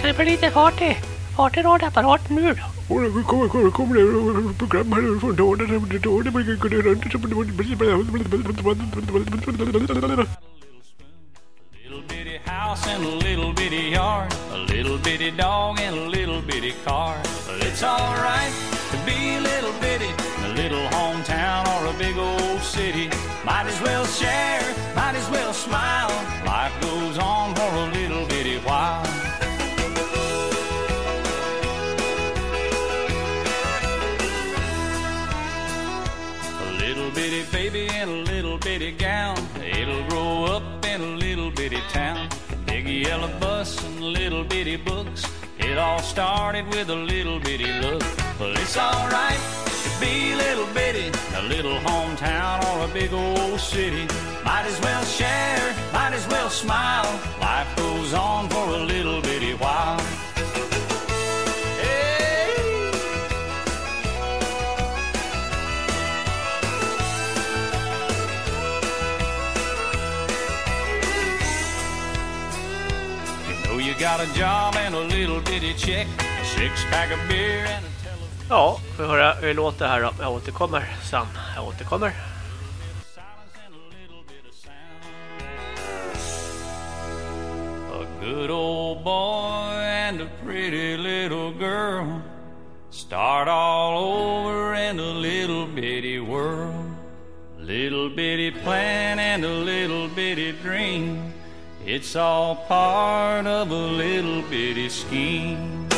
Kan det bli lite fart i, fart i radioapparaten nu då? Och kommer, kommer, kommer det program här från House and a little bitty yard, a little bitty dog and a little bitty car. But it's alright to be a little bitty in a little hometown or a big old city. Might as well share, might as well smile. Life goes on yellow bus and little bitty books. It all started with a little bitty look. Well, it's alright to be little bitty, a little hometown or a big old city. Might as well share, might as well smile. Life goes on for a little bitty while. Got a job and a little bitty check, six pack of beer and a telephone. Ja, får höra hur det låter här då. Jag återkommer sen. Jag återkommer. silence and a little bit of sound. A good old boy and a pretty little girl start all over in a little bitty world. Little bitty plan and a little bitty dream. It's all part of a little bitty scheme.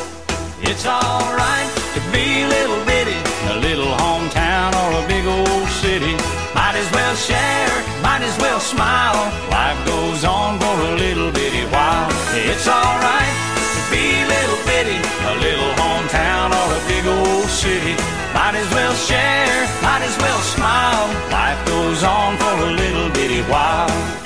It's alright to be a little bitty a little hometown or a big old city. Might as well share, might as well smile. Life goes on for a little bitty while. It's alright to be a little bitty a little hometown or a big old city. Might as well share, might as well smile. Life goes on for a little bitty while.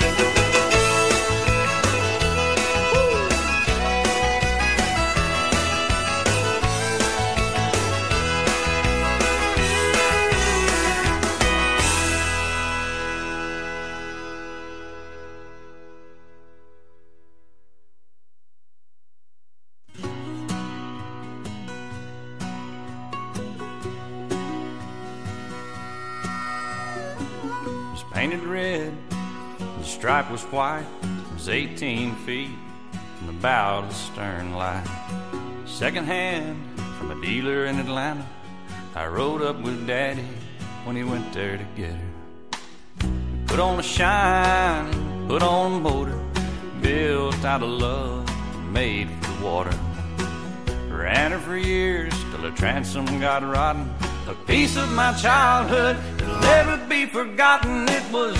Stripe was white, it was 18 feet from the bow to the stern light. Second hand from a dealer in Atlanta, I rode up with Daddy when he went there to get her. Put on a shine, put on a motor, built out of love, made for the water. Ran her for years till her transom got rotten. A piece of my childhood that'll never be forgotten. It was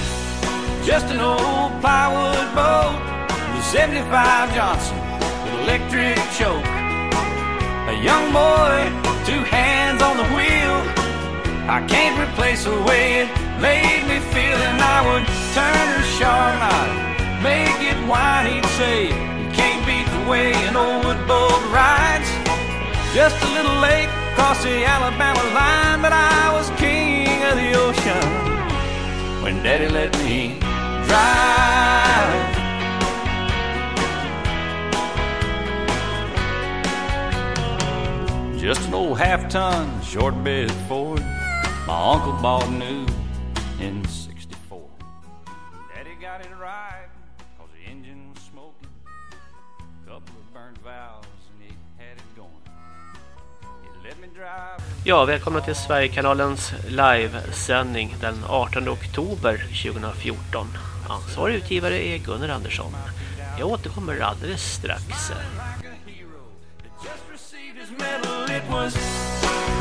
just an old plywood boat, the 75 Johnson with electric choke. A young boy, two hands on the wheel. I can't replace the way it made me feel, and I would turn her I'd make it whine. He'd say, You can't beat the way an old wood boat rides. Just a little lake across the Alabama line, but I was king of the ocean when Daddy let me ride. Just an old half ton short bed Ford my uncle bought new in 64. Daddy got it right cause the engine was smoking, couple of burned valves and he had it going. Ja, välkomna till Sverigekanalens livesändning den 18 oktober 2014. Ansvarig utgivare är Gunnar Andersson. Jag återkommer alldeles strax.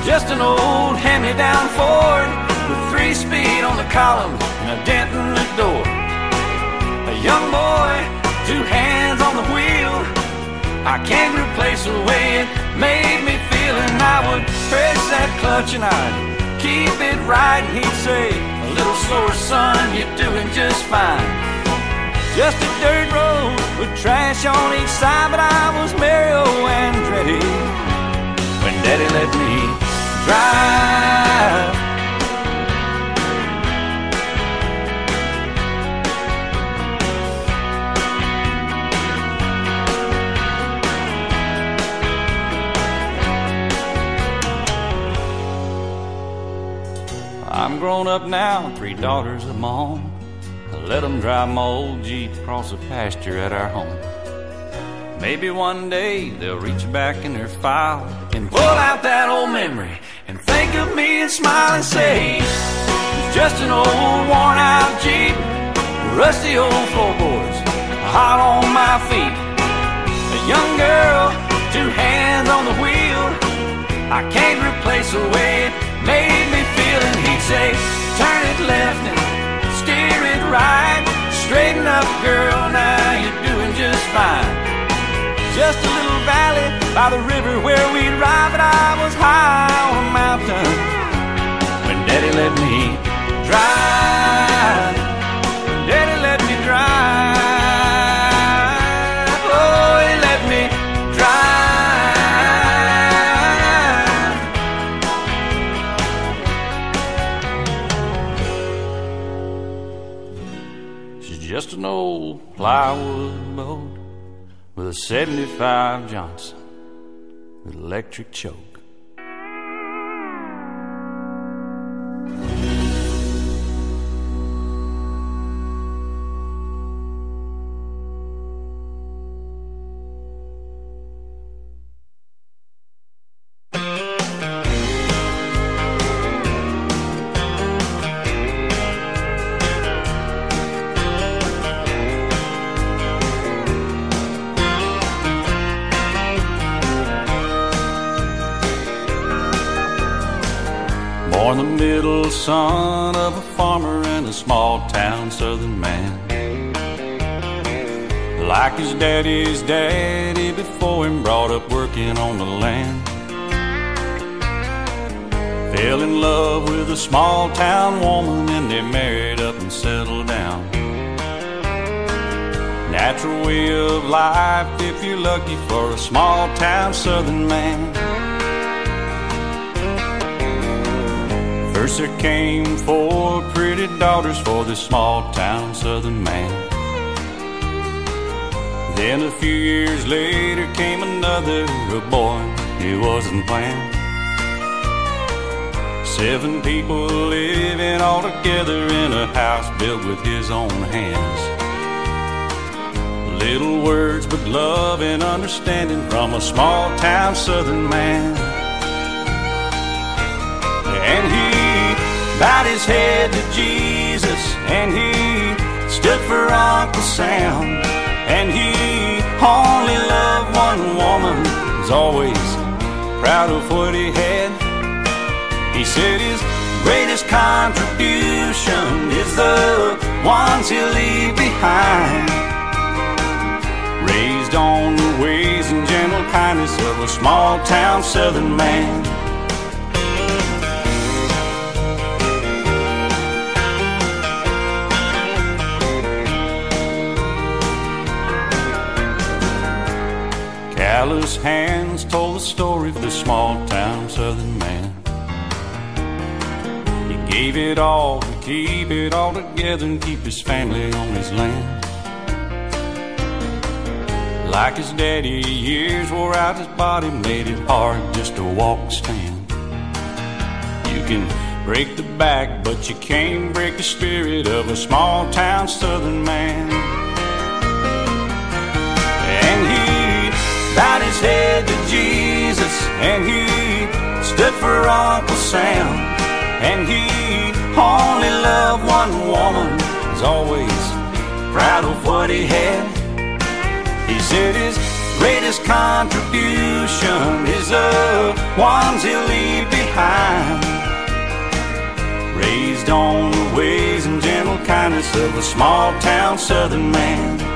Just an old hand-me-down Ford with three speed on the column and a dent in the door. A young boy, two hands on the wheel. I can't replace the way it made me feel, and I would press that clutch and I'd keep it right. He'd say, "A little slower, son, you're doing just fine." just a dirt road with trash on each side, but I was Mario oh, Andretti when Daddy let me drive. I'm grown up now, three daughters of own. I let them drive my old Jeep across the pasture at our home. Maybe one day they'll reach back in their file and pull out that old memory and think of me and smile and say, It's just an old worn out Jeep, rusty old floorboards, hot on my feet. A young girl, two hands on the wheel. I can't replace the way it it left and steer it right. Straighten up, girl, now you're doing just fine. Just a little valley by the river where we'd ride, but I was high on a mountain when Daddy let me drive. Old plywood boat with a 75 Johnson with electric choke. Son of a farmer and a small town southern man. Like his daddy's daddy before him, brought up working on the land. Fell in love with a small town woman and they married up and settled down. Natural way of life if you're lucky for a small town southern man. First came four pretty daughters for this small town southern man. Then a few years later came another, a boy he wasn't planned. Seven people living all together in a house built with his own hands. Little words, but love and understanding from a small town southern man. Head to Jesus, and he stood for Uncle Sam. And he only loved one woman, was always proud of what he had. He said his greatest contribution is the ones he'll leave behind. Raised on the ways and gentle kindness of a small town southern man. Callous hands told the story of the small town southern man. He gave it all to keep it all together and keep his family on his land. Like his daddy, years wore out his body, made it hard just to walk and stand. You can break the back, but you can't break the spirit of a small town southern man. His head to Jesus, and he stood for Uncle Sam. And he only loved one woman, was always proud of what he had. He said his greatest contribution is the ones he'll leave behind. Raised on the ways and gentle kindness of a small town southern man.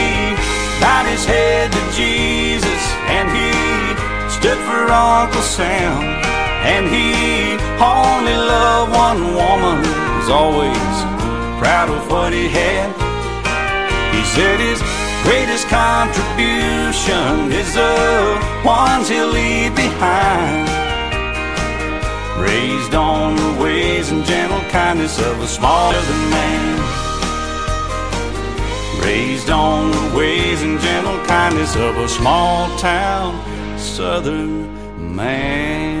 bowed his head to Jesus and he stood for Uncle Sam. And he only loved one woman, was always proud of what he had. He said his greatest contribution is the ones he'll leave behind. Raised on the ways and gentle kindness of a small southern man. Raised on the ways and gentle kindness of a small town southern man.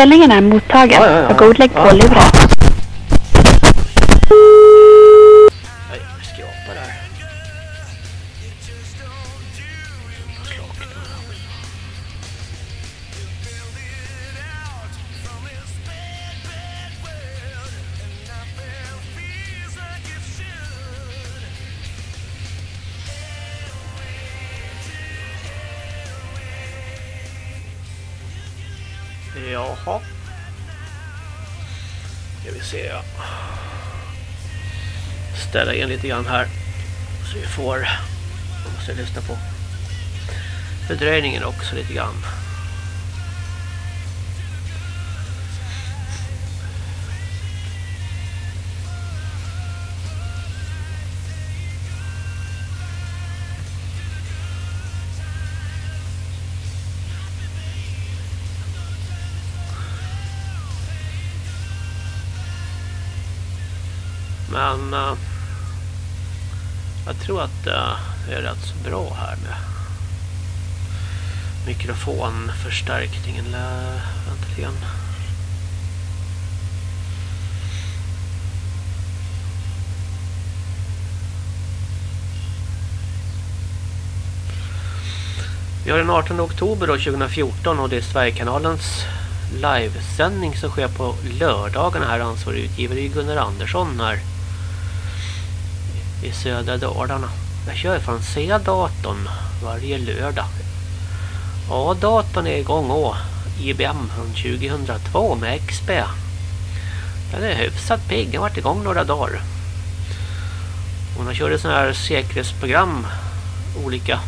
Beställningen är mottagen. Ja, ja, ja, ja. God lägg på luren. Lite grann här. Så vi får... Jag måste lyssna på fördröjningen också lite grann. Men Uh, jag tror att det är rätt så bra här med mikrofonförstärkningen. Vänta lite grann. Vi har den 18 oktober 2014 och det är Sverigekanalens livesändning som sker på lördagarna här. Ansvarig utgivare är Gunnar Andersson här södra Dalarna. Jag kör från C-datorn varje lördag. A-datorn är igång och IBM från 2002 med XP. Den är hyfsat pigg, den har varit igång några dagar. Hon har kört sådana här säkerhetsprogram olika.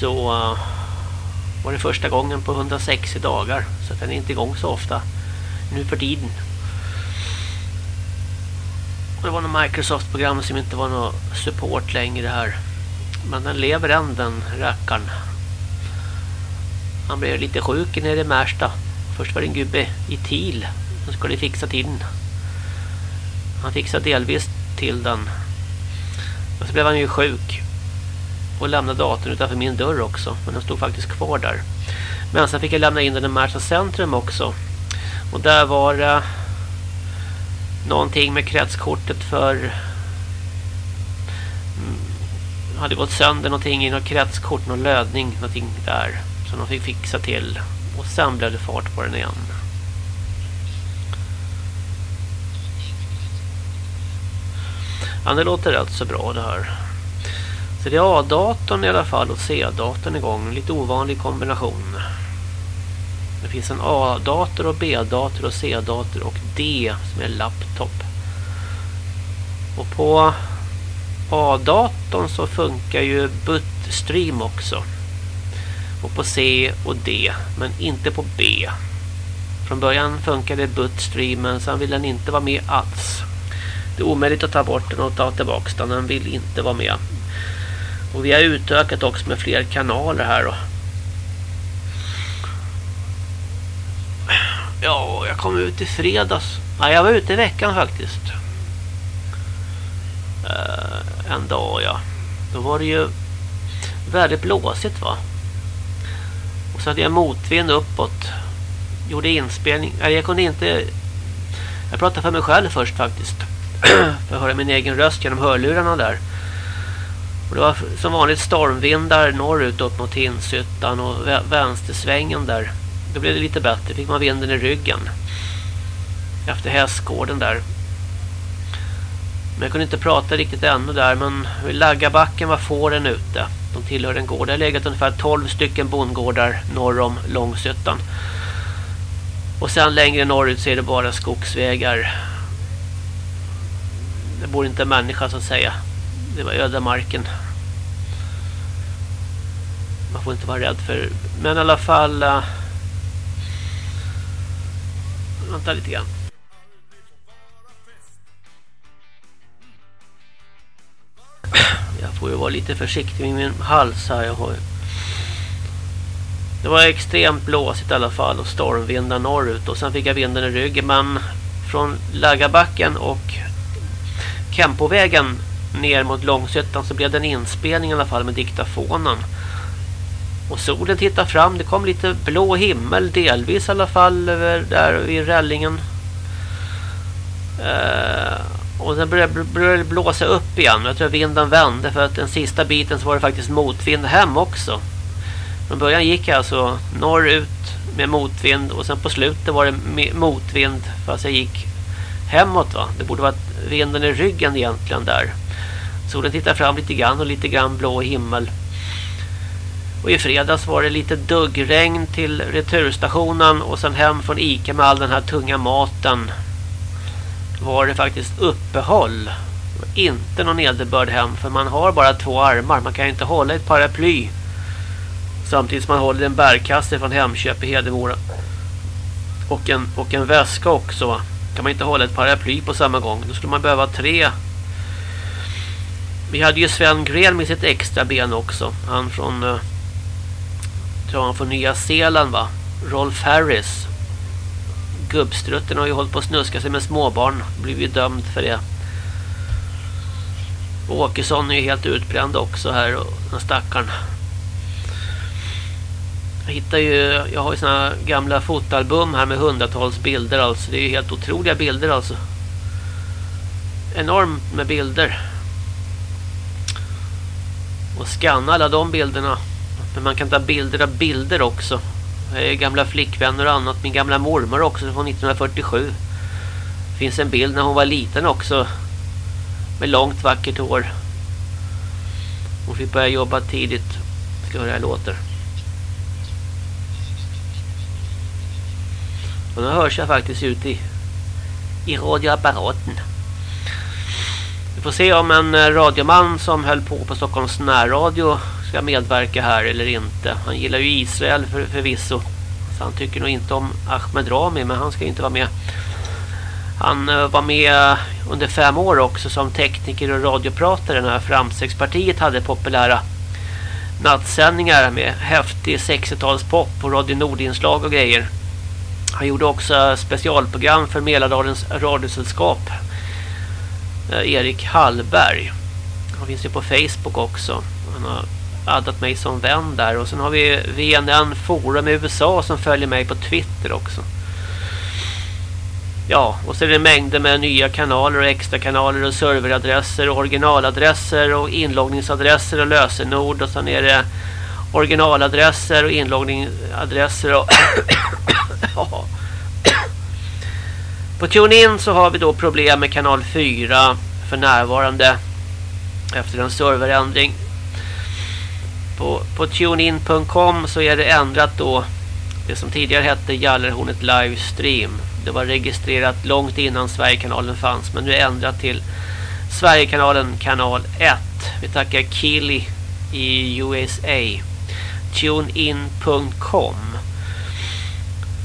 Så eh, var det första gången på 160 dagar. Så den är inte igång så ofta nu för tiden. Och det var något Microsoft-program som inte var någon support längre här. Men den lever än den rackaren. Han blev lite sjuk nere i Märsta. Först var det en gubbe i TIL som skulle fixa till den. Han fixade delvis till den. Och så blev han ju sjuk. Och lämnade datorn utanför min dörr också. Men den stod faktiskt kvar där. Men sen fick jag lämna in den i Märsta centrum också. Och där var det någonting med kretskortet för mm, hade gått sönder någonting i något kretskort, någon lödning, någonting där som de fick fixa till och sen blev det fart på den igen. Ja, det låter rätt så bra det här. Så det är A-datorn i alla fall och C-datorn igång. Lite ovanlig kombination. Det finns en A-dator och B-dator och C-dator och D som är laptop. Och på A-datorn så funkar ju buttstream också. Och på C och D, men inte på B. Från början funkade buttstream men sen vill den inte vara med alls. Det är omöjligt att ta bort den och ta tillbaka den. Den vill inte vara med. Och vi har utökat också med fler kanaler här då. Ja, jag kom ut i fredags. Nej, jag var ute i veckan faktiskt. Uh, en dag, ja. Då var det ju väldigt blåsigt va. Och så hade jag motvind uppåt. Gjorde inspelning. Nej, jag kunde inte... Jag pratade för mig själv först faktiskt. för att höra min egen röst genom hörlurarna där. Och det var som vanligt stormvindar norrut upp mot Hinsyttan och vänstersvängen där. Då blev det lite bättre. Fick man vinden i ryggen. Efter hästgården där. Men jag kunde inte prata riktigt ännu där. Men vid Laggabacken var fåren ute. De tillhör en gård. Det har legat ungefär 12 stycken bondgårdar norr om Långsötan. Och sen längre norrut så är det bara skogsvägar. Det bor inte en människa så att säga. Det var öde marken. Man får inte vara rädd för... Men i alla fall... Eh, Vänta lite grann. Jag får ju vara lite försiktig med min hals här. Jag har Det var extremt blåsigt i alla fall och stormvindar norrut. Och sen fick jag vinden i ryggen. Men från Lägabacken och Kempovägen ner mot Långsötan så blev det en inspelning i alla fall med diktafonen. Och solen tittar fram. Det kom lite blå himmel delvis i alla fall över där vid rällingen. Eh, och sen började, började det blåsa upp igen. Jag tror att vinden vände för att den sista biten så var det faktiskt motvind hem också. Från början gick jag alltså norrut med motvind och sen på slutet var det motvind fast jag gick hemåt va. Det borde vara vinden i ryggen egentligen där. Solen tittar fram lite grann och lite grann blå himmel. Och i fredags var det lite duggregn till returstationen och sen hem från Ica med all den här tunga maten. Var det faktiskt uppehåll. Inte någon nederbörd hem för man har bara två armar. Man kan inte hålla ett paraply. Samtidigt som man håller en bärkasse från Hemköp i Hedemora. Och en, och en väska också va. Kan man inte hålla ett paraply på samma gång. Då skulle man behöva tre vi hade ju Sven Gren med sitt extra ben också. Han från uh, tror han från Nya Zeeland va. Rolf Harris. Gubbstrutten har ju hållit på att snuska sig med småbarn. Blivit dömd för det. Åkesson är ju helt utbränd också här. Och den stackaren. Jag hittar ju, jag har ju såna gamla fotalbum här med hundratals bilder alltså. Det är ju helt otroliga bilder alltså. Enormt med bilder och scanna alla de bilderna. Men man kan ta bilder av bilder också. Eh, gamla flickvänner och annat. Min gamla mormor också från 1947. Det finns en bild när hon var liten också. Med långt vackert hår. Hon fick börja jobba tidigt. Ska höra hur det låter. Och nu hörs jag faktiskt ut i, i radioapparaten får se om en eh, radioman som höll på på Stockholms närradio ska medverka här eller inte. Han gillar ju Israel för, förvisso. Så han tycker nog inte om Ahmed Rami men han ska inte vara med. Han eh, var med under fem år också som tekniker och radiopratare när Framstegspartiet hade populära nattsändningar med häftig 60-talspop och Radio Nordinslag och grejer. Han gjorde också specialprogram för Mälardalens radiosällskap eh, Erik Hallberg. Han finns ju på Facebook också. Han har addat mig som vän där. Och sen har vi VNN Forum i USA som följer mig på Twitter också. Ja, och så är det mängder med nya kanaler och extra kanaler och serveradresser och originaladresser och inloggningsadresser och lösenord och sen är det originaladresser och inloggningsadresser och ja, på TuneIn så har vi då problem med kanal 4 för närvarande efter en serverändring. På, på tunein.com så är det ändrat då det som tidigare hette Gallerhornet Livestream. Det var registrerat långt innan Sverigekanalen fanns men nu är ändrat till Sverigekanalen kanal 1. Vi tackar Kili i USA. Tunein.com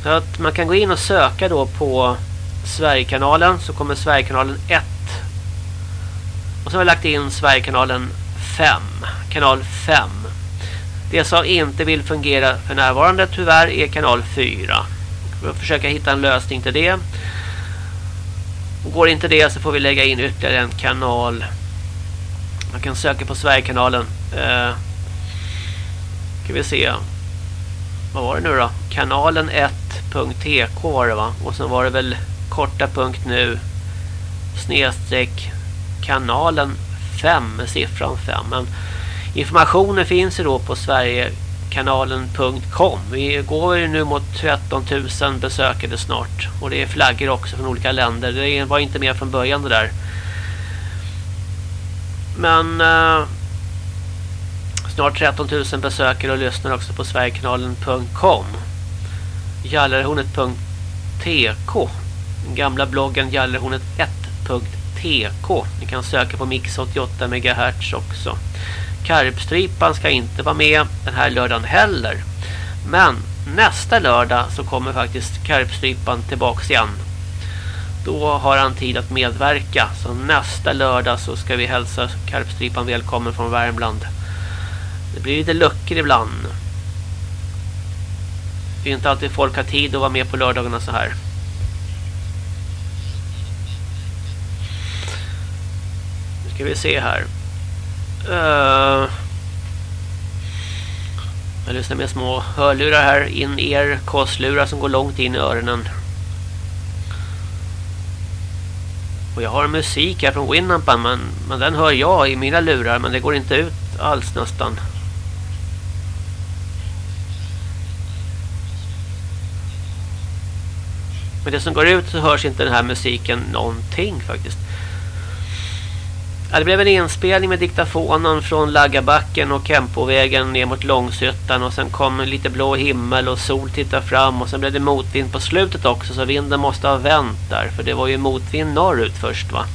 Så att man kan gå in och söka då på Sverigekanalen så kommer Sverigekanalen 1. Och så har vi lagt in Sverigekanalen 5. Kanal 5. Det som inte vill fungera för närvarande tyvärr är kanal 4. Vi får försöka hitta en lösning till det. Och går inte det så får vi lägga in ytterligare en kanal. Man kan söka på Sverigekanalen. Eh, ska vi se. Vad var det nu då? Kanalen 1.tk var det va? Och sen var det väl korta punkt nu snedstreck kanalen 5 med siffran 5 men informationen finns ju då på sverigekanalen.com vi går ju nu mot 13 000 besökare snart. Och det är flaggor också från olika länder. Det var inte med från början det där. Men eh, snart 13 000 besökare och lyssnar också på sverigekanalen.com jallarhornet.tk gamla bloggen gallerhornet1.tk. Ni kan söka på Mix 88 MHz också. Karpstripan ska inte vara med den här lördagen heller. Men nästa lördag så kommer faktiskt Karpstripan tillbaks igen. Då har han tid att medverka. Så nästa lördag så ska vi hälsa Karpstripan välkommen från Värmland. Det blir lite luckor ibland. Det är inte alltid folk har tid att vara med på lördagarna så här. Nu ska vi se här. Uh, jag lyssnar med små hörlurar här. In er kostlurar som går långt in i öronen. Och jag har musik här från Winampan men, men den hör jag i mina lurar men det går inte ut alls nästan. Men det som går ut så hörs inte den här musiken någonting faktiskt. Ja, det blev en inspelning med diktafonen från Laggabacken och Kempovägen ner mot Långsötan och sen kom lite blå himmel och sol tittar fram och sen blev det motvind på slutet också så vinden måste ha vänt där för det var ju motvind norrut först va.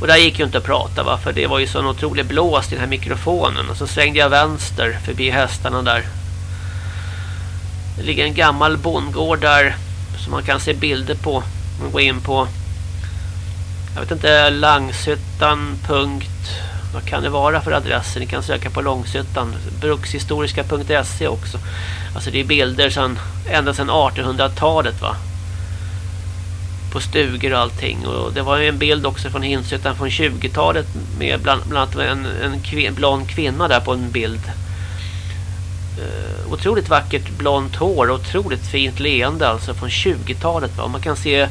Och där gick ju inte att prata va för det var ju sån otrolig blåst i den här mikrofonen och så svängde jag vänster förbi hästarna där. Det ligger en gammal bondgård där som man kan se bilder på. Man går in på jag vet inte, Langshyttan. Vad kan det vara för adresser? Ni kan söka på Långshyttan. Brukshistoriska.se också. Alltså det är bilder sedan, ända sedan 1800-talet va. På stugor och allting. Och det var en bild också från Hinshyttan från 20-talet. Med bland, bland annat en, en kvin, blond kvinna där på en bild. Uh, otroligt vackert blont hår. Otroligt fint leende alltså från 20-talet va. Man kan se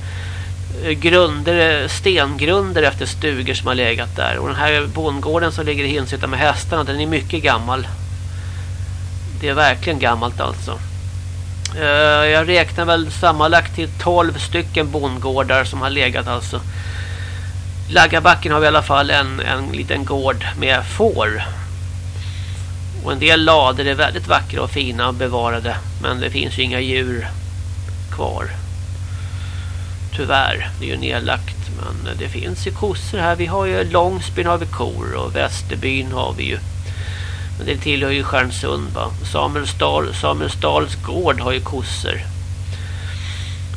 grunder, stengrunder efter stugor som har legat där. Och den här bondgården som ligger i Hinshyttan med hästarna, den är mycket gammal. Det är verkligen gammalt alltså. Eh, jag räknar väl sammanlagt till 12 stycken bondgårdar som har legat alltså. Laggabacken har vi i alla fall en, en liten gård med får. Och en del lader är väldigt vackra och fina och bevarade. Men det finns ju inga djur kvar. Tyvärr, det är ju nedlagt. Men det finns ju kossor här. Vi har ju Långsbyn har vi kor och Västerbyn har vi ju. Men det tillhör ju Stjärnsund va. Samuelsdal, Samuelsdals gård har ju kossor.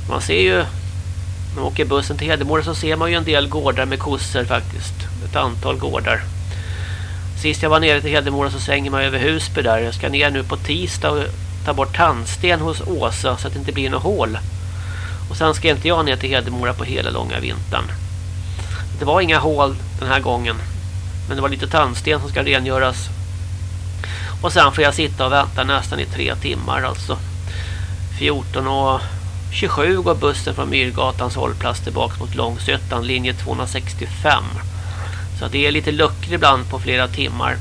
Man ser ju när man åker bussen till Hedemora så ser man ju en del gårdar med kossor faktiskt. Ett antal gårdar. Sist jag var nere till Hedemora så svänger man över Husby där. Jag ska ner nu på tisdag och ta bort tandsten hos Åsa så att det inte blir något hål. Och sen ska inte jag ner till Hedemora på hela långa vintern. Det var inga hål den här gången. Men det var lite tandsten som ska rengöras. Och sen får jag sitta och vänta nästan i tre timmar alltså. 14 och 27 går bussen från Myrgatans hållplats tillbaka mot Långsötan, linje 265. Så det är lite luckor ibland på flera timmar.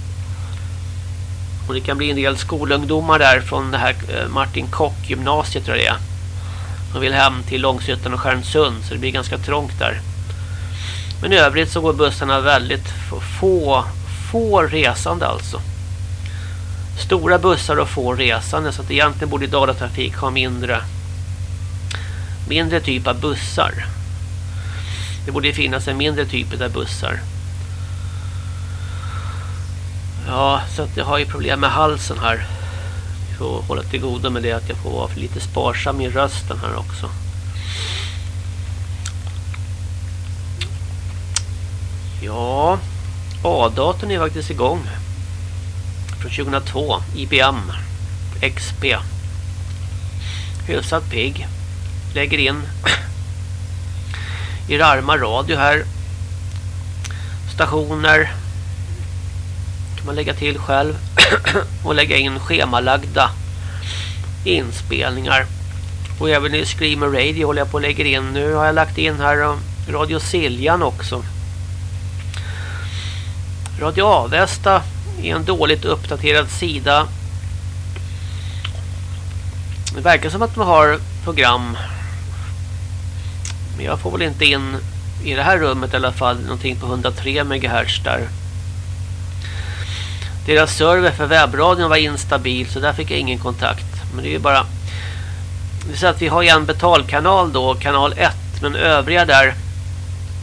Och det kan bli en del skolungdomar där från det här eh, Martin Kock gymnasiet tror jag det är. De vill hem till Långshyttan och Stjärnsund så det blir ganska trångt där. Men i övrigt så går bussarna väldigt få, få resande alltså. Stora bussar och få resande så att egentligen borde Dalatrafik ha mindre mindre typ av bussar. Det borde finnas en mindre typ av bussar. Ja, så att jag har ju problem med halsen här får hålla till goda med det att jag får vara lite sparsam i rösten här också. Ja, A-datorn är faktiskt igång. Från 2002, IBM XP. Hyfsat pigg. Lägger in i Rarma radio här. Stationer. Kan man lägga till själv. och lägga in schemalagda inspelningar. Och även i Screamer Radio håller jag på att lägga in. Nu har jag lagt in här eh, Radio Siljan också. Radio Avesta är en dåligt uppdaterad sida. Det verkar som att man har program. Men jag får väl inte in i det här rummet i alla fall någonting på 103 MHz där. Deras server för webbradion var instabil så där fick jag ingen kontakt. Men det är ju bara... Så att vi har en betalkanal då, kanal 1. Men övriga där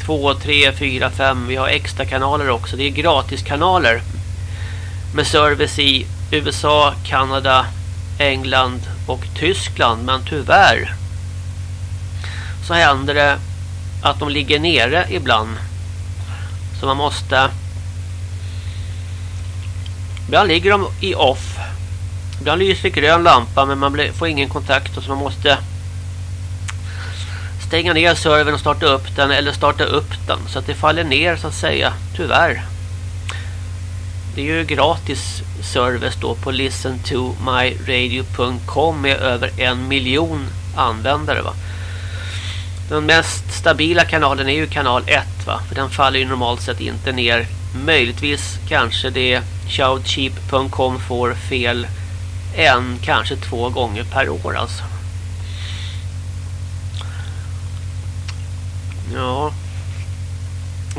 2, 3, 4, 5. Vi har extra kanaler också. Det är gratiskanaler. Med service i USA, Kanada, England och Tyskland. Men tyvärr så händer det att de ligger nere ibland. Så man måste Ibland ligger de i off. Ibland lyser grön lampa men man får ingen kontakt och så man måste stänga ner servern och starta upp den eller starta upp den så att det faller ner så att säga, tyvärr. Det är ju gratis service då på listentomyradio.com med över en miljon användare va. Den mest stabila kanalen är ju kanal 1 va, för den faller ju normalt sett inte ner. Möjligtvis kanske det shoutcheap.com får fel en, kanske två gånger per år alltså. Ja.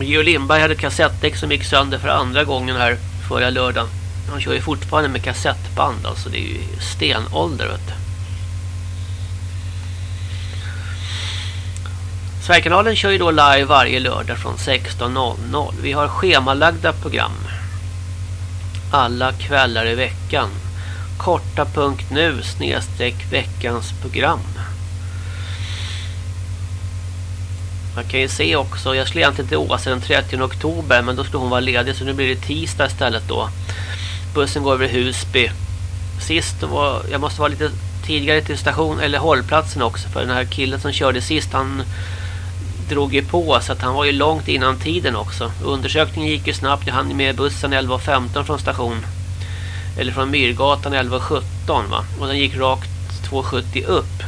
Geo Lindberg hade kassettdäck som gick sönder för andra gången här förra lördagen. Han kör ju fortfarande med kassettband alltså det är ju stenålder vet du. Sverigekanalen kör ju då live varje lördag från 16.00. Vi har schemalagda program. Alla kvällar i veckan. Korta.nu snedstreck veckans program. Man kan ju se också, jag skulle egentligen till Åsa den 30 oktober men då skulle hon vara ledig så nu blir det tisdag istället då. Bussen går över Husby. Sist var, jag måste vara lite tidigare till station eller hållplatsen också för den här killen som körde sist han drog ju på så att han var ju långt innan tiden också. Undersökningen gick ju snabbt. Jag hann med bussen 11.15 från station. Eller från Myrgatan 11.17 va. Och den gick rakt 2.70 upp.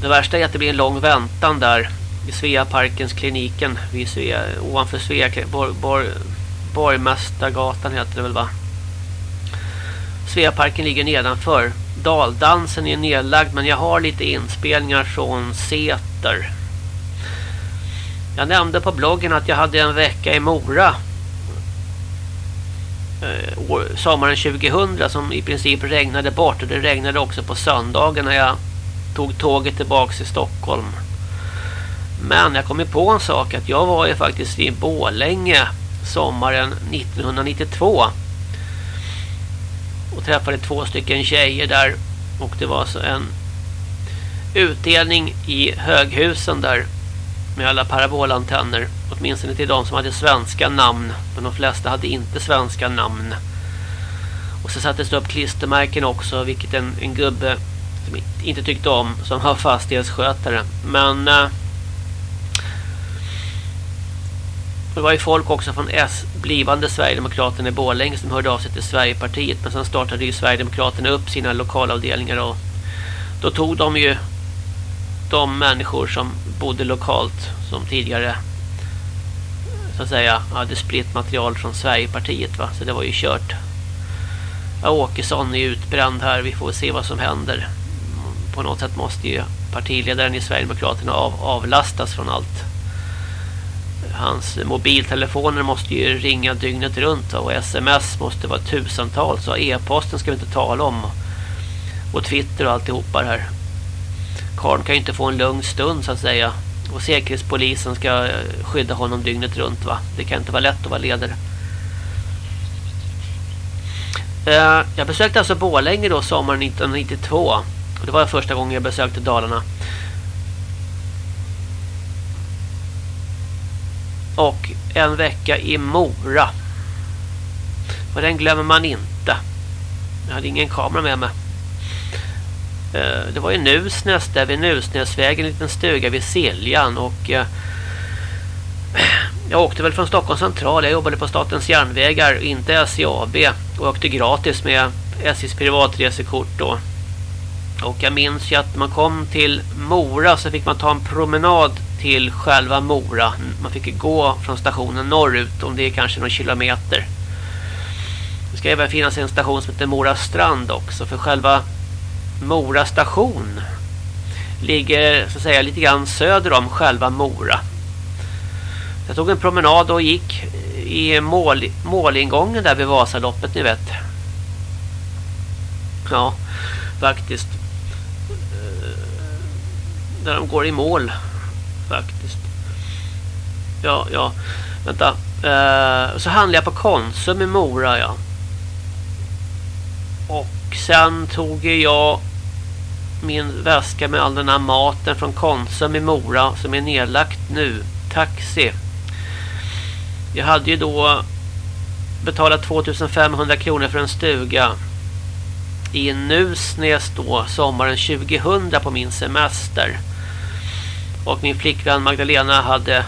Det värsta är att det blir en lång väntan där i Sveaparkens kliniken vid Svea, ovanför Svea Bor, Bor, Borgmästargatan heter det väl va? Sveaparken ligger nedanför. Daldansen är nedlagd men jag har lite inspelningar från Säter. Jag nämnde på bloggen att jag hade en vecka i Mora eh, år, sommaren 2000 som i princip regnade bort. Och det regnade också på söndagen när jag tog tåget tillbaks till Stockholm. Men jag kom ju på en sak att jag var ju faktiskt i Bålänge sommaren 1992 och träffade två stycken tjejer där. Och det var så en utdelning i höghusen där med alla parabolantenner åtminstone till de som hade svenska namn men de flesta hade inte svenska namn. Och så sattes det upp klistermärken också vilket en, en gubbe som inte tyckte om som var fastighetsskötare. Men eh, det var ju folk också från S blivande Sverigedemokraterna i Borlänge som hörde av sig till Sverigepartiet men sen startade ju Sverigedemokraterna upp sina lokalavdelningar och då tog de ju de människor som bodde lokalt som tidigare så att säga hade spritt material från Sverigepartiet va så det var ju kört. Ja, Åkesson är utbränd här vi får se vad som händer. På något sätt måste ju partiledaren i Sverigedemokraterna av, avlastas från allt. Hans mobiltelefoner måste ju ringa dygnet runt och sms måste vara tusentals och e-posten ska vi inte tala om och Twitter och alltihopa det här. Karn kan ju inte få en lugn stund så att säga. Och säkerhetspolisen ska eh, skydda honom dygnet runt va. Det kan inte vara lätt att vara ledare. Eh, jag besökte alltså Bålänge då sommaren 1992. Och det var första gången jag besökte Dalarna. Och en vecka i Mora. Och den glömmer man inte. Jag hade ingen kamera med mig. Eh, det var ju Nusnäs där vid Nusnäsvägen, en liten stuga vid Siljan och eh, jag åkte väl från Stockholms central. Jag jobbade på Statens järnvägar, inte SJAB och åkte gratis med SJs privatresekort då. Och jag minns ju att man kom till Mora så fick man ta en promenad till själva Mora. Man fick gå från stationen norrut om det är kanske någon kilometer. Det ska även finnas en station som heter Mora strand också för själva Mora station ligger så att säga lite grann söder om själva Mora. Jag tog en promenad och gick i mål, målingången där vid Vasaloppet, ni vet. Ja, faktiskt. Eh, där de går i mål, faktiskt. Ja, ja. Vänta. Eh, så handlade jag på Konsum i Mora, ja. Och sen tog jag min väska med all den här maten från Konsum i Mora som är nedlagt nu. Taxi. Jag hade ju då betalat 2500 kronor för en stuga. i Nusnäs då sommaren 2000 på min semester. Och min flickvän Magdalena hade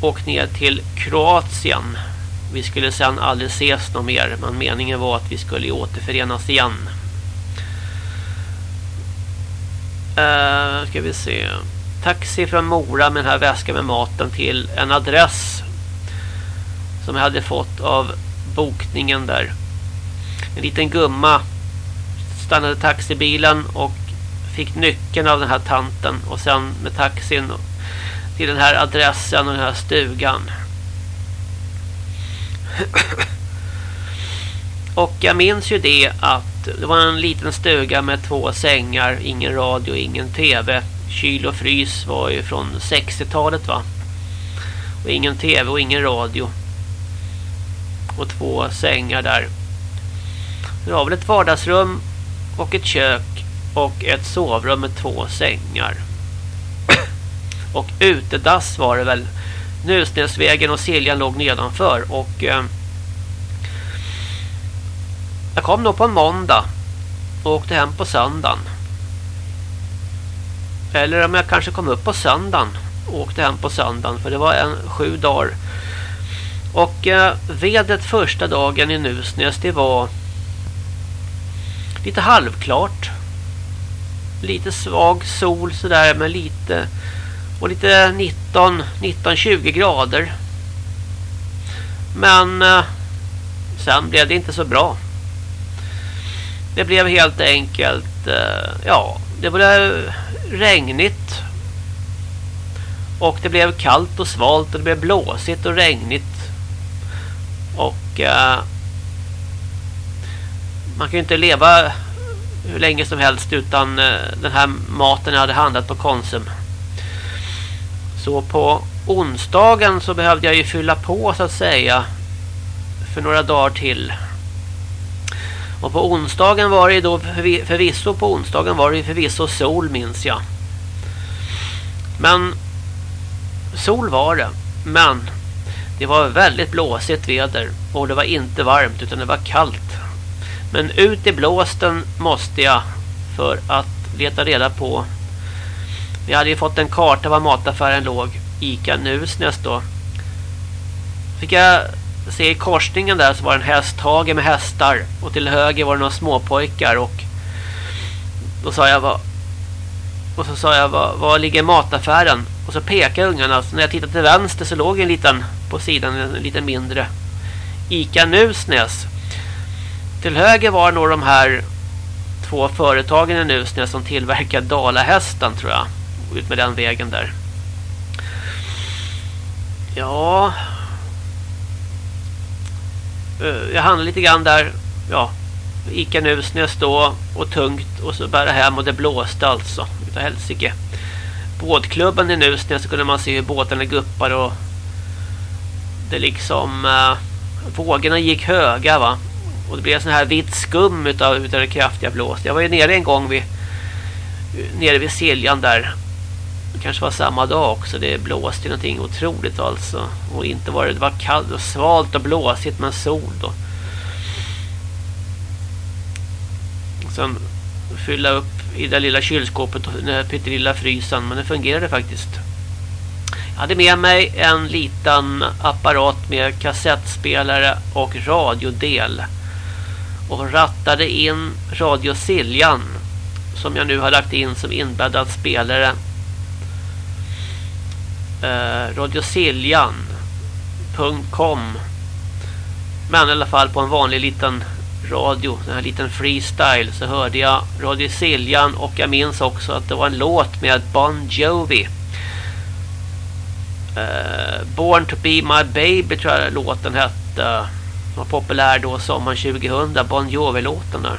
åkt ner till Kroatien. Vi skulle sen aldrig ses något mer men meningen var att vi skulle återförenas igen. Uh, ska vi se. Taxi från Mora med den här väskan med maten till en adress som jag hade fått av bokningen där. En liten gumma stannade taxibilen och fick nyckeln av den här tanten och sen med taxin till den här adressen och den här stugan. Och jag minns ju det att det var en liten stuga med två sängar, ingen radio, ingen tv. Kyl och frys var ju från 60-talet va. Och ingen tv och ingen radio. Och två sängar där. Det var väl ett vardagsrum och ett kök och ett sovrum med två sängar. och utedass var det väl. Nusnäsvägen och Siljan låg nedanför och eh, jag kom då på en måndag och åkte hem på söndagen. Eller om jag kanske kom upp på söndagen och åkte hem på söndagen för det var en sju dagar. Och eh, vädret första dagen i Nusnäs det var lite halvklart. Lite svag sol sådär men lite och lite 19 19 20 grader. Men eh, sen blev det inte så bra. Det blev helt enkelt eh, ja, det blev regnigt. Och det blev kallt och svalt och det blev blåsigt och regnigt. Och eh, man kan ju inte leva hur länge som helst utan eh, den här maten jag hade handlat på Konsum. Så på onsdagen så behövde jag ju fylla på så att säga för några dagar till. Och på onsdagen var det då förvisso på onsdagen var det förvisso sol minns jag. Men sol var det. Men det var väldigt blåsigt väder och det var inte varmt utan det var kallt. Men ut i blåsten måste jag för att leta reda på. Vi hade ju fått en karta var mataffären låg. Ica Nusnäs då. Fick jag se i korsningen där så var det en hästhage med hästar. Och till höger var det några småpojkar och då sa jag vad och så sa jag var, var ligger mataffären? Och så pekade ungarna. Så när jag tittade till vänster så låg en liten på sidan en liten mindre Ica Nusnäs. Till höger var nog de här två företagen i Nusnäs som tillverkar Dalahästen tror jag. Ut med den vägen där. Ja. Eh, jag handlade lite grann där. Ja. Ica Nusnäs då. Och tungt. Och så bära hem och det blåste alltså. Utav helsike. Båtklubben i Nusnäs så kunde man se hur båtarna guppar och det liksom eh, vågorna gick höga va och det blev sån här vitt skum utav, utav det kraftiga blåst. Jag var ju nere en gång vid nere vid Siljan där. Det kanske var samma dag också. Det blåste någonting otroligt alltså. Och inte var det, det var kallt och svalt och blåsigt men sol då. Sen fylla upp i det lilla kylskåpet och den pyttelilla frysen. Men det fungerade faktiskt. Jag hade med mig en liten apparat med kassettspelare och radiodel och rattade in Radio Siljan som jag nu har lagt in som inbäddad spelare. Eh, radiosiljan.com Men i alla fall på en vanlig liten radio, en liten freestyle så hörde jag Radio Siljan och jag minns också att det var en låt med Bon Jovi. Eh, Born to be my baby tror jag låten hette Den var populär då sommaren 2000 Bon Jovi-låten där.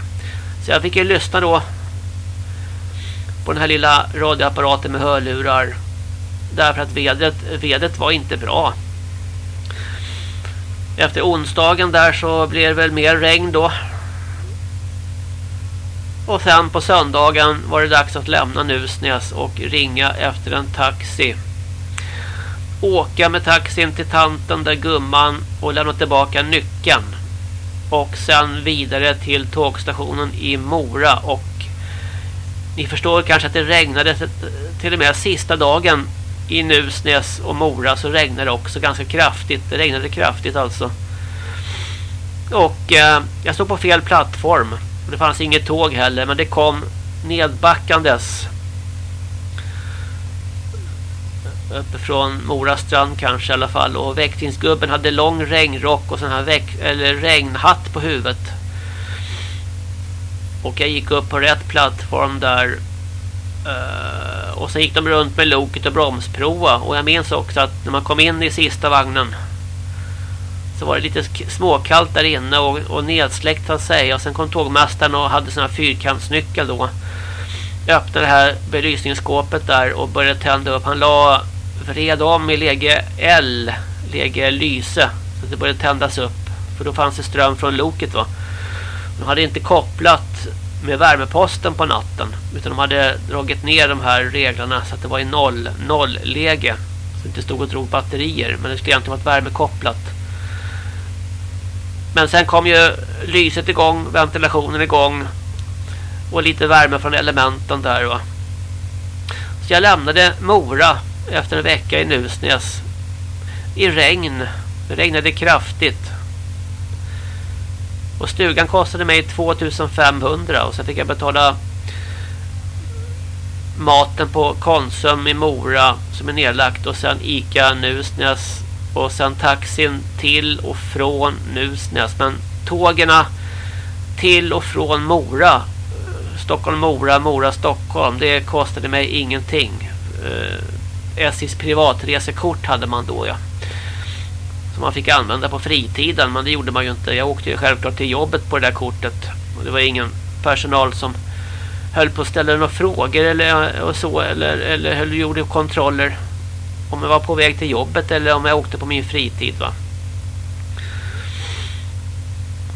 Så jag fick ju lyssna då på den här lilla radioapparaten med hörlurar därför att vädret, vädret var inte bra. Efter onsdagen där så blev det väl mer regn då. Och sen på söndagen var det dags att lämna Nusnäs och ringa efter en taxi åka med taxin till tanten där gumman och lämna tillbaka nyckeln. och sen vidare till tågstationen i Mora och ni förstår kanske att det regnade till och med sista dagen i Nusnäs och Mora så regnade det också ganska kraftigt. Det regnade kraftigt alltså. Och eh, jag stod på fel plattform. Det fanns inget tåg heller men det kom nedbackandes uppifrån Mora strand kanske i alla fall och väktingsgubben hade lång regnrock och sån här väck eller regnhatt på huvudet. Och jag gick upp på rätt plattform där Eh, och så gick de runt med loket och bromsprova och jag minns också att när man kom in i sista vagnen så var det lite småkallt där inne och, och nedsläckt att säga och sen kom tågmästaren och hade sina fyrkantsnyckel då öppnade det här belysningsskåpet där och började tända upp. Han la vred om i läge L, läge lyse. Så det började tändas upp. För då fanns det ström från loket va. De hade inte kopplat med värmeposten på natten. Utan de hade dragit ner de här reglerna så att det var i noll, noll läge. Så det inte stod och drog batterier. Men det skulle egentligen varit värmekopplat. Men sen kom ju lyset igång, ventilationen igång. Och lite värme från elementen där va. Så jag lämnade Mora efter en vecka i Nusnäs i regn. Det regnade kraftigt. Och stugan kostade mig 2500 och sen fick jag betala maten på Konsum i Mora som är nedlagt och sen Ica Nusnäs och sen taxin till och från Nusnäs men tågerna till och från Mora Stockholm Mora Mora Stockholm det kostade mig ingenting eh, SJs privatresekort hade man då ja. Som man fick använda på fritiden men det gjorde man ju inte. Jag åkte ju självklart till jobbet på det där kortet. Och det var ingen personal som höll på att ställa några frågor eller och så eller eller höll gjorde kontroller om jag var på väg till jobbet eller om jag åkte på min fritid va.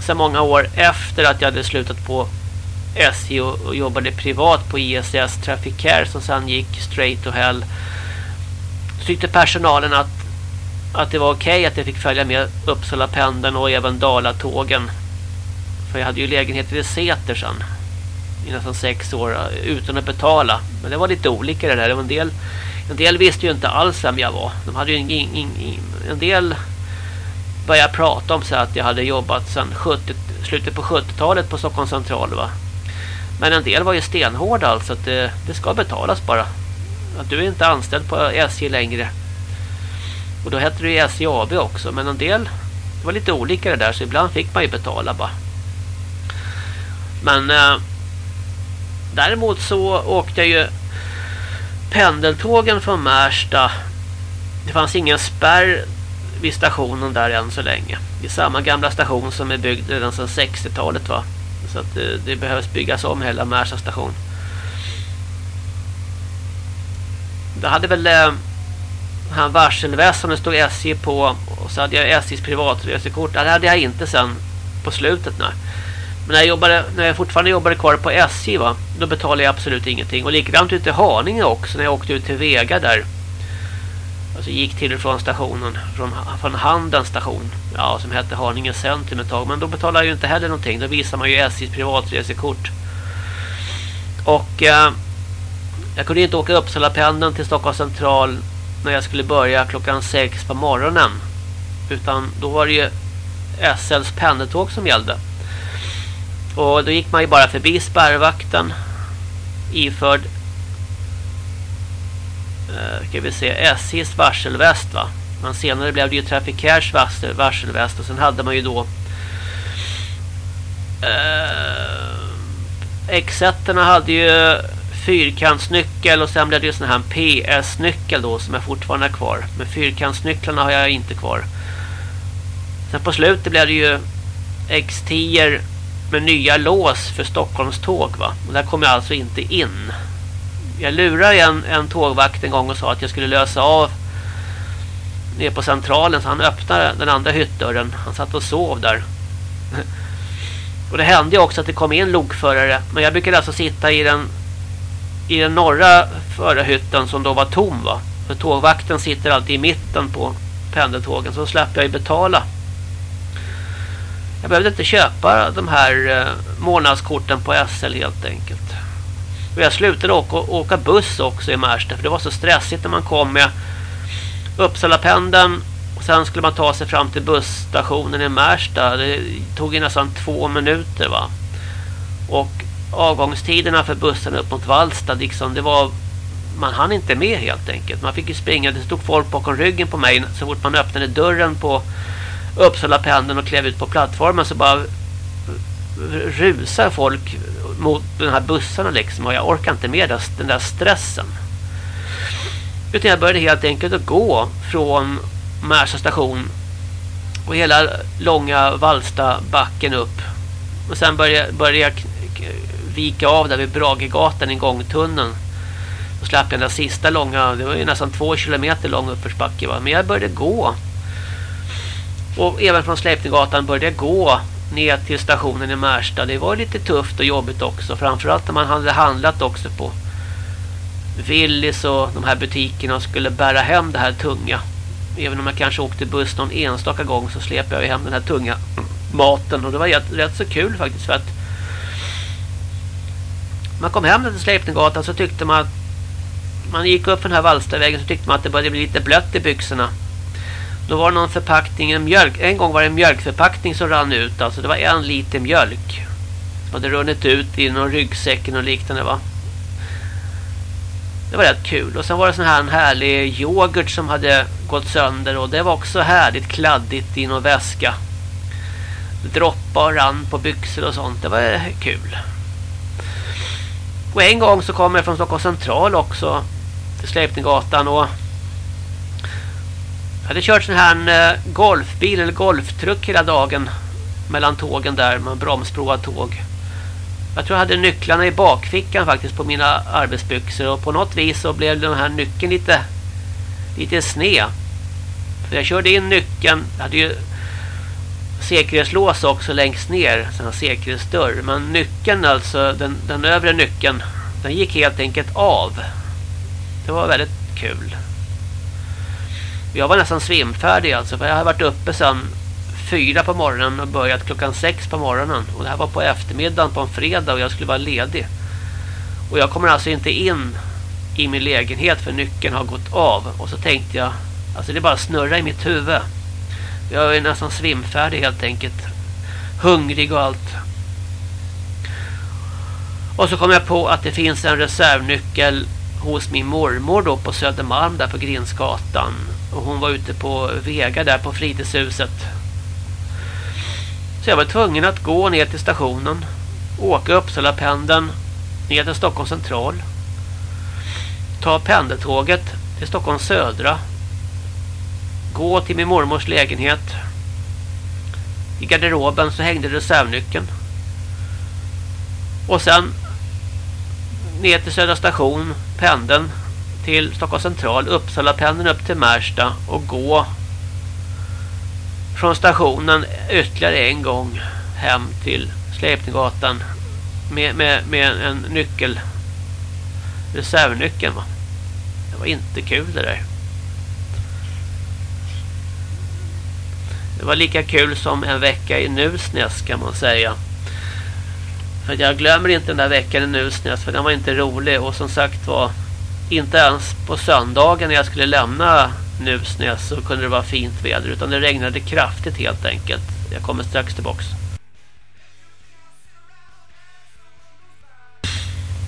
Sen många år efter att jag hade slutat på SJ och, och jobbade privat på ISS Traffic Care som sen gick straight to hell tyckte personalen att att det var okej okay att jag fick följa med Uppsala pendeln och även Dalatågen. För jag hade ju lägenheter i Säter sen. I nästan sex år utan att betala. Men det var lite olika det där. Det var en, del, en del visste ju inte alls vem jag var. De hade ju ing, ing, ing, en del började prata om så att jag hade jobbat sedan 70, slutet på 70-talet på Stockholms central va. Men en del var ju stenhårda alltså att det, det ska betalas bara att du är inte anställd på SJ längre. Och då hette det ju SJ AB också. Men en del, det var lite olika det där. Så ibland fick man ju betala bara. Men eh, däremot så åkte jag ju pendeltågen från Märsta. Det fanns ingen spärr vid stationen där än så länge. Det är samma gamla station som är byggd redan sedan 60-talet va. Så att det, det behövs byggas om hela Märsta station. Det hade väl eh, han varselväst som det stod SJ på och så hade jag SJs privatresekort. Det hade jag inte sen på slutet nej. Men när jag, jobbade, när jag fortfarande jobbade kvar på SJ va, då betalade jag absolut ingenting. Och likadant ute i Haninge också när jag åkte ut till Vega där. Alltså gick till och från stationen, från, från Handens station. Ja, som hette Haninge centrum ett tag. Men då betalade jag ju inte heller någonting. Då visar man ju SJs privatresekort. Och... Eh, jag kunde inte åka Uppsala pendeln till Stockholms central när jag skulle börja klockan sex på morgonen. Utan då var det ju SLs pendeltåg som gällde. Och då gick man ju bara förbi spärrvakten iförd eh, ska vi se SJs varselväst va. Men senare blev det ju Trafikärs varselväst och sen hade man ju då eh, x hade ju fyrkantsnyckel och sen blev det ju sån här PS-nyckel då som jag fortfarande har kvar. Men fyrkantsnycklarna har jag inte kvar. Sen på slutet blev det ju X10 med nya lås för Stockholms tåg va. Och där kom jag alltså inte in. Jag lurade en, en tågvakt en gång och sa att jag skulle lösa av ner på centralen så han öppnade den andra hyttdörren. Han satt och sov där. Och det hände också att det kom in lokförare. Men jag brukade alltså sitta i den i den norra förarhytten som då var tom va. För tågvakten sitter alltid i mitten på pendeltågen så släpper jag ju betala. Jag behövde inte köpa de här eh, månadskorten på SL helt enkelt. Och jag slutade åka, åka buss också i Märsta för det var så stressigt när man kom med Uppsala pendeln och sen skulle man ta sig fram till busstationen i Märsta. Det tog ju nästan två minuter va. Och avgångstiderna för bussen upp mot Vallsta liksom, det var man hann inte med helt enkelt. Man fick ju springa, det stod folk bakom ryggen på mig så fort man öppnade dörren på Uppsala pendeln och klev ut på plattformen så bara rusar folk mot den här bussarna liksom och jag orkar inte med den där stressen. Utan jag började helt enkelt att gå från Märsta station och hela långa Valsta backen upp. Och sen började, började jag vika av där vid Bragegatan i gångtunneln. Då slapp jag den sista långa, det var ju nästan två kilometer lång uppförsbacke va. Men jag började gå. Och även från Släpninggatan började jag gå ner till stationen i Märsta. Det var lite tufft och jobbigt också. Framförallt när man hade handlat också på Willys och de här butikerna och skulle bära hem det här tunga. Även om jag kanske åkte buss någon enstaka gång så släpade jag hem den här tunga maten. Och det var rätt, rätt så kul faktiskt för att man kom hem till Sleipninggatan så tyckte man att man gick upp för den här Vallstavägen så tyckte man att det började bli lite blött i byxorna. Då var det någon förpackning, en mjölk. En gång var det en mjölkförpackning som rann ut. Alltså det var en liter mjölk. Som hade runnit ut i någon ryggsäcken och liknande va. Det var rätt kul. Och sen var det sån här en härlig yoghurt som hade gått sönder. Och det var också härligt kladdigt i någon väska. Det droppade och rann på byxor och sånt. Det var kul. Och en gång så kom jag från Stockholm central också. Till Släpninggatan och jag hade kört sån här en golfbil eller golftruck hela dagen mellan tågen där man bromsprovad tåg. Jag tror jag hade nycklarna i bakfickan faktiskt på mina arbetsbyxor och på något vis så blev den här nyckeln lite lite sned. För jag körde in nyckeln, jag hade ju säkerhetslås också längst ner, sån här säkerhetsdörr, men nyckeln alltså den den övre nyckeln, den gick helt enkelt av. Det var väldigt kul. Jag var nästan svimfärdig alltså för jag hade varit uppe sedan fyra på morgonen och börjat klockan sex på morgonen. Och det här var på eftermiddagen på en fredag och jag skulle vara ledig. Och jag kommer alltså inte in i min lägenhet för nyckeln har gått av. Och så tänkte jag, alltså det bara snurra i mitt huvud. Jag är nästan svimfärdig helt enkelt. Hungrig och allt. Och så kom jag på att det finns en reservnyckel hos min mormor då på Södermalm där på Grinsgatan. Och hon var ute på Vega där på fritidshuset. Så jag var tvungen att gå ner till stationen. Åka Uppsala pendeln ner till Stockholms central. Ta pendeltåget till Stockholms södra. Gå till min mormors lägenhet. I garderoben så hängde reservnyckeln. Och sen ner till Södra station, pendeln till Stockholm central, Uppsala pendeln upp till Märsta och gå från stationen ytterligare en gång hem till Släpninggatan med, med, med en nyckel reservnyckeln va. Det var inte kul det där. Det var lika kul som en vecka i Nusnäs kan man säga. För jag glömmer inte den där veckan i Nusnäs för den var inte rolig och som sagt var inte ens på söndagen när jag skulle lämna Nusnäs så kunde det vara fint väder utan det regnade kraftigt helt enkelt. Jag kommer strax tillbaks.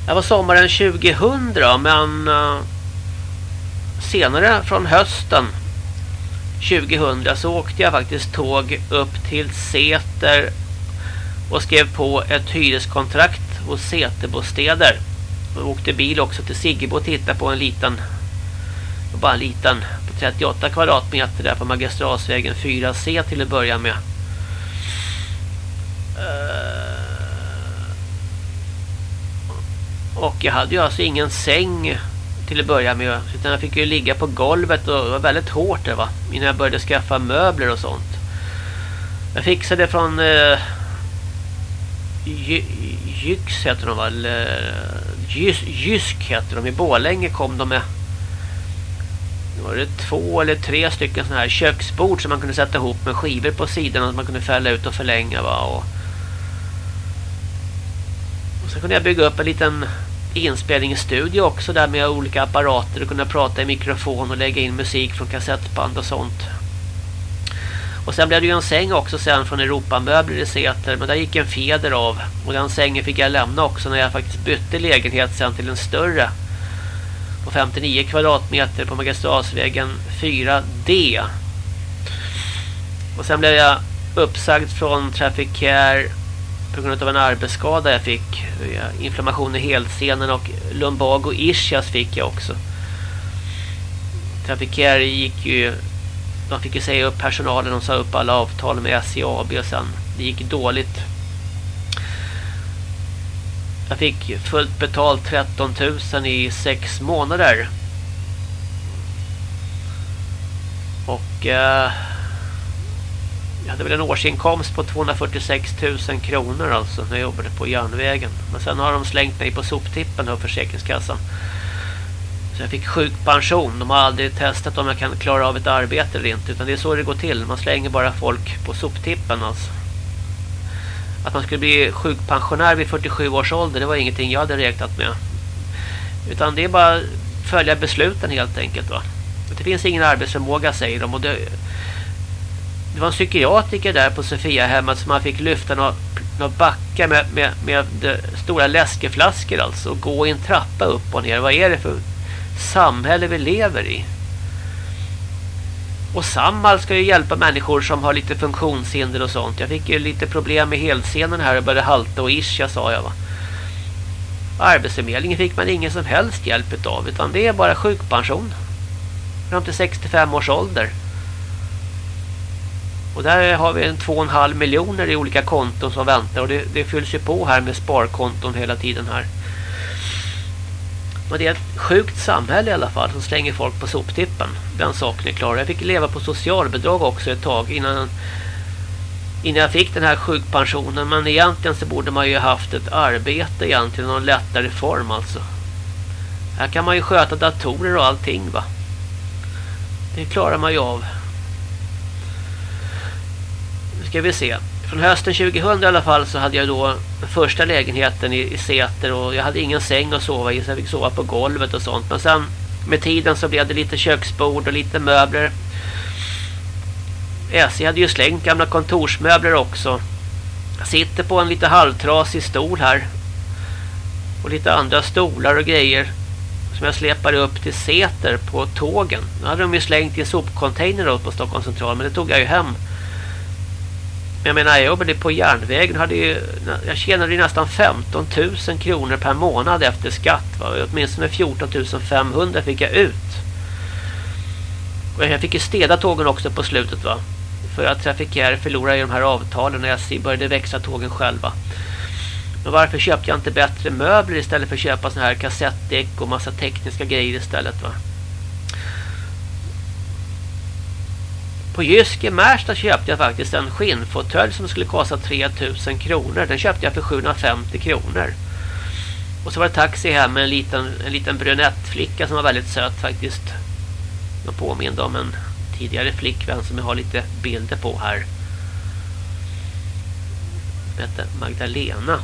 Det var sommaren 2000 men eh, senare från hösten 2000 så åkte jag faktiskt tåg upp till Säter och skrev på ett hyreskontrakt hos Säterbostäder. Och åkte bil också till Siggebo och tittade på en liten bara en liten på 38 kvadratmeter där på Magistrasvägen 4C till att börja med. Eh, och jag hade ju alltså ingen säng till att börja med utan jag fick ju ligga på golvet och det var väldigt hårt det va innan jag började skaffa möbler och sånt. Jag fixade från eh, Jyx heter de väl eh, Jysk heter de i Bålänge kom de med var det två eller tre stycken sådana här köksbord som man kunde sätta ihop med skivor på sidorna som man kunde fälla ut och förlänga va och, och så kunde jag bygga upp en liten inspelningsstudio också där med olika apparater och kunna prata i mikrofon och lägga in musik från kassettband och sånt. Och sen blev det ju en säng också sen från Europamöbler i Säter. Men där gick en fjäder av. Och den sängen fick jag lämna också när jag faktiskt bytte lägenhet sen till en större. På 59 kvadratmeter på Magistratsvägen 4D. Och sen blev jag uppsagd från Trafficare på grund av en arbetsskada jag fick. Eh, inflammation i helsenen och lumbago ischias fick jag också. Trafikerare gick ju de fick ju säga upp personalen och sa upp alla avtal med SJ AB och sen det gick dåligt. Jag fick fullt betalt 13 000 i sex månader. Och eh, jag hade väl en årsinkomst på 246 000 kronor alltså när jag jobbade på järnvägen. Men sen har de slängt mig på soptippen av Försäkringskassan. Så jag fick sjukpension. De har aldrig testat om jag kan klara av ett arbete eller inte. Utan det är så det går till. Man slänger bara folk på soptippen alltså. Att man skulle bli sjukpensionär vid 47 års ålder. Det var ingenting jag hade räknat med. Utan det är bara följa besluten helt enkelt va. Det finns ingen arbetsförmåga säger de. Och det, det var en psykiatriker där på Sofiahemmet som man fick lyfta några, några backar med, med, med stora läskeflaskor alltså. Och gå i en trappa upp och ner. Vad är det för samhälle vi lever i. Och Samhall ska ju hjälpa människor som har lite funktionshinder och sånt. Jag fick ju lite problem med helsenen här och började halta och ischa sa jag va. Arbetsförmedlingen fick man ingen som helst hjälp av utan det är bara sjukpension. Fram till 65 års ålder. Och där har vi en 2,5 miljoner i olika konton som väntar och det, det fylls ju på här med sparkonton hela tiden här. Men det är ett sjukt samhälle i alla fall som slänger folk på soptippen. Den saken är klar. Jag fick leva på socialbidrag också ett tag innan, innan jag fick den här sjukpensionen. Men egentligen så borde man ju haft ett arbete egentligen. Någon lättare form alltså. Här kan man ju sköta datorer och allting va. Det klarar man ju av. Ska vi se från hösten 2000 i alla fall så hade jag då första lägenheten i, i Säter och jag hade ingen säng att sova i så jag fick sova på golvet och sånt. Men sen med tiden så blev det lite köksbord och lite möbler. SJ hade ju slängt gamla kontorsmöbler också. Jag sitter på en lite halvtrasig stol här. Och lite andra stolar och grejer som jag släpade upp till Säter på tågen. Nu hade de ju slängt i en sopcontainer på Stockholms central men det tog jag ju hem. Men Jag menar, jag jobbade på järnvägen. Hade ju, jag tjänade ju nästan 15 000 kronor per månad efter skatt. Va? Åtminstone 14 500 fick jag ut. Och jag fick ju städa tågen också på slutet va. För att trafikärer förlorade ju de här avtalen när SJ började växa tågen själva. Men varför köpte jag inte bättre möbler istället för att köpa såna här kassettdäck och massa tekniska grejer istället va? På Jyske Märsta köpte jag faktiskt en skinnfåtölj som skulle kosta 3000 kronor. Den köpte jag för 750 kronor. Och så var det taxi här med en liten, en liten brunettflicka som var väldigt söt faktiskt. De påminde om en tidigare flickvän som jag har lite bilder på här. Hon hette Magdalena.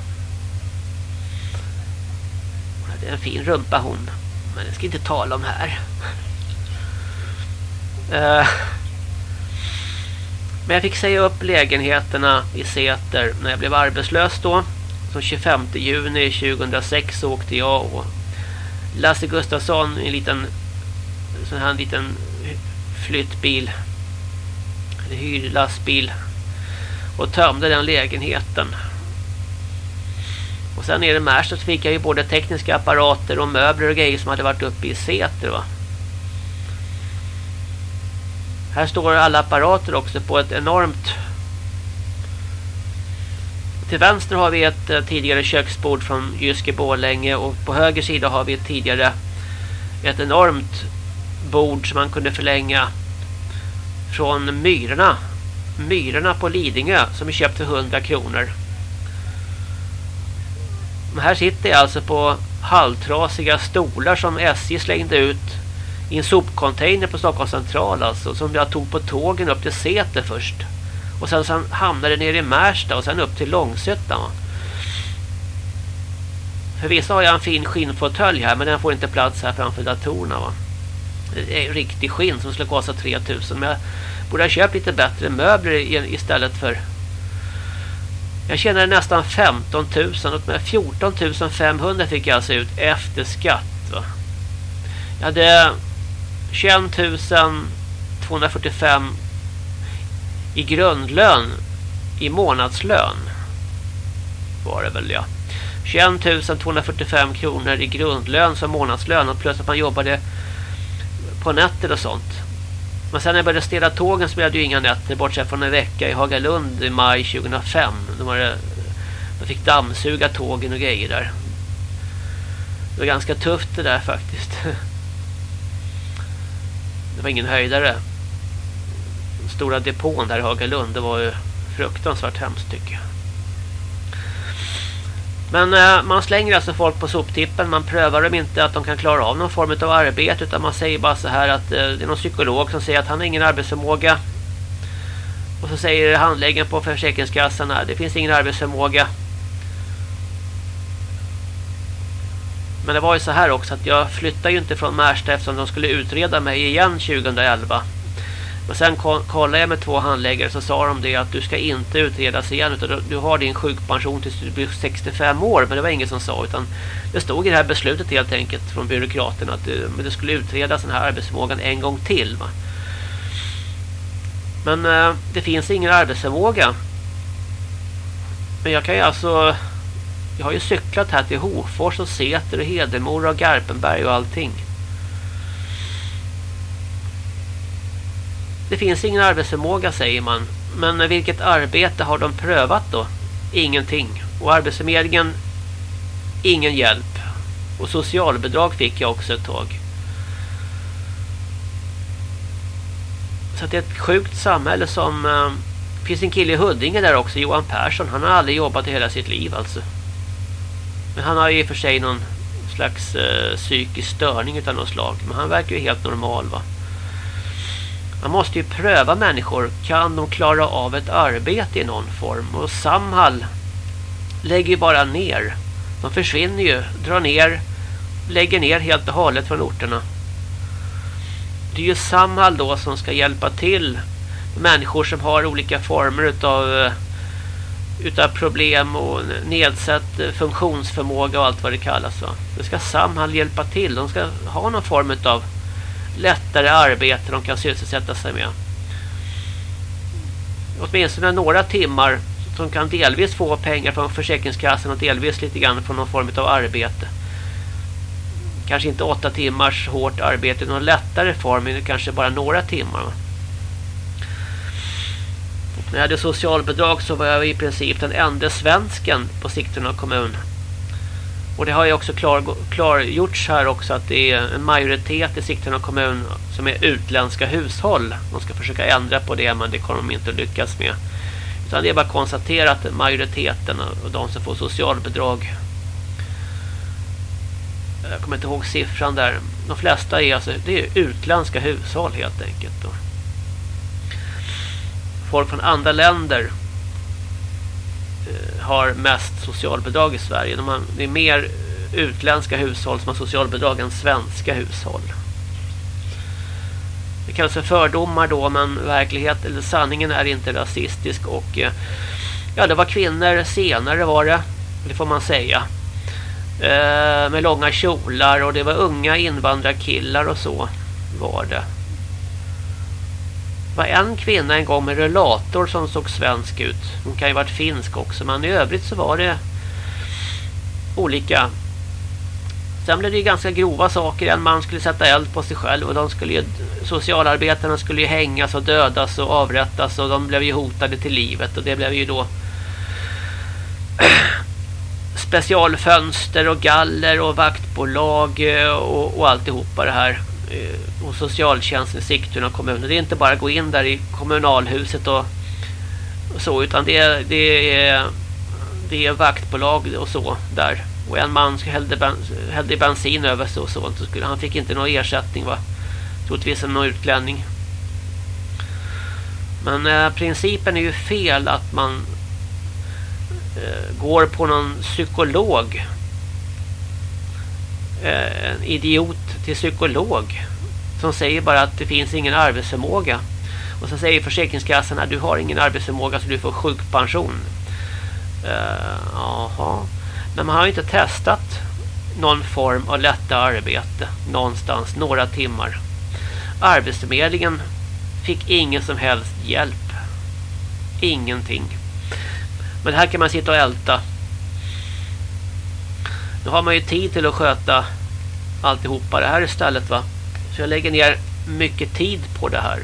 Hon hade en fin rumpa hon. Men det ska inte tala om här. Uh, men jag fick säga upp lägenheterna i Säter när jag blev arbetslös då. Så 25 juni 2006 åkte jag och Lasse Gustafsson i en liten sån här liten flyttbil eller hyrlastbil och tömde den lägenheten. Och sen nere i Märsta så fick jag ju både tekniska apparater och möbler och grejer som hade varit uppe i Säter va. Här står alla apparater också på ett enormt... Till vänster har vi ett eh, tidigare köksbord från Jyske Borlänge och på höger sida har vi ett tidigare ett enormt bord som man kunde förlänga från Myrorna. Myrorna på Lidingö som är köpt för 100 kronor. Men här sitter jag alltså på halvtrasiga stolar som SJ slängde ut i en sopcontainer på Stockholms central alltså. Som jag tog på tågen upp till Säter först. Och sen, sen hamnade det nere i Märsta och sen upp till Långsötan. För vissa har jag en fin skinnfåtölj här men den får inte plats här framför datorerna va. Det är riktig skinn som skulle kosta 3000 men jag borde ha köpt lite bättre möbler istället för jag tjänade nästan 15 000 och med 14 500 fick jag alltså ut efter skatt va. Jag hade 21 245 i grundlön i månadslön var det väl ja. 21 245 kronor i grundlön som månadslön och plus att man jobbade på nätter och sånt. Men sen när jag började städa tågen så blev det ju inga nätter bortsett från en vecka i Hagalund i maj 2005. Då var det, man fick dammsuga tågen och grejer där. Det var ganska tufft det där faktiskt. Det var ingen höjdare. Den stora depån där i Hagalund, det var ju fruktansvärt hemskt tycker jag. Men eh, man slänger alltså folk på soptippen. Man prövar dem inte att de kan klara av någon form av arbete. Utan man säger bara så här att eh, det är någon psykolog som säger att han har ingen arbetsförmåga. Och så säger handläggaren på Försäkringskassan att det finns ingen arbetsförmåga. Men det var ju så här också att jag flyttade ju inte från Märsta eftersom de skulle utreda mig igen 2011. Men sen kollade jag med två handläggare så sa de det att du ska inte utredas igen utan du har din sjukpension tills du blir 65 år. Men det var ingen som sa utan det stod i det här beslutet helt enkelt från byråkraterna att du, men du skulle utredas den här arbetsförmågan en gång till. Va? Men eh, det finns ingen arbetsförmåga. Men jag kan ju alltså jag har ju cyklat här till Hofors och Säter och Hedemora och Garpenberg och allting. Det finns ingen arbetsförmåga säger man. Men vilket arbete har de prövat då? Ingenting. Och arbetsförmedlingen ingen hjälp. Och socialbidrag fick jag också ett tag. Så det är ett sjukt samhälle som... Det finns en kille i Huddinge där också, Johan Persson. Han har aldrig jobbat i hela sitt liv alltså. Men han har ju i och för sig någon slags eh, psykisk störning utan något slag. Men han verkar ju helt normal va. Man måste ju pröva människor. Kan de klara av ett arbete i någon form? Och Samhall lägger ju bara ner. De försvinner ju, drar ner, lägger ner helt och hållet från orterna. Det är ju Samhall då som ska hjälpa till människor som har olika former utav eh, utav problem och nedsatt eh, funktionsförmåga och allt vad det kallas. Va? Ska Samhall hjälpa till. De ska ha någon form av lättare arbete de kan sysselsätta sig med. Åtminstone några timmar som kan delvis få pengar från Försäkringskassan och delvis lite grann från någon form av arbete. Kanske inte åtta timmars hårt arbete i någon lättare form, men kanske bara några timmar. När jag hade socialbidrag så var jag i princip den enda svensken på Sigtuna kommun. Och det har ju också klar, klargjorts här också att det är en majoritet i Sigtuna kommun som är utländska hushåll. De ska försöka ändra på det men det kommer de inte lyckas med. Utan det är bara konstaterat att majoriteten av de som får socialbidrag jag kommer inte ihåg siffran där. De flesta är alltså det är utländska hushåll helt enkelt. Folk från andra länder eh, har mest socialbidrag i Sverige. De har, det är mer utländska hushåll som har socialbidrag än svenska hushåll. Det kallas för fördomar då men verklighet eller sanningen är inte rasistisk och eh, ja det var kvinnor senare var det det får man säga eh, med långa kjolar och det var unga invandrarkillar och så var det var en kvinna en gång med rullator som såg svensk ut. Hon kan ju varit finsk också. Men i övrigt så var det olika. Sen blev det ganska grova saker. En man skulle sätta eld på sig själv. Och de skulle ju, socialarbetarna skulle ju hängas och dödas och avrättas. Och de blev ju hotade till livet. Och det blev ju då specialfönster och galler och vaktbolag eh, och, och alltihopa det här Eh, och socialtjänsten i Sigtuna kommun. Det är inte bara att gå in där i kommunalhuset och, och så utan det är, det är det är vaktbolag och så där. Och en man hällde, ben, hällde bensin över sig och så. så skulle, han fick inte någon ersättning va. troligtvis en utlänning. Men eh, principen är ju fel att man eh, går på någon psykolog. Eh, en idiot till psykolog som säger bara att det finns ingen arbetsförmåga. Och så säger Försäkringskassan att du har ingen arbetsförmåga så du får sjukpension. Uh. Men man har ju inte testat någon form av lätta arbete någonstans, några timmar. Arbetsförmedlingen fick ingen som helst hjälp. Ingenting. Men här kan man sitta och älta. Nu har man ju tid till att sköta alltihopa det här istället va. Så jag lägger ner mycket tid på det här.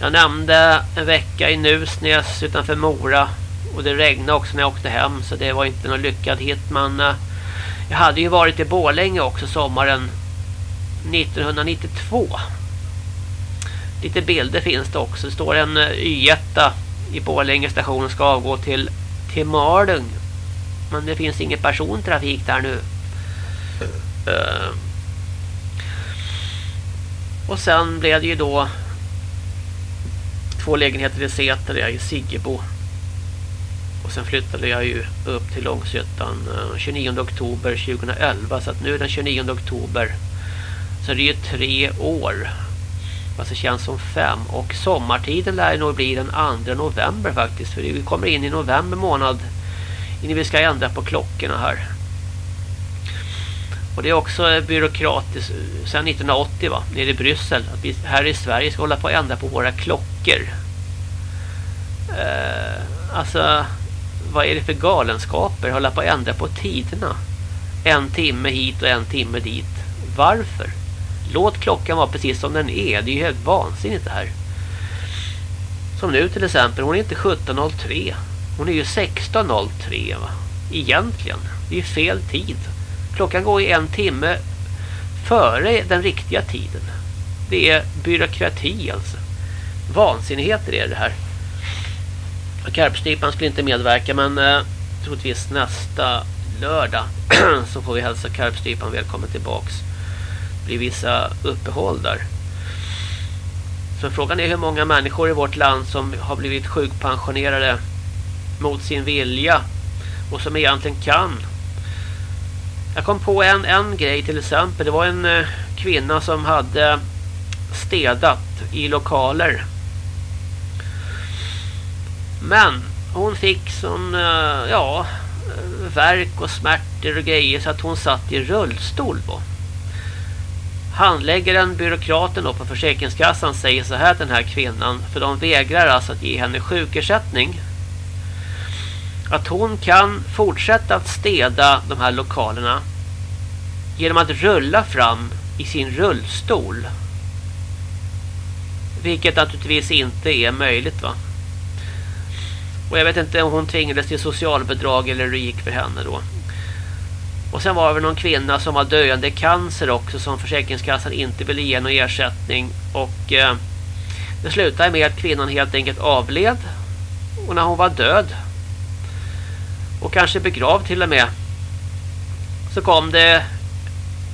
Jag nämnde en vecka i Nusnäs utanför Mora. Och det regnade också när jag åkte hem. Så det var inte någon lyckad hit. Men eh, jag hade ju varit i Bålänge också sommaren 1992. Lite bilder finns det också. Det står en eh, Y1 i Bålänge station ska avgå till, till Malung. Men det finns ingen persontrafik där nu. Eh, och sen blev det ju då två lägenheter i Säter i Siggebo. Och sen flyttade jag ju upp till Långsötan eh, 29 oktober 2011. Så att nu är den 29 oktober. Så det är ju tre år. Fast det känns som fem. Och sommartiden lär nog bli den 2 november faktiskt. För vi kommer in i november månad. Innan vi ska ändra på klockorna här. Och det är också eh, byråkratiskt eh, sedan 1980 va, nere i Bryssel. Att vi här i Sverige ska hålla på att ändra på våra klockor. Eh, alltså, vad är det för galenskaper? Hålla på att ändra på tiderna. En timme hit och en timme dit. Varför? Låt klockan vara precis som den är. Det är ju helt vansinnigt det här. Som nu till exempel, hon är inte 17.03. Hon är ju 16.03 va. Egentligen. Det är ju fel tid. Klockan går i en timme före den riktiga tiden. Det är byråkrati alltså. Vansinnigheter är det här. Karpstipan skulle inte medverka men eh, troligtvis nästa lördag så får vi hälsa Karpstipan välkommen tillbaks. Det blir vissa uppehåll där. Så frågan är hur många människor i vårt land som har blivit sjukpensionerade mot sin vilja och som egentligen kan jag kom på en, en grej till exempel. Det var en eh, kvinna som hade städat i lokaler. Men hon fick sån, eh, ja, eh, verk och smärtor och grejer så att hon satt i rullstol då. Handläggaren, byråkraten då på Försäkringskassan säger så här till den här kvinnan. För de vägrar alltså att ge henne sjukersättning att hon kan fortsätta att städa de här lokalerna genom att rulla fram i sin rullstol. Vilket naturligtvis inte är möjligt va. Och jag vet inte om hon tvingades till socialbidrag eller hur det gick för henne då. Och sen var det någon kvinna som var döende i cancer också som Försäkringskassan inte ville ge någon ersättning. Och eh, det slutade med att kvinnan helt enkelt avled. Och när hon var död och kanske begravd till och med så kom det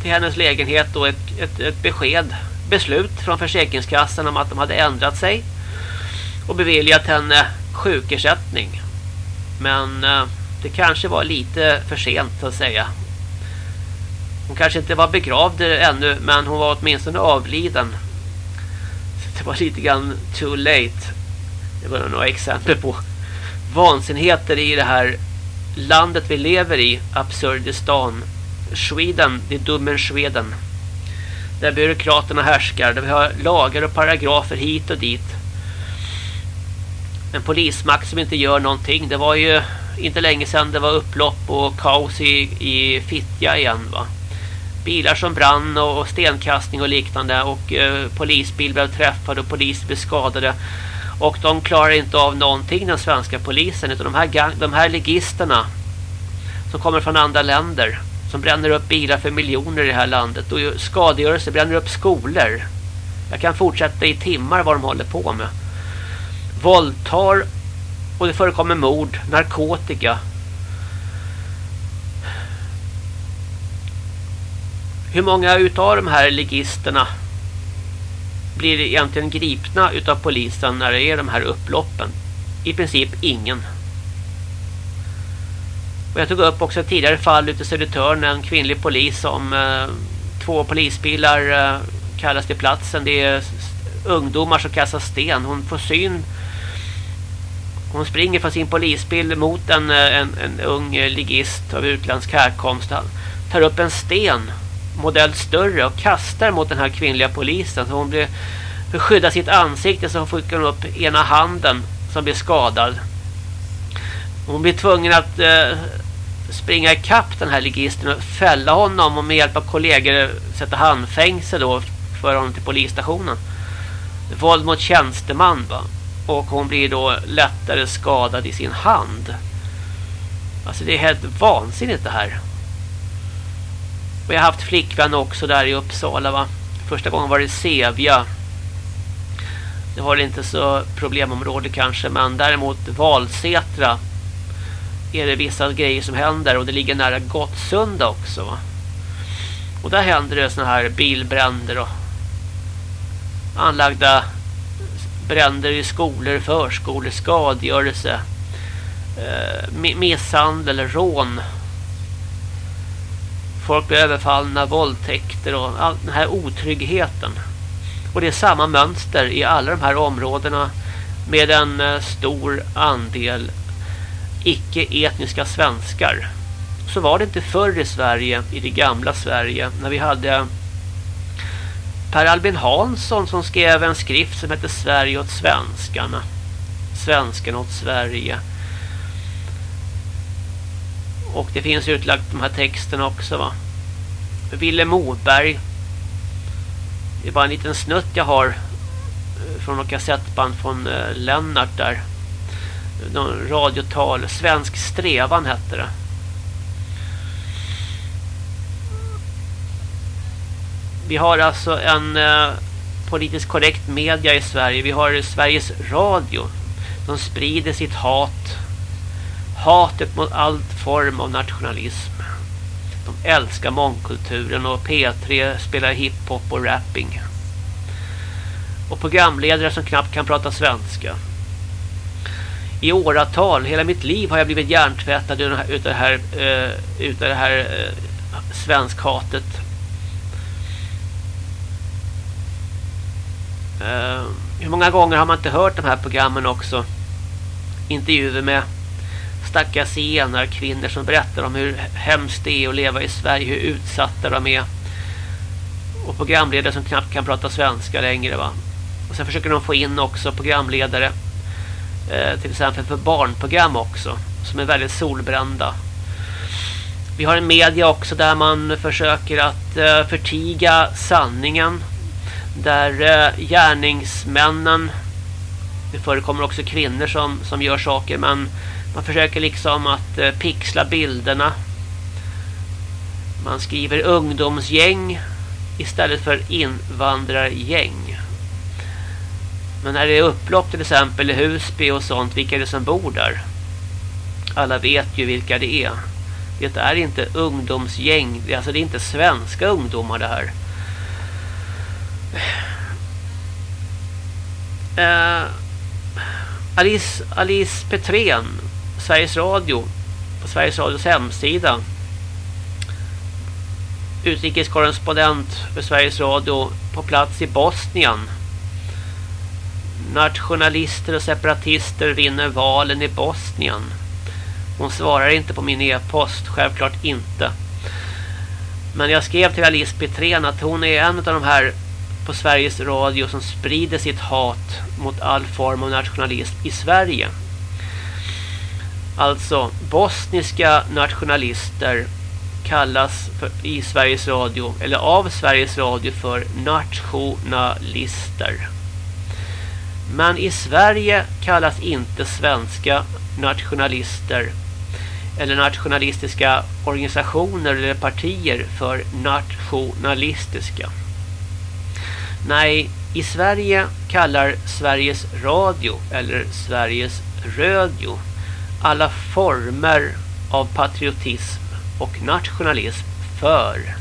till hennes lägenhet då ett, ett, ett besked, beslut från Försäkringskassan om att de hade ändrat sig och beviljat henne sjukersättning. Men eh, det kanske var lite för sent att säga. Hon kanske inte var begravd ännu men hon var åtminstone avliden. Det var lite grann too late. Det var några exempel på vansinnigheter i det här landet vi lever i, Absurdistan, Sweden, det är dummen Sweden. Där byråkraterna härskar, där vi har lagar och paragrafer hit och dit. En polismakt som inte gör någonting. Det var ju inte länge sedan det var upplopp och kaos i, i Fittja igen va. Bilar som brann och stenkastning och liknande och eh, polisbil blev träffad och polis blev skadade. Och de klarar inte av någonting den svenska polisen utan de här, gang, de här legisterna som kommer från andra länder som bränner upp bilar för miljoner i det här landet och skadegörelse bränner upp skolor. Jag kan fortsätta i timmar vad de håller på med. Våldtar och det förekommer mord, narkotika. Hur många utav de här ligisterna blir egentligen gripna utav polisen när det är de här upploppen? I princip ingen. Och jag tog upp också ett tidigare fall ute i Södertörn, en kvinnlig polis som eh, två polisbilar eh, kallas till platsen. Det är ungdomar som kastar sten. Hon får syn hon springer från sin polisbil mot en, eh, en, en ung ligist av utländsk härkomst. Han tar upp en sten, modell större, och kastar mot den här kvinnliga polisen. Så hon blir, för att skydda sitt ansikte så skickar hon upp ena handen som blir skadad. Hon blir tvungen att eh, springa ikapp den här ligisten och fälla honom och med hjälp av kollegor sätta handfängsel då för honom till polisstationen. Våld mot tjänsteman va. Och hon blir då lättare skadad i sin hand. Alltså det är helt vansinnigt det här. Och jag har haft flickvän också där i Uppsala va. Första gången var det Sevja. Det var inte så problemområde kanske men däremot Valsätra är det vissa grejer som händer och det ligger nära Gottsunda också va? Och där händer det såna här bilbränder och anlagda bränder i skolor, förskolor, skadegörelse, eh, misshandel, rån. Folk blir överfallna, våldtäkter och all den här otryggheten. Och det är samma mönster i alla de här områdena med en eh, stor andel icke-etniska svenskar. Så var det inte förr i Sverige, i det gamla Sverige, när vi hade Per Albin Hansson som skrev en skrift som hette Sverige åt svenskarna. Svenskarna åt Sverige. Och det finns utlagt de här texterna också va. Ville Moberg. Det är bara en liten snutt jag har eh, från något kassettband från eh, Lennart där någon radiotal. Svensk strävan hette det. Vi har alltså en eh, politiskt korrekt media i Sverige. Vi har Sveriges Radio. De sprider sitt hat. Hatet mot all form av nationalism. De älskar mångkulturen och P3 spelar hiphop och rapping. Och programledare som knappt kan prata svenska i åratal, hela mitt liv har jag blivit hjärntvättad utav det här, utav det här eh, eh, svenskhatet. Eh, hur många gånger har man inte hört de här programmen också? Intervjuer med stackars zigenar, kvinnor som berättar om hur hemskt det är att leva i Sverige, hur utsatta de är. Och programledare som knappt kan prata svenska längre va. Och sen försöker de få in också programledare Eh, till exempel för barnprogram också som är väldigt solbrända. Vi har en media också där man försöker att eh, förtiga sanningen där eh, gärningsmännen det förekommer också kvinnor som, som gör saker men man försöker liksom att eh, pixla bilderna man skriver ungdomsgäng istället för invandrargäng men när det är upplopp till exempel i Husby och sånt, vilka är det som bor där? Alla vet ju vilka det är. Det är inte ungdomsgäng, alltså det är inte svenska ungdomar det här. Uh, Alice, Alice Petrén, Sveriges Radio, på Sveriges Radios hemsida. Utrikeskorrespondent för Sveriges Radio på plats i Bosnien Nationalister och separatister vinner valen i Bosnien. Hon svarar inte på min e-post, självklart inte. Men jag skrev till Alice Petrén att hon är en av de här på Sveriges Radio som sprider sitt hat mot all form av nationalism i Sverige. Alltså, bosniska nationalister kallas för, i Sveriges Radio, eller av Sveriges Radio för nationalister. Men i Sverige kallas inte svenska nationalister eller nationalistiska organisationer eller partier för nationalistiska. Nej, i Sverige kallar Sveriges Radio eller Sveriges Radio alla former av patriotism och nationalism för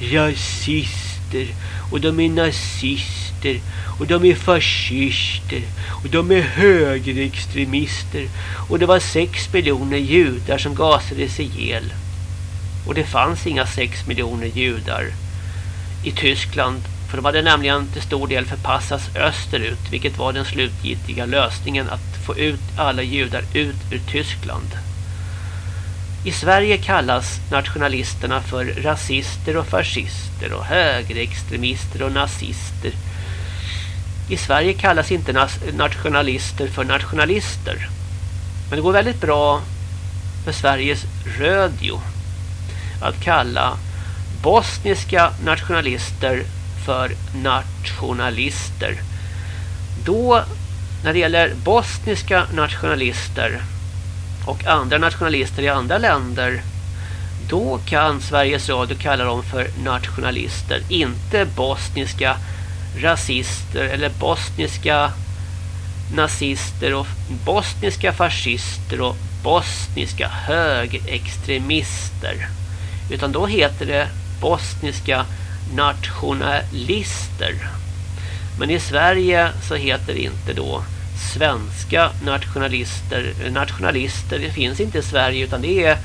rasister och de är nazister och de är fascister och de är högerextremister och det var sex miljoner judar som gasades ihjäl. Och det fanns inga sex miljoner judar i Tyskland för de hade nämligen till stor del förpassats österut vilket var den slutgiltiga lösningen att få ut alla judar ut ur Tyskland. I Sverige kallas nationalisterna för rasister och fascister och högerextremister och nazister. I Sverige kallas inte nationalister för nationalister. Men det går väldigt bra för Sveriges radio att kalla bosniska nationalister för nationalister. Då, när det gäller bosniska nationalister och andra nationalister i andra länder då kan Sveriges Radio kalla dem för nationalister. Inte bosniska rasister eller bosniska nazister och bosniska fascister och bosniska högerextremister. Utan då heter det bosniska nationalister. Men i Sverige så heter det inte då svenska nationalister. Nationalister det finns inte i Sverige utan det är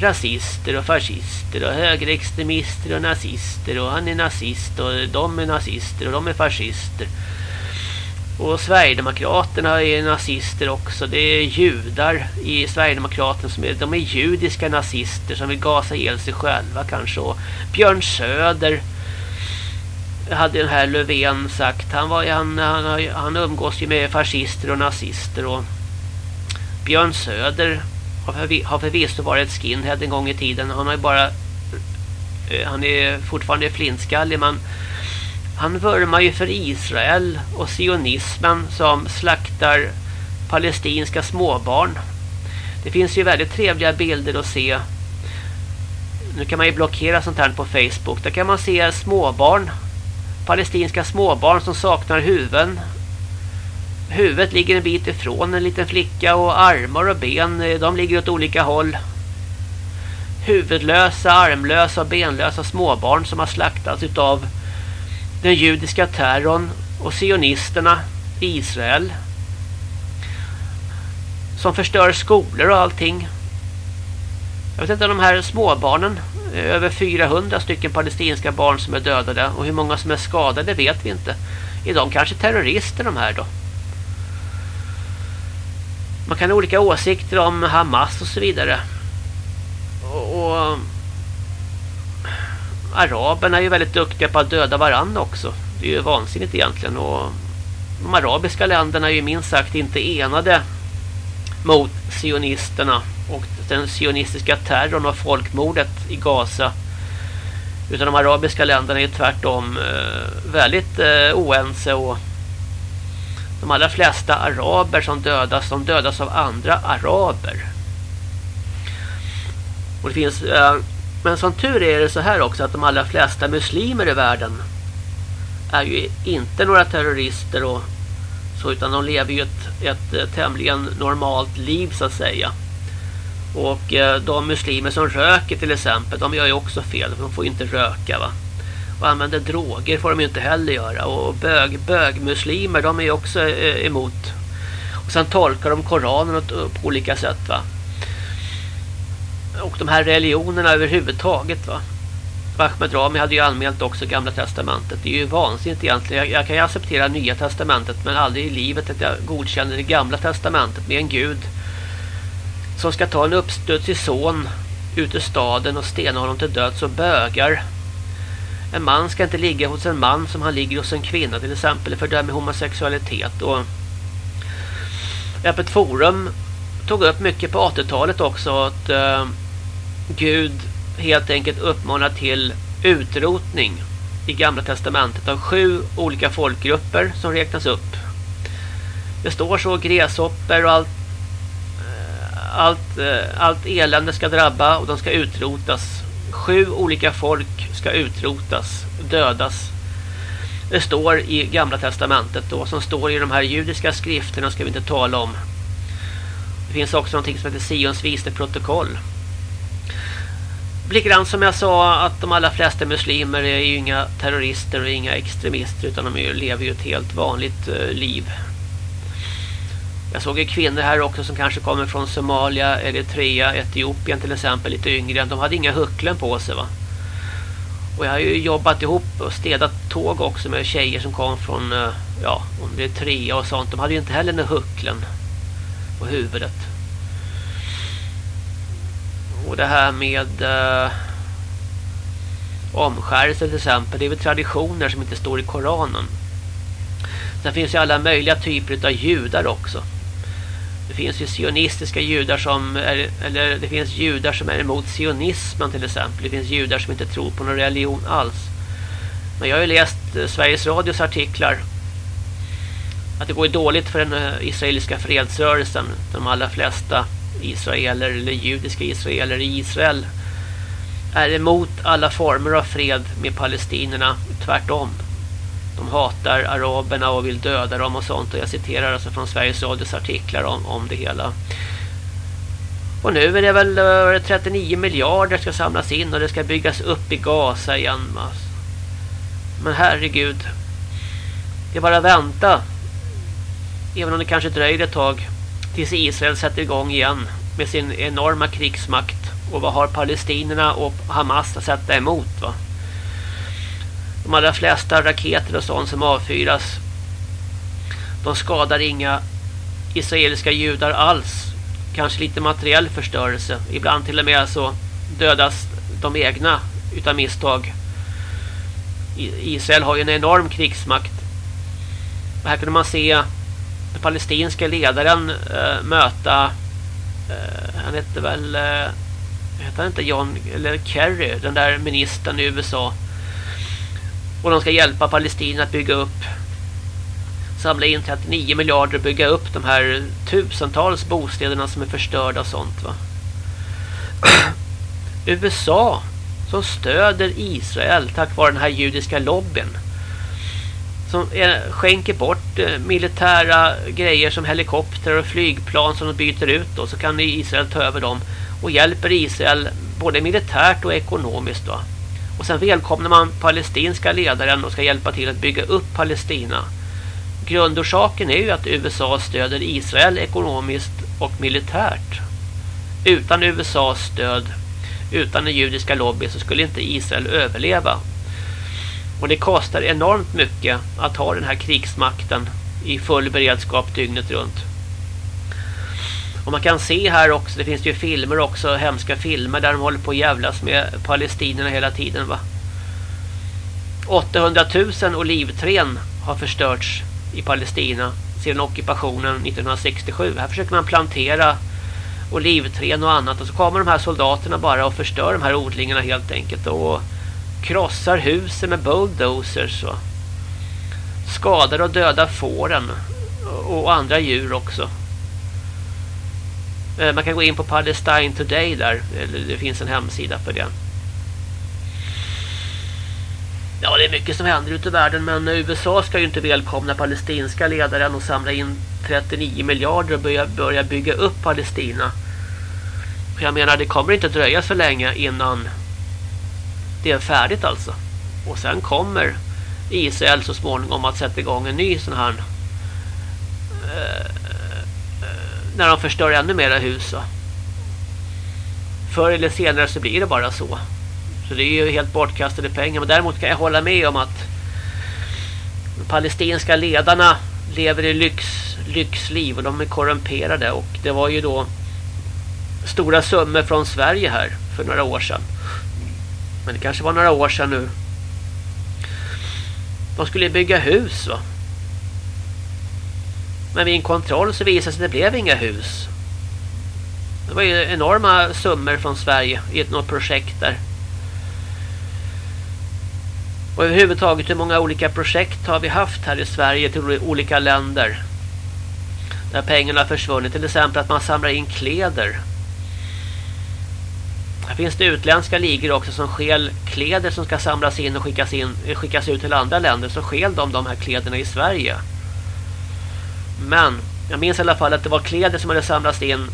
rasister och fascister och högerextremister och nazister och han är nazist och de är nazister och de är fascister. Och Sverigedemokraterna är nazister också. Det är judar i Sverigedemokraterna som är, de är judiska nazister som vill gasa ihjäl sig själva kanske. Och Björn Söder hade den här Löfven sagt. Han, var, han, han, han umgås ju med fascister och nazister. Och Björn Söder har förvisso varit skinhead en gång i tiden. Han har ju bara han är fortfarande flintskallig men han vurmar ju för Israel och sionismen som slaktar palestinska småbarn. Det finns ju väldigt trevliga bilder att se. Nu kan man ju blockera sånt här på Facebook. Där kan man se småbarn. Palestinska småbarn som saknar huvuden. Huvudet ligger en bit ifrån en liten flicka och armar och ben eh, de ligger åt olika håll. Huvudlösa, armlösa och benlösa småbarn som har slaktats utav den judiska terrorn och sionisterna i Israel som förstör skolor och allting. Jag vet inte om de här småbarnen, över 400 stycken palestinska barn som är dödade och hur många som är skadade vet vi inte. Är de kanske terrorister de här då? Man kan ha olika åsikter om Hamas och så vidare. Och, och araberna är ju väldigt duktiga på att döda varandra också. Det är ju vansinnigt egentligen. Och de arabiska länderna är ju minst sagt inte enade mot sionisterna och den sionistiska terrorn och folkmordet i Gaza. Utan de arabiska länderna är tvärtom eh, väldigt eh, oense och de allra flesta araber som dödas, de dödas av andra araber. Och det finns eh, men som tur är det så här också att de allra flesta muslimer i världen är ju inte några terrorister och så utan de lever ju ett, ett eh, tämligen normalt liv så att säga. Och eh, de muslimer som röker till exempel, de gör ju också fel. De får ju inte röka va. Och använder droger får de ju inte heller göra. Och bög, bögmuslimer, de är ju också eh, emot. Och sen tolkar de Koranen på olika sätt va och de här religionerna överhuvudtaget va. Ahmed Rami hade ju anmält också Gamla Testamentet. Det är ju vansinnigt egentligen. Jag, jag kan ju acceptera Nya Testamentet men aldrig i livet att jag godkänner det Gamla Testamentet med en Gud som ska ta en uppstudsig son ut ur staden och stena honom till döds och bögar. En man ska inte ligga hos en man som han ligger hos en kvinna till exempel för dömer homosexualitet och Öppet Forum tog upp mycket på 80-talet också att uh, Gud helt enkelt uppmanar till utrotning i Gamla Testamentet av sju olika folkgrupper som räknas upp. Det står så gräshopper och allt eh, allt, eh, allt elände ska drabba och de ska utrotas. Sju olika folk ska utrotas, dödas. Det står i Gamla Testamentet då som står i de här judiska skrifterna ska vi inte tala om. Det finns också någonting som heter Sions viste protokoll likadant som jag sa att de allra flesta muslimer är ju inga terrorister och inga extremister utan de ju, lever ju ett helt vanligt eh, liv. Jag såg ju kvinnor här också som kanske kommer från Somalia, Eritrea, Etiopien till exempel, lite yngre. De hade inga hucklen på sig va. Och jag har ju jobbat ihop och städat tåg också med tjejer som kom från, eh, ja, om det är trea och sånt. De hade ju inte heller några hucklen på huvudet. Och det här med eh, omskärelse till exempel. Det är väl traditioner som inte står i Koranen. Sen finns ju alla möjliga typer av judar också. Det finns ju sionistiska judar som är, eller det finns judar som är emot sionismen till exempel. Det finns judar som inte tror på någon religion alls. Men jag har ju läst eh, Sveriges Radios artiklar att det går dåligt för den eh, israeliska fredsrörelsen. De allra flesta israeler eller judiska israeler i Israel är emot alla former av fred med palestinerna. Tvärtom. De hatar araberna och vill döda dem och sånt. Och jag citerar alltså från Sveriges Radios artiklar om, om det hela. Och nu är det väl eh, 39 miljarder ska samlas in och det ska byggas upp i Gaza igen. Men herregud. Det är bara att vänta. Även om det kanske dröjer ett tag tills Israel sätter igång igen med sin enorma krigsmakt. Och vad har palestinerna och Hamas att sätta emot va? De allra flesta raketer och sånt som avfyras de skadar inga israeliska judar alls. Kanske lite materiell förstörelse. Ibland till och med så dödas de egna utan misstag. Israel har ju en enorm krigsmakt. Och här kunde man se den palestinska ledaren eh, möta eh, han hette väl eh, äh, heter han inte John eller Kerry den där ministern i USA. Och de ska hjälpa Palestina att bygga upp samla in 39 miljarder och bygga upp de här tusentals bostäderna som är förstörda och sånt va. USA som stöder Israel tack vare den här judiska lobbyn som skänker bort eh, militära grejer som helikopter och flygplan som de byter ut och så kan Israel ta över dem och hjälper Israel både militärt och ekonomiskt då. Och sen välkomnar man palestinska ledaren och ska hjälpa till att bygga upp Palestina. Grundorsaken är ju att USA stöder Israel ekonomiskt och militärt. Utan USAs stöd, utan den judiska lobby så skulle inte Israel överleva och det kostar enormt mycket att ha den här krigsmakten i full beredskap dygnet runt. Och man kan se här också, det finns ju filmer också, hemska filmer där de håller på att jävlas med palestinerna hela tiden va. 800 000 olivträn har förstörts i Palestina sedan ockupationen 1967. Här försöker man plantera olivträn och annat och så kommer de här soldaterna bara och förstör de här odlingarna helt enkelt och krossar husen med bulldozers och skadar och dödar fåren och andra djur också. Eh, man kan gå in på Palestine Today där. Det finns en hemsida för det. Ja, det är mycket som händer ute i världen men USA ska ju inte välkomna palestinska ledaren och samla in 39 miljarder och börja, börja bygga upp Palestina. Jag menar, det kommer inte dröja så länge innan det är färdigt alltså. Och sen kommer Israel så småningom att sätta igång en ny sån här eh, eh när de förstör ännu mera hus. Förr eller senare så blir det bara så. Så det är ju helt bortkastade pengar. Men däremot kan jag hålla med om att de palestinska ledarna lever i lyx, lyxliv och de är korrumperade. Och det var ju då stora summor från Sverige här för några år sedan. Men det kanske var några år sedan nu. De skulle bygga hus va. Men vid en kontroll så visade sig att det blev inga hus. Det var ju enorma summor från Sverige i ett något projekt där. Och överhuvudtaget hur många olika projekt har vi haft här i Sverige till olika länder. Där pengarna har försvunnit. Till exempel att man samlar in kläder här finns det utländska ligor också som skäl kläder som ska samlas in och skickas, in, eh, skickas ut till andra länder. Så skäl de de här kläderna i Sverige. Men jag minns i alla fall att det var kläder som hade samlats in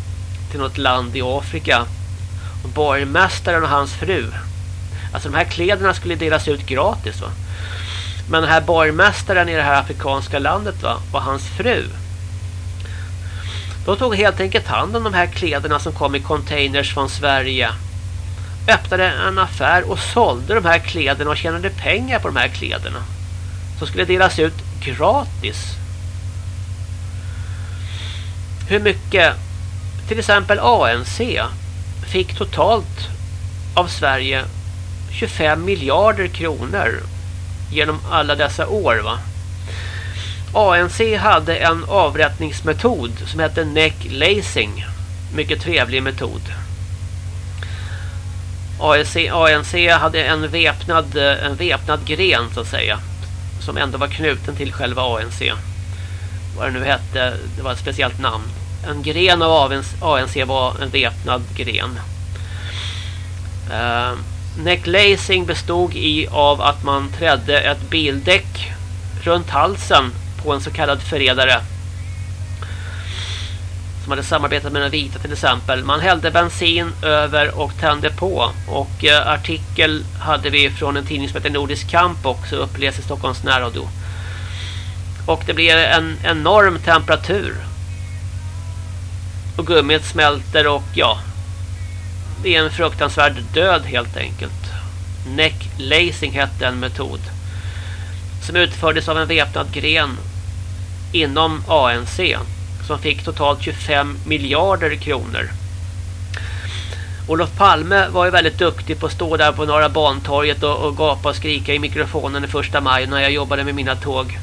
till något land i Afrika. Och borgmästaren och hans fru. Alltså de här kläderna skulle delas ut gratis va. Men den här borgmästaren i det här afrikanska landet va, och hans fru. De tog helt enkelt hand om de här kläderna som kom i containers från Sverige. Öppnade en affär och sålde de här kläderna och tjänade pengar på de här kläderna. Som skulle delas ut gratis. Hur mycket till exempel ANC fick totalt av Sverige 25 miljarder kronor genom alla dessa år va. ANC hade en avrättningsmetod som hette neck lacing. Mycket trevlig metod. ANC, ANC hade en väpnad, eh, en väpnad gren så att säga. Som ändå var knuten till själva ANC. Vad det nu hette, det var ett speciellt namn. En gren av ANC var en väpnad gren. Eh, uh, necklacing bestod i av att man trädde ett bildäck runt halsen på en så kallad förrädare som hade samarbetat med den vita till exempel. Man hällde bensin över och tände på. Och eh, artikel hade vi från en tidning som heter Nordisk Kamp också uppläst i Stockholms närradio. Och det blir en enorm temperatur. Och gummit smälter och ja. Det är en fruktansvärd död helt enkelt. Neck lacing hette en metod. Som utfördes av en väpnad gren inom ANC som fick totalt 25 miljarder kronor. Olof Palme var ju väldigt duktig på att stå där på Norra Bantorget och, och gapa och skrika i mikrofonen den första maj när jag jobbade med mina tåg.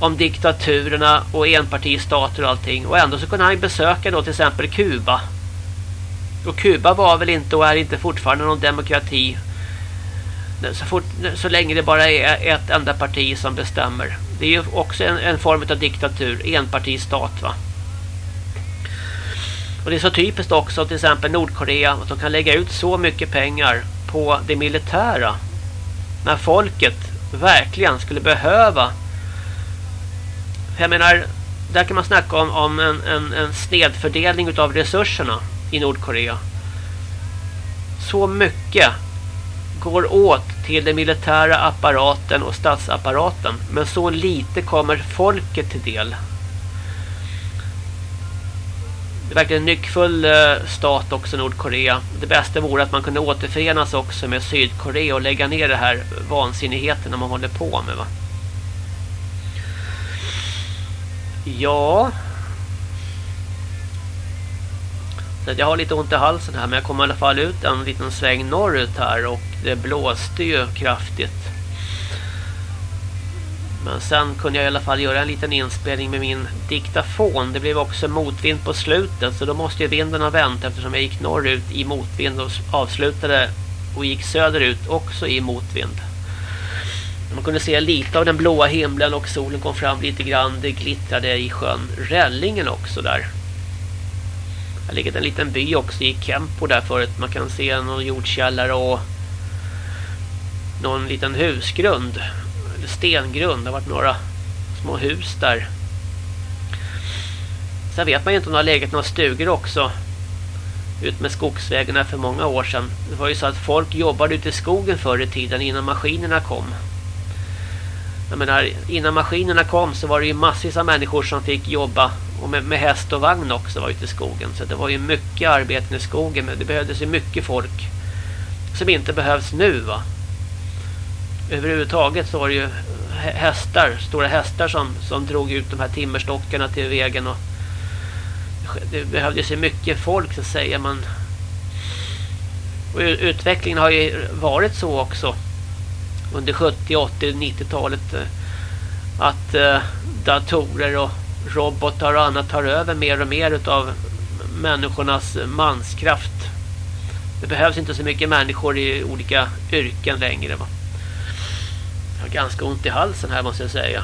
Om diktaturerna och enpartistater och allting. Och ändå så kunde han besöka då till exempel Kuba. Och Kuba var väl inte och är inte fortfarande någon demokrati. Så, fort, så länge det bara är ett enda parti som bestämmer. Det är ju också en, en form av diktatur, enpartistat va. Och det är så typiskt också till exempel Nordkorea att de kan lägga ut så mycket pengar på det militära när folket verkligen skulle behöva för jag menar där kan man snacka om, om en, en, en snedfördelning av resurserna i Nordkorea så mycket går åt till den militära apparaten och statsapparaten. Men så lite kommer folket till del. Det är verkligen en nyckfull eh, stat också Nordkorea. Det bästa vore att man kunde återförenas också med Sydkorea och lägga ner det här vansinnigheten man håller på med va. Ja. Så jag har lite ont i halsen här men jag kom i alla fall ut en liten sväng norrut här och det blåste ju kraftigt. Men sen kunde jag i alla fall göra en liten inspelning med min diktafon. Det blev också motvind på slutet så då måste ju vinden ha vänt eftersom jag gick norrut i motvind och avslutade och gick söderut också i motvind. Man kunde se lite av den blåa himlen och solen kom fram lite grann. Det glittrade i sjön Rällingen också där. Här ligger en liten by också i Kempo där förut. Man kan se någon jordkällare och någon liten husgrund. Eller stengrund. Det har varit några små hus där. Sen vet man ju inte om det har legat några stugor också. Ut med skogsvägarna för många år sedan. Det var ju så att folk jobbade ute i skogen förr i tiden innan maskinerna kom. Jag menar, innan maskinerna kom så var det ju massvis av människor som fick jobba och med, med häst och vagn också var ute i skogen. Så det var ju mycket arbeten i skogen. Men det behövdes ju mycket folk som inte behövs nu va. Överhuvudtaget så var det ju hästar, stora hästar som, som drog ut de här timmerstockarna till vägen. Och det behövdes ju mycket folk så att säga. Men, och utvecklingen har ju varit så också under 70, 80, 90-talet att eh, datorer och robotar och annat tar över mer och mer av människornas manskraft. Det behövs inte så mycket människor i olika yrken längre. Va? Jag har ganska ont i halsen här måste jag säga.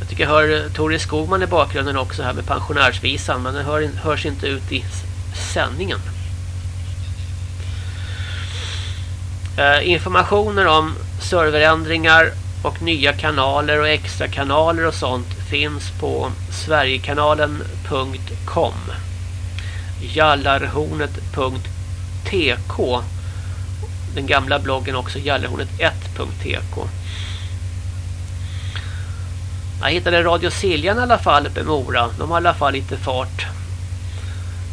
Jag tycker jag hör eh, Tore Skogman i bakgrunden också här med pensionärsvisan. Men den hör, hörs inte ut i sändningen. Eh, informationer om serverändringar och nya kanaler och extra kanaler och sånt finns på sverigekanalen.com jallarhornet.tk Den gamla bloggen också jallarhornet1.tk Jag hittade Radio Siljan i alla fall uppe i Mora. De har i alla fall lite fart.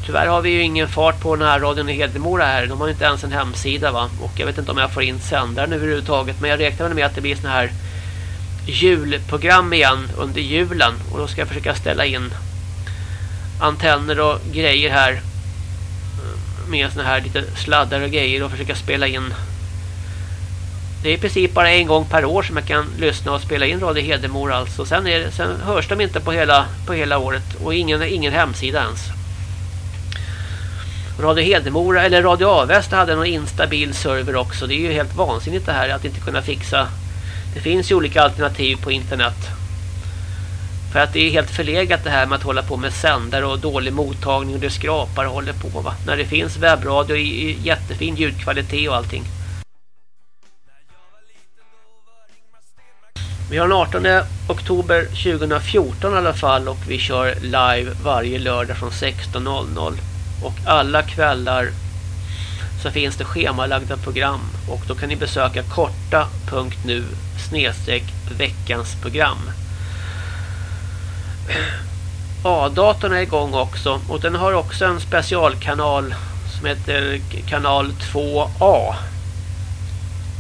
Tyvärr har vi ju ingen fart på den här radion i Hedemora här. De har inte ens en hemsida va. Och jag vet inte om jag får in sändaren överhuvudtaget. Men jag räknar med att det blir såna här julprogram igen under julen. Och då ska jag försöka ställa in antenner och grejer här. Eh, med såna här lite sladdar och grejer och försöka spela in. Det är i princip bara en gång per år som jag kan lyssna och spela in Radio Hedemora alltså. Sen, är det, sen hörs de inte på hela, på hela året. Och ingen, ingen hemsida ens. Radio Hedemora eller Radio Avesta hade någon instabil server också. Det är ju helt vansinnigt det här att inte kunna fixa. Det finns ju olika alternativ på internet. För att det är helt förlegat det här med att hålla på med sändare och dålig mottagning och det skrapar och håller på va. När det finns webbradio i jättefin ljudkvalitet och allting. Vi har den 18 oktober 2014 i alla fall och vi kör live varje lördag från 16.00 och alla kvällar så finns det schemalagda program och då kan ni besöka korta.nu snedstreck veckans program. A-datorn är igång också och den har också en specialkanal som heter kanal 2A.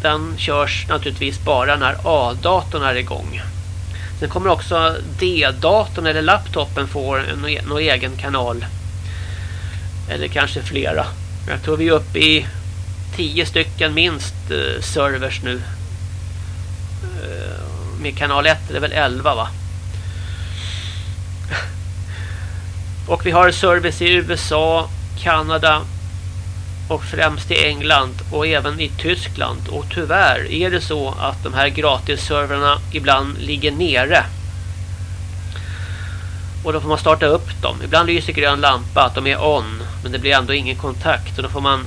Den körs naturligtvis bara när A-datorn är igång. Sen kommer också D-datorn eller laptopen få en, en egen kanal eller kanske flera. Jag tror vi är uppe i tio stycken minst eh, servers nu. Eh, med kanal 1 är det väl 11 va? Och vi har service i USA, Kanada och främst i England och även i Tyskland. Och tyvärr är det så att de här gratisserverna ibland ligger nere. Och då får man starta upp dem. Ibland lyser grön lampa att de är on. Men det blir ändå ingen kontakt. Och då får man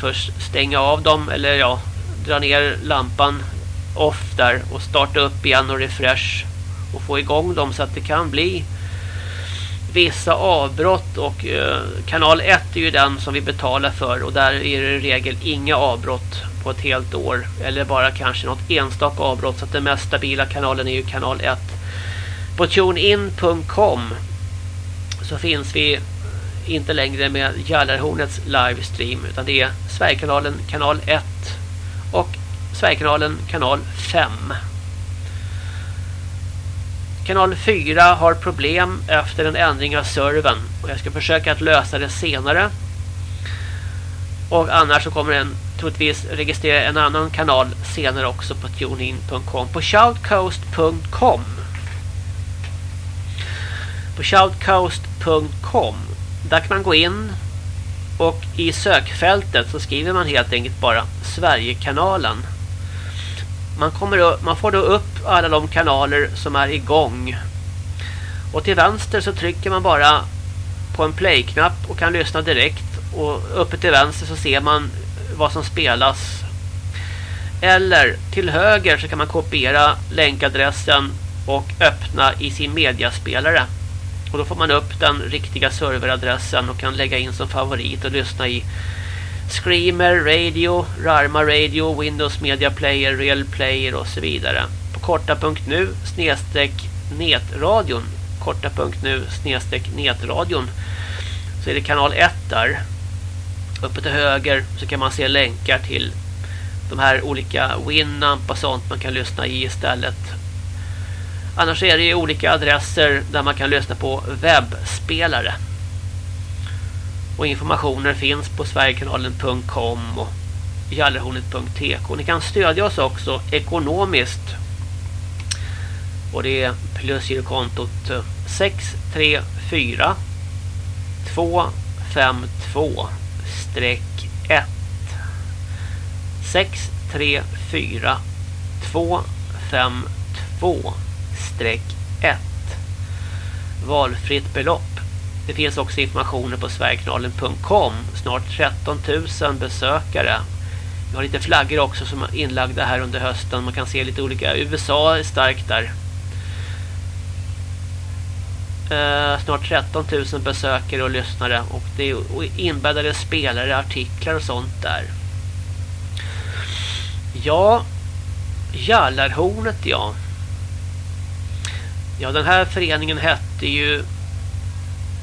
först stänga av dem. Eller ja, dra ner lampan off där. Och starta upp igen och refresh. Och få igång dem så att det kan bli vissa avbrott. Och eh, kanal 1 är ju den som vi betalar för. Och där är det i regel inga avbrott på ett helt år. Eller bara kanske något enstaka avbrott. Så att den mest stabila kanalen är ju kanal 1. På tunein.com så finns vi inte längre med Jallarhornets livestream utan det är Sverigekanalen kanal 1 och Sverigekanalen kanal 5. Kanal 4 har problem efter en ändring av servern och jag ska försöka att lösa det senare. Och annars så kommer den troligtvis registrera en annan kanal senare också på tunein.com på shoutcoast.com på shoutcast.com där kan man gå in och i sökfältet så skriver man helt enkelt bara Sverigekanalen. Man, kommer man får då upp alla de kanaler som är igång. Och till vänster så trycker man bara på en play-knapp och kan lyssna direkt. Och uppe till vänster så ser man vad som spelas. Eller till höger så kan man kopiera länkadressen och öppna i sin mediaspelare. Och då får man upp den riktiga serveradressen och kan lägga in som favorit och lyssna i Screamer Radio, Rarma Radio, Windows Media Player, Real Player och så vidare. På korta.nu snedstreck netradion korta.nu snedstreck netradion så är det kanal 1 där. Uppe till höger så kan man se länkar till de här olika Winamp och sånt man kan lyssna i istället. Annars är det olika adresser där man kan lyssna på webbspelare. Och informationer finns på sverigekanalen.com och jallerhornet.tk. Ni kan stödja oss också ekonomiskt. Och det är plusgirokontot 634 252 1 634 252 1 Valfritt belopp. Det finns också informationer på sverigekanalen.com. Snart 13 000 besökare. Vi har lite flaggor också som är inlagda här under hösten. Man kan se lite olika. USA är starkt där. Eh, snart 13 000 besökare och lyssnare. Och det är inbäddade spelare, artiklar och sånt där. Ja, Jallarhornet ja. Ja, den här föreningen hette ju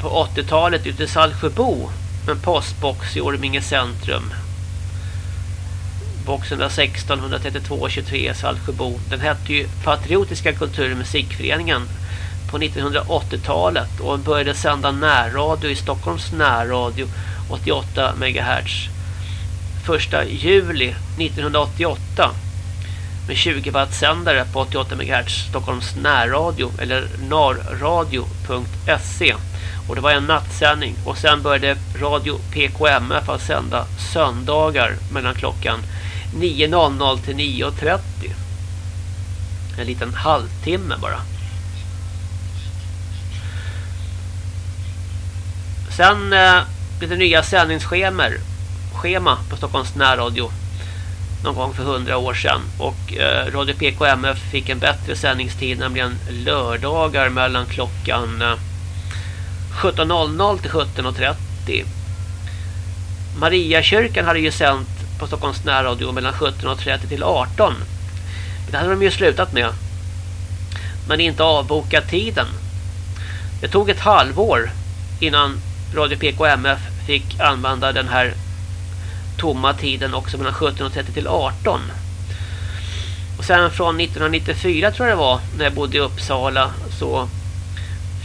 på 80-talet ute i Saltsjöbo en postbox i Orminge centrum. Box 116 132 23 Saltsjöbo. Den hette ju Patriotiska kultur- och musikföreningen på 1980-talet och började sända närradio i Stockholms närradio 88 MHz. Första juli 1988 med 20 watt sändare på 88 MHz Stockholms närradio eller narradio.se och det var en nattsändning. Och sen började radio PKMF att sända söndagar mellan klockan 9.00 till 9.30 en liten halvtimme bara. Sen eh, lite nya sändningsschemer schema på Stockholms närradio någon gång för hundra år sedan. Och eh, Radio PKMF fick en bättre sändningstid nämligen lördagar mellan klockan eh, 17.00 till 17.30 Mariakyrkan hade ju sänt på Stockholms närradio mellan 17.30 till 18 det hade de ju slutat med. Men inte avbokat tiden. Det tog ett halvår innan Radio PKMF fick använda den här tomma tiden också mellan 17.30 till 18. Och sen från 1994 tror jag det var när jag bodde i Uppsala så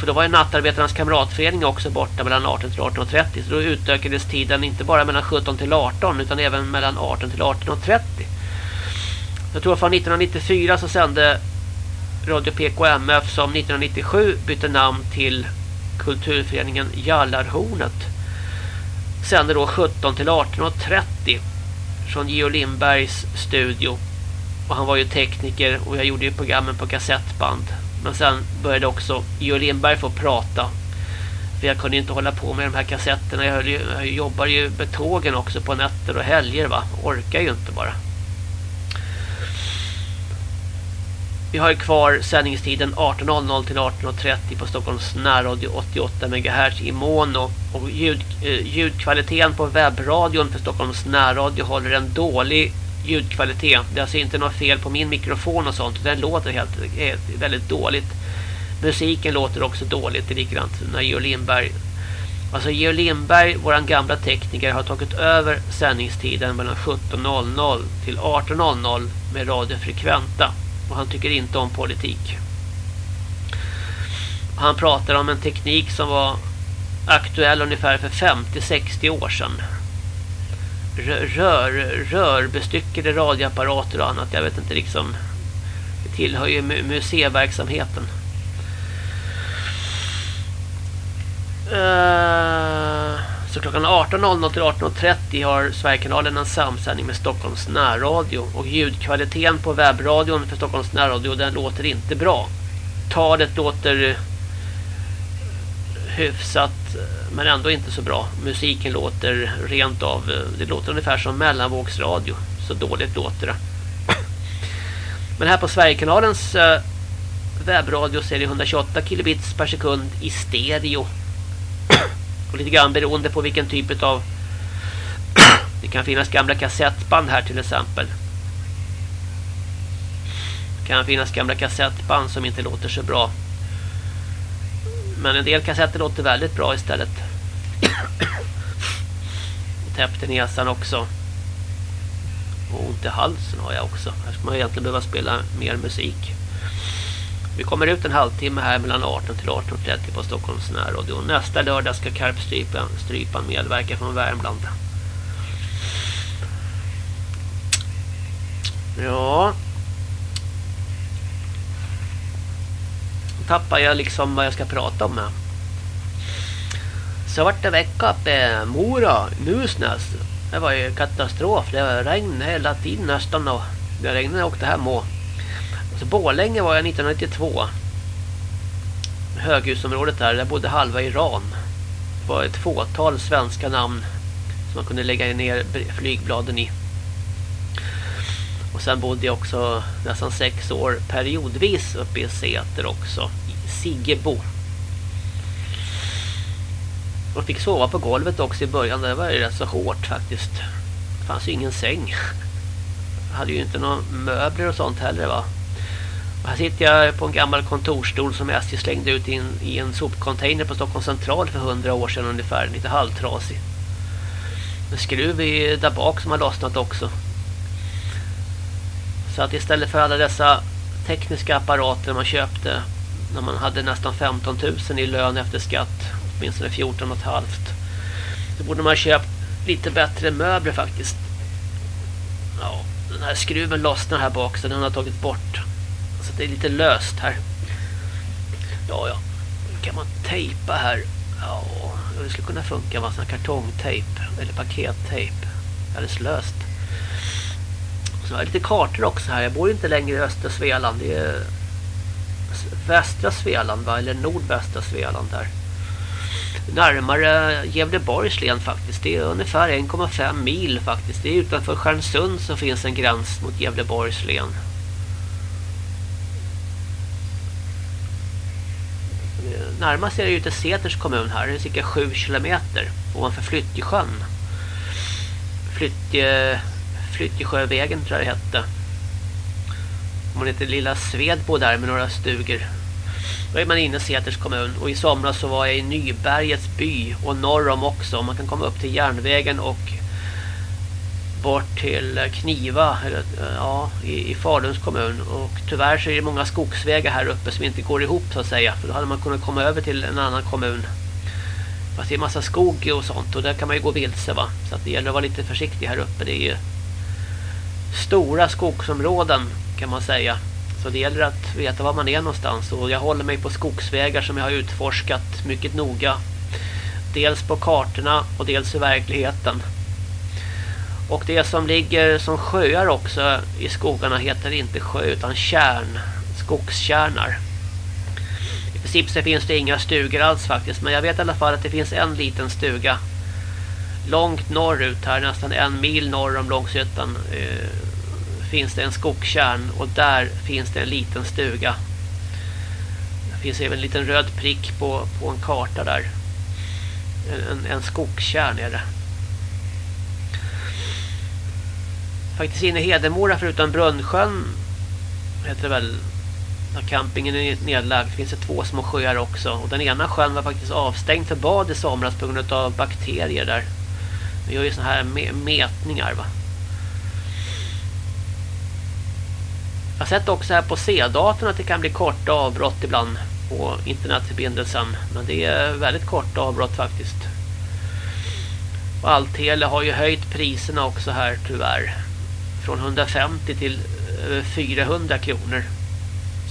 för då var ju nattarbetarnas kamratförening också borta mellan 18 till 18.30 så då utökades tiden inte bara mellan 17 till 18 utan även mellan 18 till 18.30. Jag tror från 1994 så sände Radio PKMF som 1997 bytte namn till kulturföreningen Jallarhornet sände då 17 till 18.30 från Geo Lindbergs studio. Och han var ju tekniker och jag gjorde ju programmen på kassettband. Men sen började också Geo Lindberg få prata. För jag kunde inte hålla på med de här kassetterna. Jag, höll ju, jag jobbar ju med tågen också på nätter och helger va. Orkar ju inte bara. Vi har kvar sändningstiden 18.00 till 18.30 på Stockholms närradio 88 MHz i mono. Och ljud, eh, ljudkvaliteten på webbradion för Stockholms närradio håller en dålig ljudkvalitet. Det är alltså inte något fel på min mikrofon och sånt. Den låter helt, helt väldigt dåligt. Musiken låter också dåligt. Det är likadant när Georg Lindberg Alltså Georg Lindberg, våran gamla tekniker, har tagit över sändningstiden mellan 17.00 till 18.00 med Radio Frekventa. Och han tycker inte om politik. Han pratar om en teknik som var aktuell ungefär för 50-60 år sedan. Rör, rörbestyckade radioapparater och annat. Jag vet inte liksom. Det tillhör ju museiverksamheten. Uh, så klockan 18.00 till 18.30 har Sverigekanalen en samsändning med Stockholms närradio. Och ljudkvaliteten på webbradion för Stockholms närradio den låter inte bra. Talet låter hyfsat men ändå inte så bra. Musiken låter rent av, det låter ungefär som mellanvågsradio. Så dåligt låter det. Men här på Sverigekanalens webbradio så är det 128 kilobits per sekund i stereo. Och lite grann beroende på vilken typ av det kan finnas gamla kassettband här till exempel. Det kan finnas gamla kassettband som inte låter så bra. Men en del kassetter låter väldigt bra istället. Täppt i näsan också. Och ont i halsen har jag också. Här ska man egentligen behöva spela mer musik. Vi kommer ut en halvtimme här mellan 18 till 18.30 på Stockholms närradio. Nästa lördag ska Karpstrypan strypan medverka från Värmland. Ja. tappar jag liksom vad jag ska prata om. Här. Så vart det vecka uppe i Mora, Nusnäs. Det var ju katastrof. Det regnade hela tiden nästan. Och det regnade när jag åkte hem och så Borlänge var jag 1992. Höghusområdet där, där bodde halva Iran. Det var ett fåtal svenska namn som man kunde lägga ner flygbladen i. Och sen bodde jag också nästan sex år periodvis uppe i Säter också. I Siggebo. Och fick sova på golvet också i början. Det var ju rätt så hårt faktiskt. Det fanns ju ingen säng. Jag hade ju inte några möbler och sånt heller va. Här sitter jag på en gammal kontorstol som SJ slängde ut in, i en sopcontainer på Stockholms central för hundra år sedan ungefär. Lite halvtrasig. En skruv i där bak som har lossnat också. Så att istället för alla dessa tekniska apparater man köpte när man hade nästan 15 000 i lön efter skatt, åtminstone 14 och ett halvt. Så borde man köpt lite bättre möbler faktiskt. Ja, den här skruven lossnar här bak så den har tagit bort. Så det är lite löst här. Ja, ja. Kan man tejpa här? Ja, det skulle kunna funka med sån här kartongtejp eller pakettejp. Alldeles löst. Så har jag lite kartor också här. Jag bor inte längre i östra Svealand. Det är västra Svealand va? Eller nordvästra Svealand där. Närmare Gävleborgs län faktiskt. Det är ungefär 1,5 mil faktiskt. Det är utanför Stjärnsund som finns en gräns mot Gävleborgs län. Närmast är det ju till Säters kommun här. Det är cirka 7 kilometer ovanför Flyttjesjön. Flyttje, Flyttjesjövägen tror jag det hette. Man heter Lilla Svedbo där med några stugor. Då är man inne i Säters kommun. Och i somras så var jag i Nybergets by och norr om också. Man kan komma upp till järnvägen och bort till Kniva eller, ja, i, i Faluns kommun. Och tyvärr så är det många skogsvägar här uppe som inte går ihop så att säga. För då hade man kunnat komma över till en annan kommun. Fast det är massa skog och sånt och där kan man ju gå vilse va. Så att det gäller att vara lite försiktig här uppe. Det är ju stora skogsområden kan man säga. Så det gäller att veta var man är någonstans. Och jag håller mig på skogsvägar som jag har utforskat mycket noga. Dels på kartorna och dels i verkligheten. Och det som ligger som sjöar också i skogarna heter inte sjö utan kärn. Skogskärnar. I princip så finns det inga stugor alls faktiskt. Men jag vet i alla fall att det finns en liten stuga. Långt norrut här, nästan en mil norr om Långshyttan. Eh, finns det en skogskärn och där finns det en liten stuga. Det finns även en liten röd prick på, på en karta där. En, en skogskärn är det. Faktiskt inne i Hedemora förutom Brunnsjön heter det väl när campingen är nedlagd finns det två små sjöar också. Och den ena sjön var faktiskt avstängd för bad i somras på grund av bakterier där. Vi gör ju såna här mätningar va. Jag har sett också här på C-datorn att det kan bli korta avbrott ibland på internetförbindelsen. Men det är väldigt korta avbrott faktiskt. Och Altele har ju höjt priserna också här tyvärr. Från 150 till eh, 400 kronor.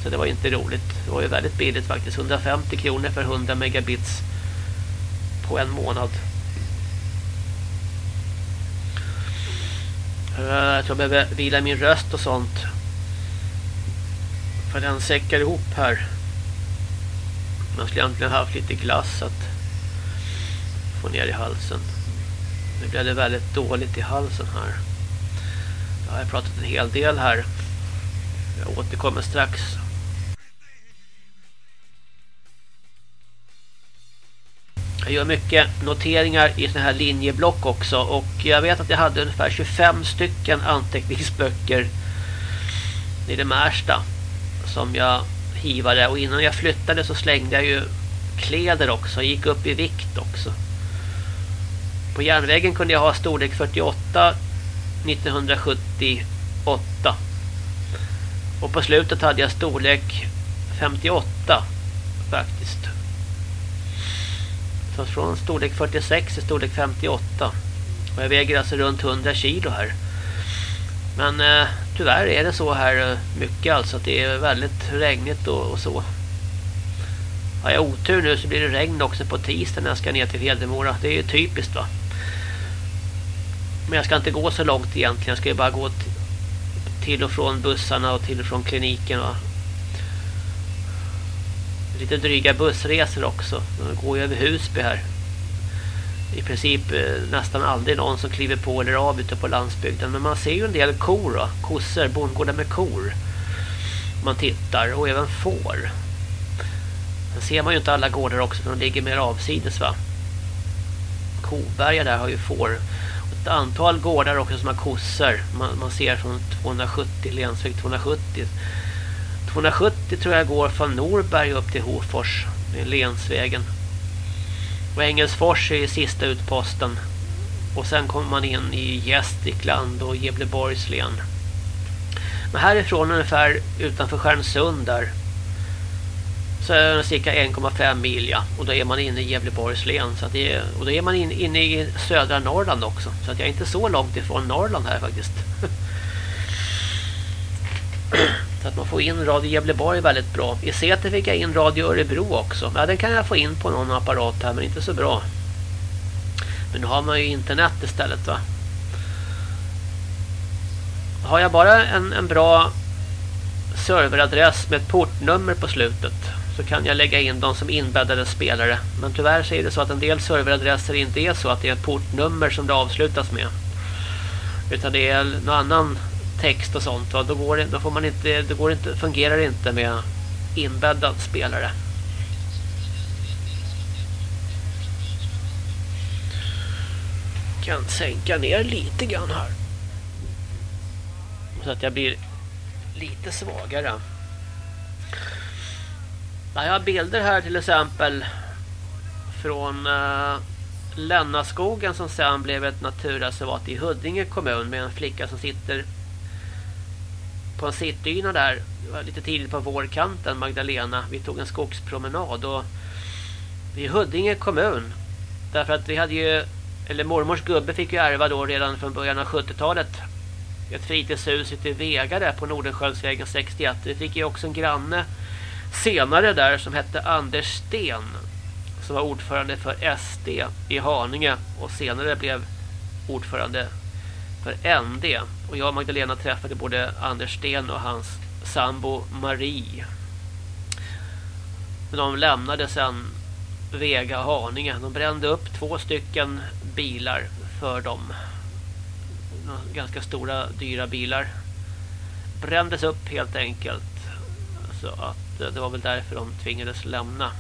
Så det var inte roligt. Det var ju väldigt billigt faktiskt. 150 kronor för 100 megabits på en månad. Jag tror jag behöver vila min röst och sånt. För den säckar ihop här. Man skulle egentligen haft lite glass att få ner i halsen. Nu blev det väldigt dåligt i halsen här. Jag har pratat en hel del här. Jag återkommer strax. Jag gör mycket noteringar i såna här linjeblock också. Och jag vet att jag hade ungefär 25 stycken anteckningsböcker i det Märsta som jag hivade och innan jag flyttade så slängde jag ju kläder också, gick upp i vikt också. På järnvägen kunde jag ha storlek 48 1978. Och på slutet hade jag storlek 58 faktiskt. Så från storlek 46 till storlek 58. Och jag väger alltså runt 100 kilo här. Men eh, tyvärr är det så här eh, mycket alltså att det är väldigt regnigt och, och så. Har jag otur nu så blir det regn också på tisdag när jag ska ner till Hedemora. Det är ju typiskt va. Men jag ska inte gå så långt egentligen. Jag ska ju bara gå till och från bussarna och till och från kliniken va. Lite dryga bussresor också. De går ju över Husby här i princip eh, nästan aldrig någon som kliver på eller av ute på landsbygden. Men man ser ju en del kor då, kossor, bondgårdar med kor. Man tittar och även får. Sen ser man ju inte alla gårdar också för de ligger mer avsides va. Koberga där har ju får ett antal gårdar också som har kossor. Man, man ser från 270, länsväg 270. 270 tror jag går från Norberg upp till Hofors. Det är länsvägen. Och Engelsfors är sista utposten. Och sen kommer man in i Gästrikland och Gävleborgs län. Men härifrån ungefär utanför Stjärnsund där så är det cirka 1,5 mil ja. Och då är man inne i Gävleborgs län. Så att det är, och då är man in, inne i södra Norrland också. Så att jag är inte så långt ifrån Norrland här faktiskt. så att man får in Radio Gävleborg väldigt bra. I Säter fick jag in Radio Örebro också. Ja, den kan jag få in på någon apparat här men inte så bra. Men nu har man ju internet istället va. Har jag bara en, en bra serveradress med ett portnummer på slutet så kan jag lägga in dem som inbäddade spelare. Men tyvärr så är det så att en del serveradresser inte är så att det är ett portnummer som det avslutas med. Utan det är någon annan text och sånt. Och då, går det, då får man inte, det går inte, fungerar inte med inbäddad spelare. kan sänka ner lite grann här. Så att jag blir lite svagare. Jag har bilder här till exempel från eh, Lännaskogen som sen blev ett naturreservat i Huddinge kommun med en flicka som sitter på en sittdyna där lite tidigt på vårkanten Magdalena. Vi tog en skogspromenad och i Huddinge kommun därför att vi hade ju eller mormors gubbe fick ju ärva då redan från början av 70-talet ett fritidshus ute i Vega där på Nordenskiöldsvägen 61. Vi fick ju också en granne senare där som hette Anders Sten som var ordförande för SD i Haninge och senare blev ordförande för ND. Och jag och Magdalena träffade både Anders Sten och hans sambo Marie. Men de lämnade sen Vega Haninge. De brände upp två stycken bilar för dem. Ganska stora, dyra bilar. Brändes upp helt enkelt. Så att Eh, det var väl därför de tvingades lämna.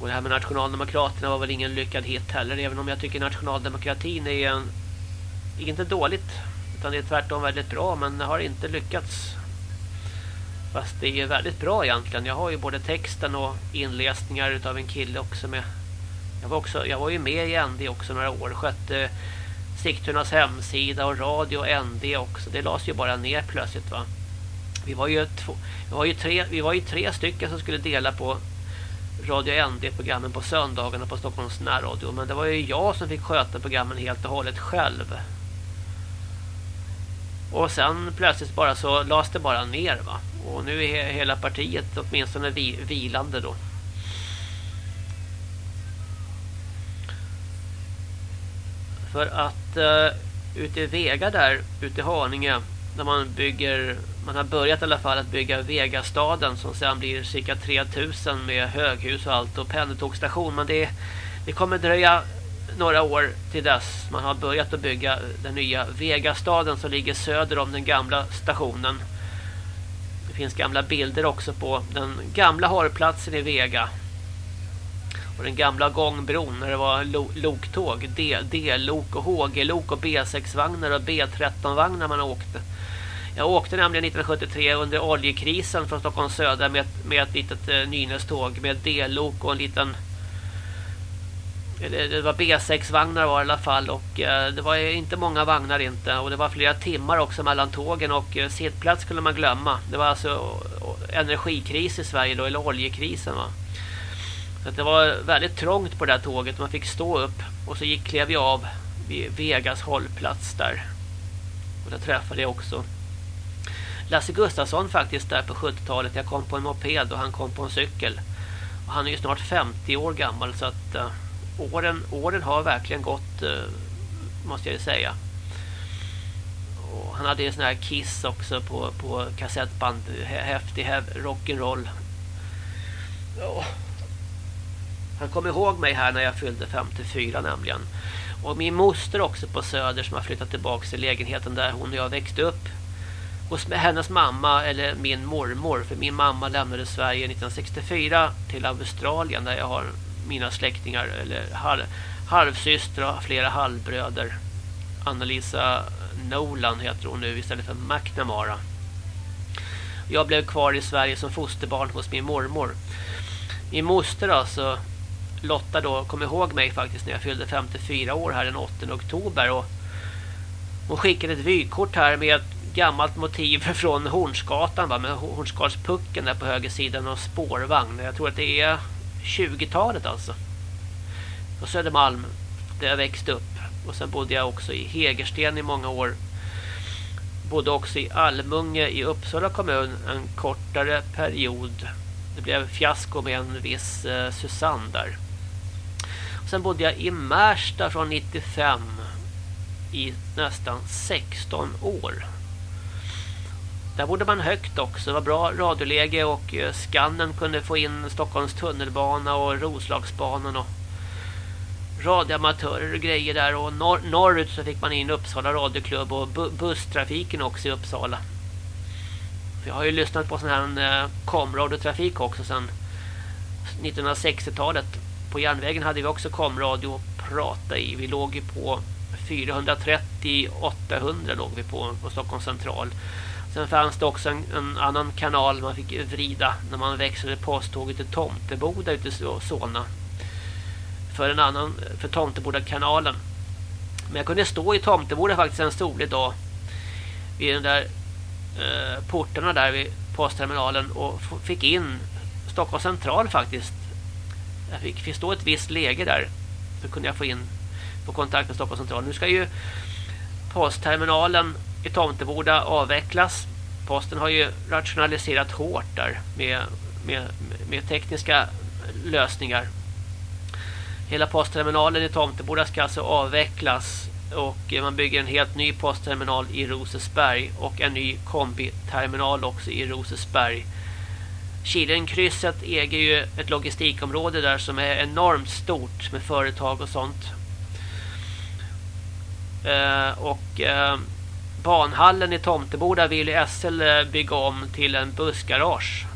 Och det här med nationaldemokraterna var väl ingen lyckad hit heller. Även om jag tycker nationaldemokratin är en, inte dåligt. Utan det är tvärtom väldigt bra. Men har inte lyckats. Fast det är väldigt bra egentligen. Jag har ju både texten och inläsningar utav en kille också med jag var, också, jag var ju med i ND också några år. Skötte Sigtunas hemsida och radio ND också. Det lades ju bara ner plötsligt va. Vi var ju, två, vi var ju, tre, vi var ju tre stycken som skulle dela på Radio ND-programmen på söndagarna på Stockholms närradio. Men det var ju jag som fick sköta programmen helt och hållet själv. Och sen plötsligt bara så lades det bara ner va. Och nu är hela partiet åtminstone vi, vilande då. För att uh, ute i Vega där, ute i Haninge, där man bygger, man har börjat i alla fall att bygga Vegastaden som sen blir cirka 3000 med höghus och allt och pendeltågstation. Men det, det kommer dröja några år till dess man har börjat att bygga den nya Vegastaden som ligger söder om den gamla stationen. Det finns gamla bilder också på den gamla hållplatsen i Vega och den gamla gångbron när det var lo loktåg, D-lok och HG-lok och B6-vagnar och B13-vagnar man åkte. Jag åkte nämligen 1973 under oljekrisen från Stockholm södra med, med ett litet eh, Nynäståg med D-lok och en liten det var B6-vagnar var i alla fall och eh, det var inte många vagnar inte och det var flera timmar också mellan tågen och eh, sittplats skulle man glömma. Det var alltså eh, energikris i Sverige då, eller oljekrisen va. Så det var väldigt trångt på det här tåget. Man fick stå upp och så gick klev jag av vid Vegas hållplats där. Och där träffade jag också Lasse Gustafsson faktiskt där på 70-talet. Jag kom på en moped och han kom på en cykel. Och han är ju snart 50 år gammal så att uh, åren, åren har verkligen gått uh, måste jag ju säga. Och han hade ju sån här Kiss också på, på kassettband. Häftig rock'n'roll. Oh. han kom ihåg mig här när jag fyllde 54 nämligen. Och min moster också på Söder som har flyttat tillbaka till lägenheten där hon och jag växte upp. Hos hennes mamma eller min mormor. För min mamma lämnade Sverige 1964 till Australien där jag har mina släktingar eller halv, halvsystrar och flera halvbröder. Annalisa Nolan heter hon nu istället för McNamara. Jag blev kvar i Sverige som fosterbarn hos min mormor. Min moster alltså Lotta då kom ihåg mig faktiskt när jag fyllde 54 år här den 8 oktober och hon skickade ett vykort här med ett gammalt motiv från Hornsgatan va, med Hornsgatspucken där på höger sidan och spårvagn. Jag tror att det är 20-talet alltså. På Södermalm där jag växte upp. Och sen bodde jag också i Hägersten i många år. Bodde också i Almunge i Uppsala kommun en kortare period. Det blev fiasko med en viss eh, Susanne där. Sen bodde jag i Märsta från 95 i nästan 16 år. Där bodde man högt också. Det var bra radioläge och eh, skannen kunde få in Stockholms tunnelbana och Roslagsbanan och radioamatörer och grejer där. Och norr norrut så fick man in Uppsala radioklubb och bu busstrafiken också i Uppsala. Jag har ju lyssnat på sån här eh, komradiotrafik också sedan 1960-talet. På järnvägen hade vi också komradio att prata i. Vi låg ju på 430 800 låg vi på, på Stockholms central. Sen fanns det också en, en, annan kanal man fick vrida när man växlade posttåget till Tomteboda ute i Solna. För en annan för Tomteboda kanalen. Men jag kunde stå i Tomteboda faktiskt en solig dag vid den där eh, portarna där vid postterminalen och fick in Stockholms central faktiskt. Jag fick, fick stå ett visst läge där så kunde jag få in få kontakt med Stockholms central. Nu ska ju postterminalen i Tomteboda avvecklas. Posten har ju rationaliserat hårt där med, med, med tekniska lösningar. Hela postterminalen i Tomteboda ska alltså avvecklas och man bygger en helt ny postterminal i Rosesberg och en ny kombiterminal också i Rosesberg. Kilenkrysset äger ju ett logistikområde där som är enormt stort med företag och sånt. Eh, och eh, banhallen i Tomteboda vill SL eh, bygga om till en bussgarage.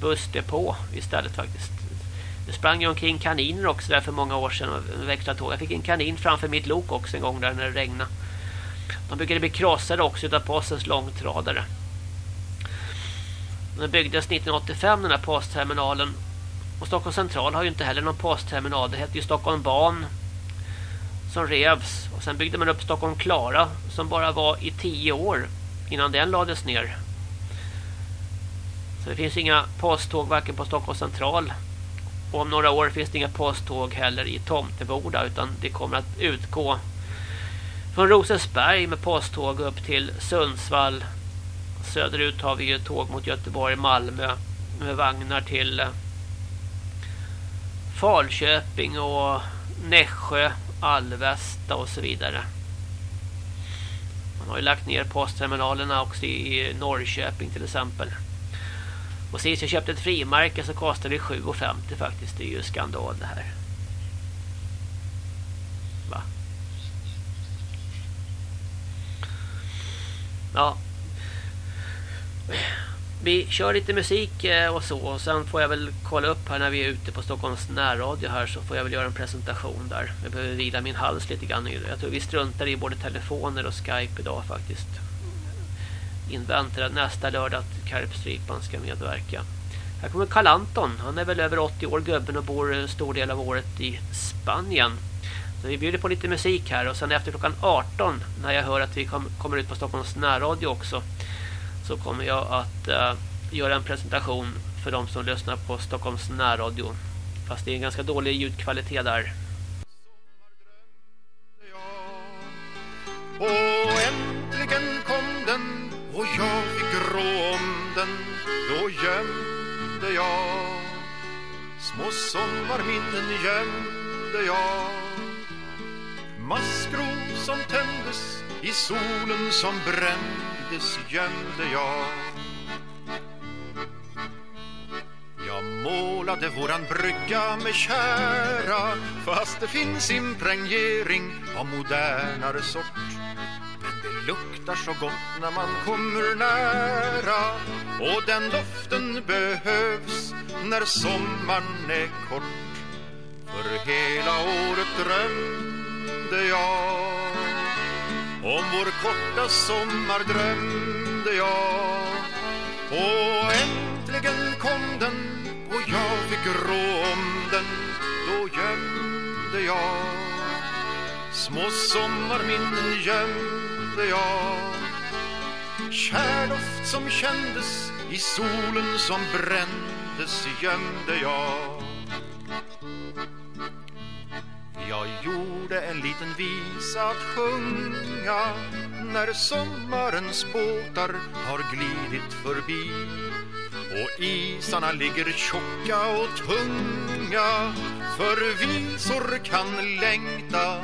Bussdepå istället faktiskt. Det sprang ju omkring kaniner också där för många år sedan och växlade tåg. Jag fick en kanin framför mitt lok också en gång där när det regnade. De brukade bli krossade också utav postens långtradare. Den byggdes 1985 den här postterminalen. Och Stockholm central har ju inte heller någon postterminal. Det heter ju Stockholm ban som revs. Och sen byggde man upp Stockholm Klara som bara var i tio år innan den lades ner. Så det finns inga posttåg varken på Stockholm central och om några år finns det inga posttåg heller i Tomteboda utan det kommer att utgå från Rosensberg med posttåg upp till Sundsvall. Söderut har vi ju tåg mot Göteborg, Malmö med vagnar till eh, Falköping och Nässjö Alvesta och så vidare. Man har ju lagt ner postterminalerna också i Norrköping till exempel. Och sist jag köpte ett frimärke så kostade det 7,50 faktiskt. Det är ju skandal det här. Va? Ja, vi kör lite musik eh, och så och sen får jag väl kolla upp här när vi är ute på Stockholms närradio här så får jag väl göra en presentation där. Jag behöver vila min hals lite grann. Jag tror vi struntar i både telefoner och Skype idag faktiskt. Inväntar nästa lördag att Karp Strykman ska medverka. Här kommer Karl Anton. Han är väl över 80 år gubben och bor en stor del av året i Spanien. Så vi bjuder på lite musik här och sen efter klockan 18 när jag hör att vi kommer ut på Stockholms närradio också så kommer jag att uh, göra en presentation för de som lyssnar på Stockholms närradio. Fast det är en ganska dålig ljudkvalitet där. Och äntligen kom den och jag fick rå om den Då gömde jag Små sommarminnen gömde jag Maskrov som tändes i solen som brände mindes gömde jag. Jag målade våran brygga med kära Fast det finns impregnering av modernare sort. Men det luktar så gott när man kommer nära Och den doften behövs när sommaren är kort. För hela året drömde jag. Om vår korta sommar drömde jag. Och äntligen kom den och jag fick rå om den. Då gömde jag Små sommarminnen gömde jag Kärdoft som kändes i solen som brändes gömde jag. Jag gjorde en liten visa att sjunga när sommarens båtar har glidit förbi. Och isarna ligger tjocka och tunga för visor kan längta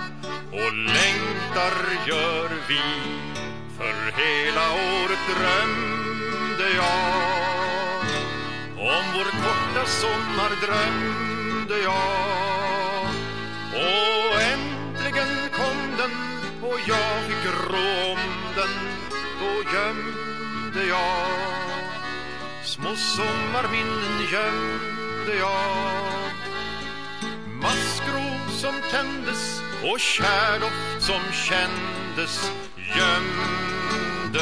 och längtar gör vi. För hela året drömde jag om vår korta sommar drömde jag och äntligen kom den och jag fick rå om den då gömde jag små sommarminnen gömde jag Maskro som tändes och kärdoft som kändes gömde.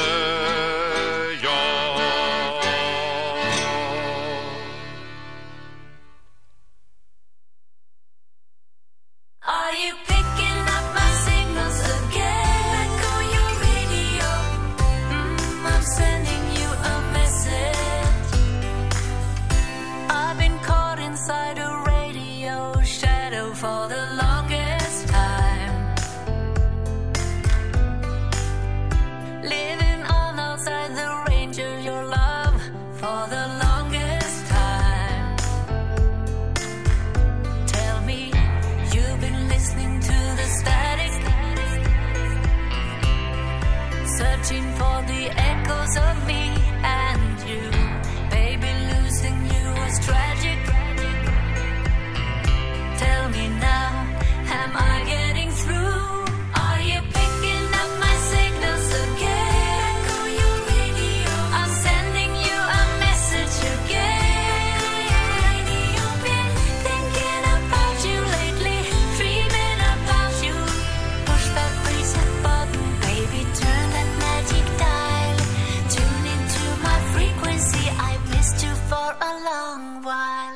While.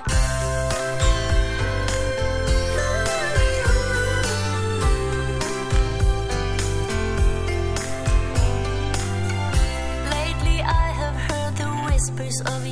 Lately I have heard the whispers of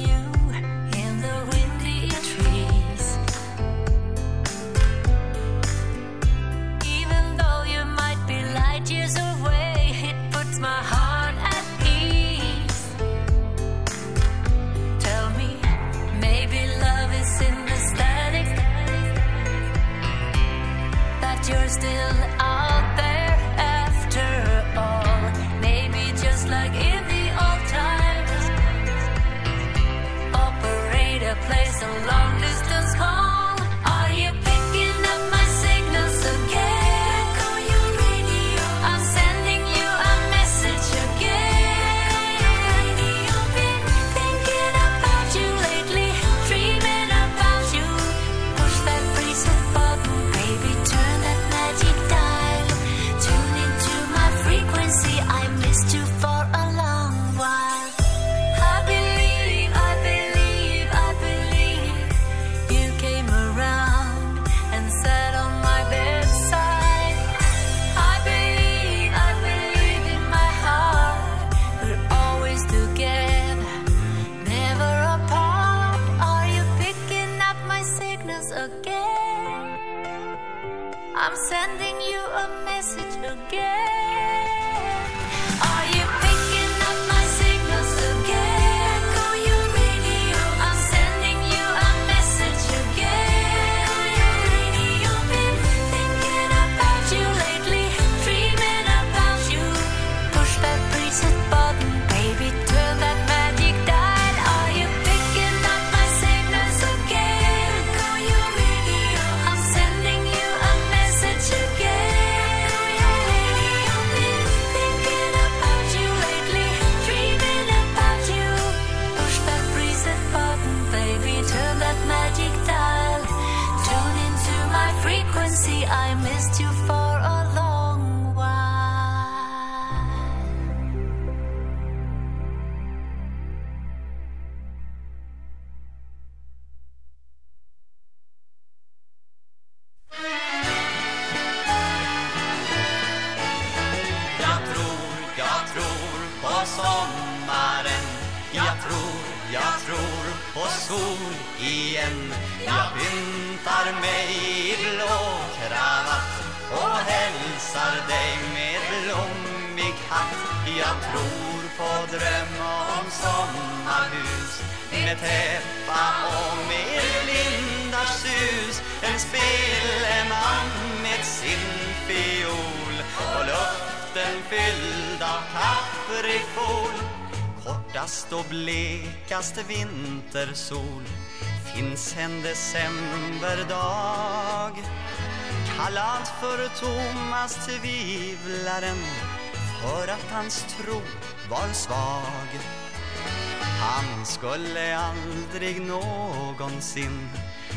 någonsin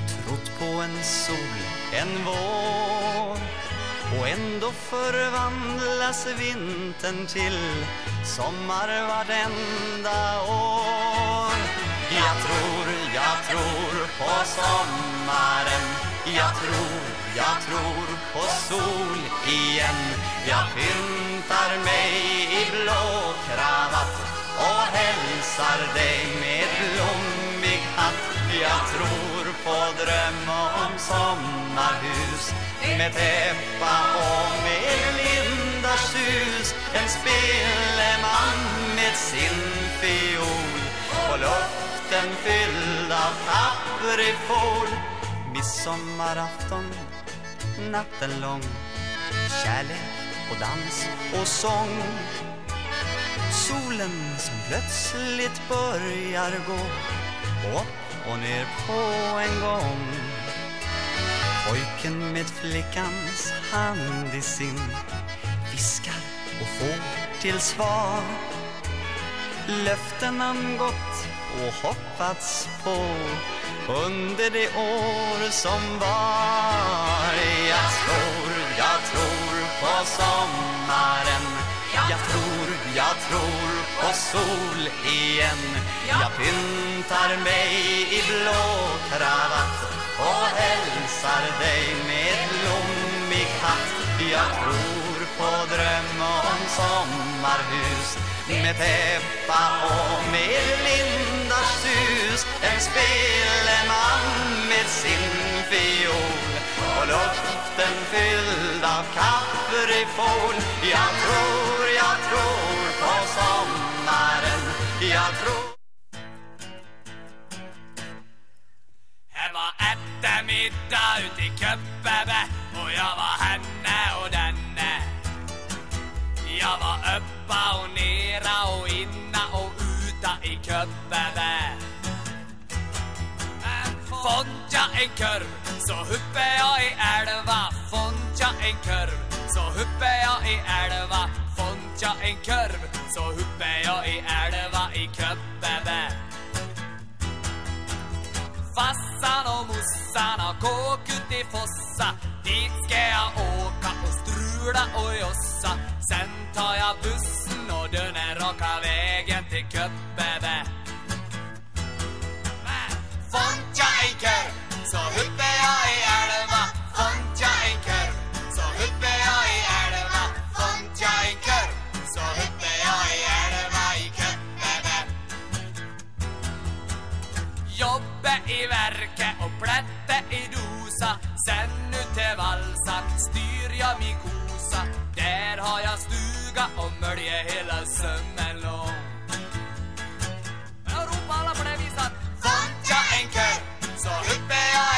trott på en sol, en vår. Och ändå förvandlas vintern till sommar vartenda år. Jag tror, jag tror på sommaren. Jag tror, jag tror på sol igen. Jag pyntar mig i blå kravatt och hälsar dig med blommor jag tror på dröm om sommarhus med täppa och med lindars sus. En speleman med sin fiol och luften fylld av kaprifol Midsommarafton, natten lång Kärlek och dans och sång. Solen som plötsligt börjar gå upp och ner på en gång. Pojken med flickans hand i sin viskar och får till svar. Löften han gått och hoppats på under det år som var. Jag tror, jag tror på sommaren. Jag tror, jag tror på sol igen. Jag pyntar mig i blå kravatt och hälsar dig med blommig hatt Jag tror på dröm om sommarhus med täppa och med lindars sus. En speleman med sin fiol och luften fylld av kaprifol Jag tror, jag tror på sommaren Jag tror Det var eftermiddag ute i Köppebe och jag var henne och denne. Jag var uppa och nera och inna och uta i Köppebe. jag en kurv så huppe jag i älva. jag en kurv så huppe jag i älva. Fonja en kurv så huppe jag i älva i Köppebe. Fassan och mossan har kåk ut i fossa Dit ska jag åka och strula och jossa Sen tar jag bussen och den är raka vägen till Köppebe Fontja plätte i dosa Sen ut till valsan styr jag min kosa. Där har jag stuga och mölje hela sömmen lång. Jag ropar alla på det viset jag en kö så uppe jag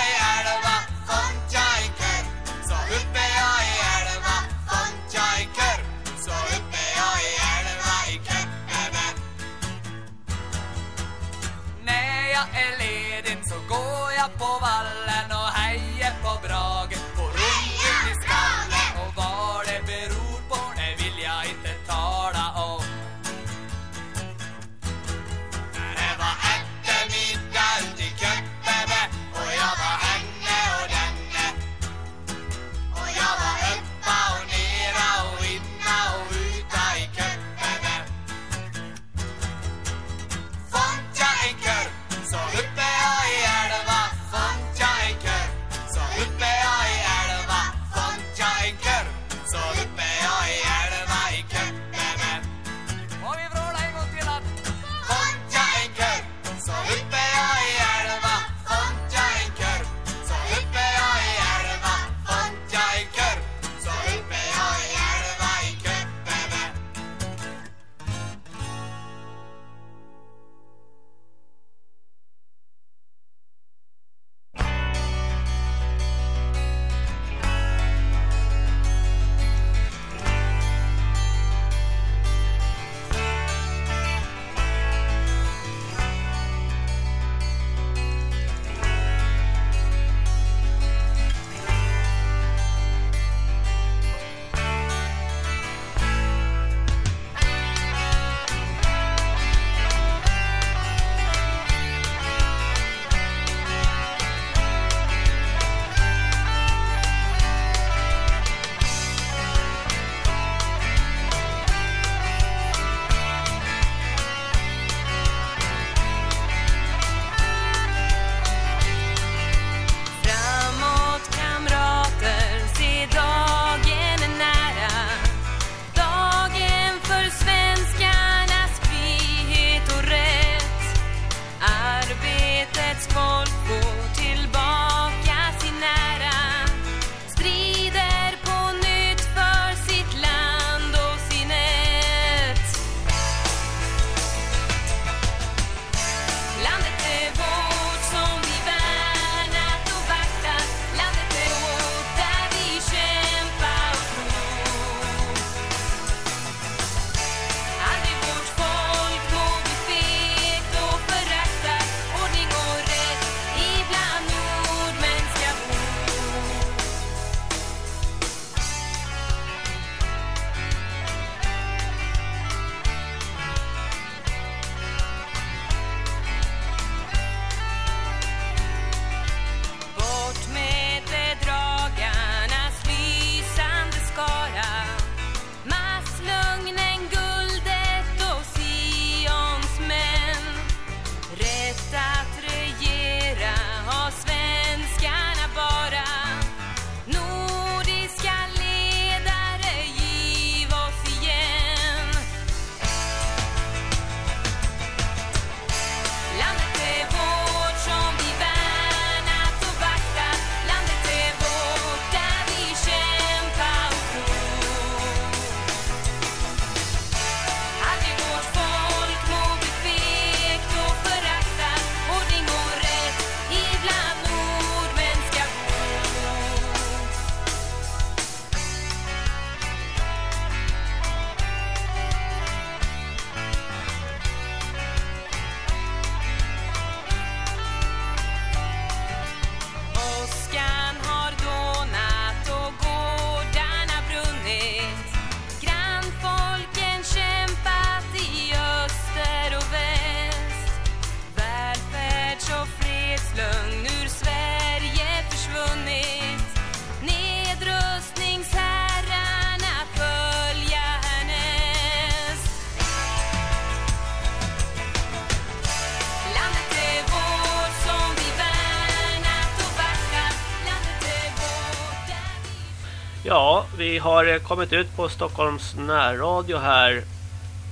har eh, kommit ut på Stockholms närradio här.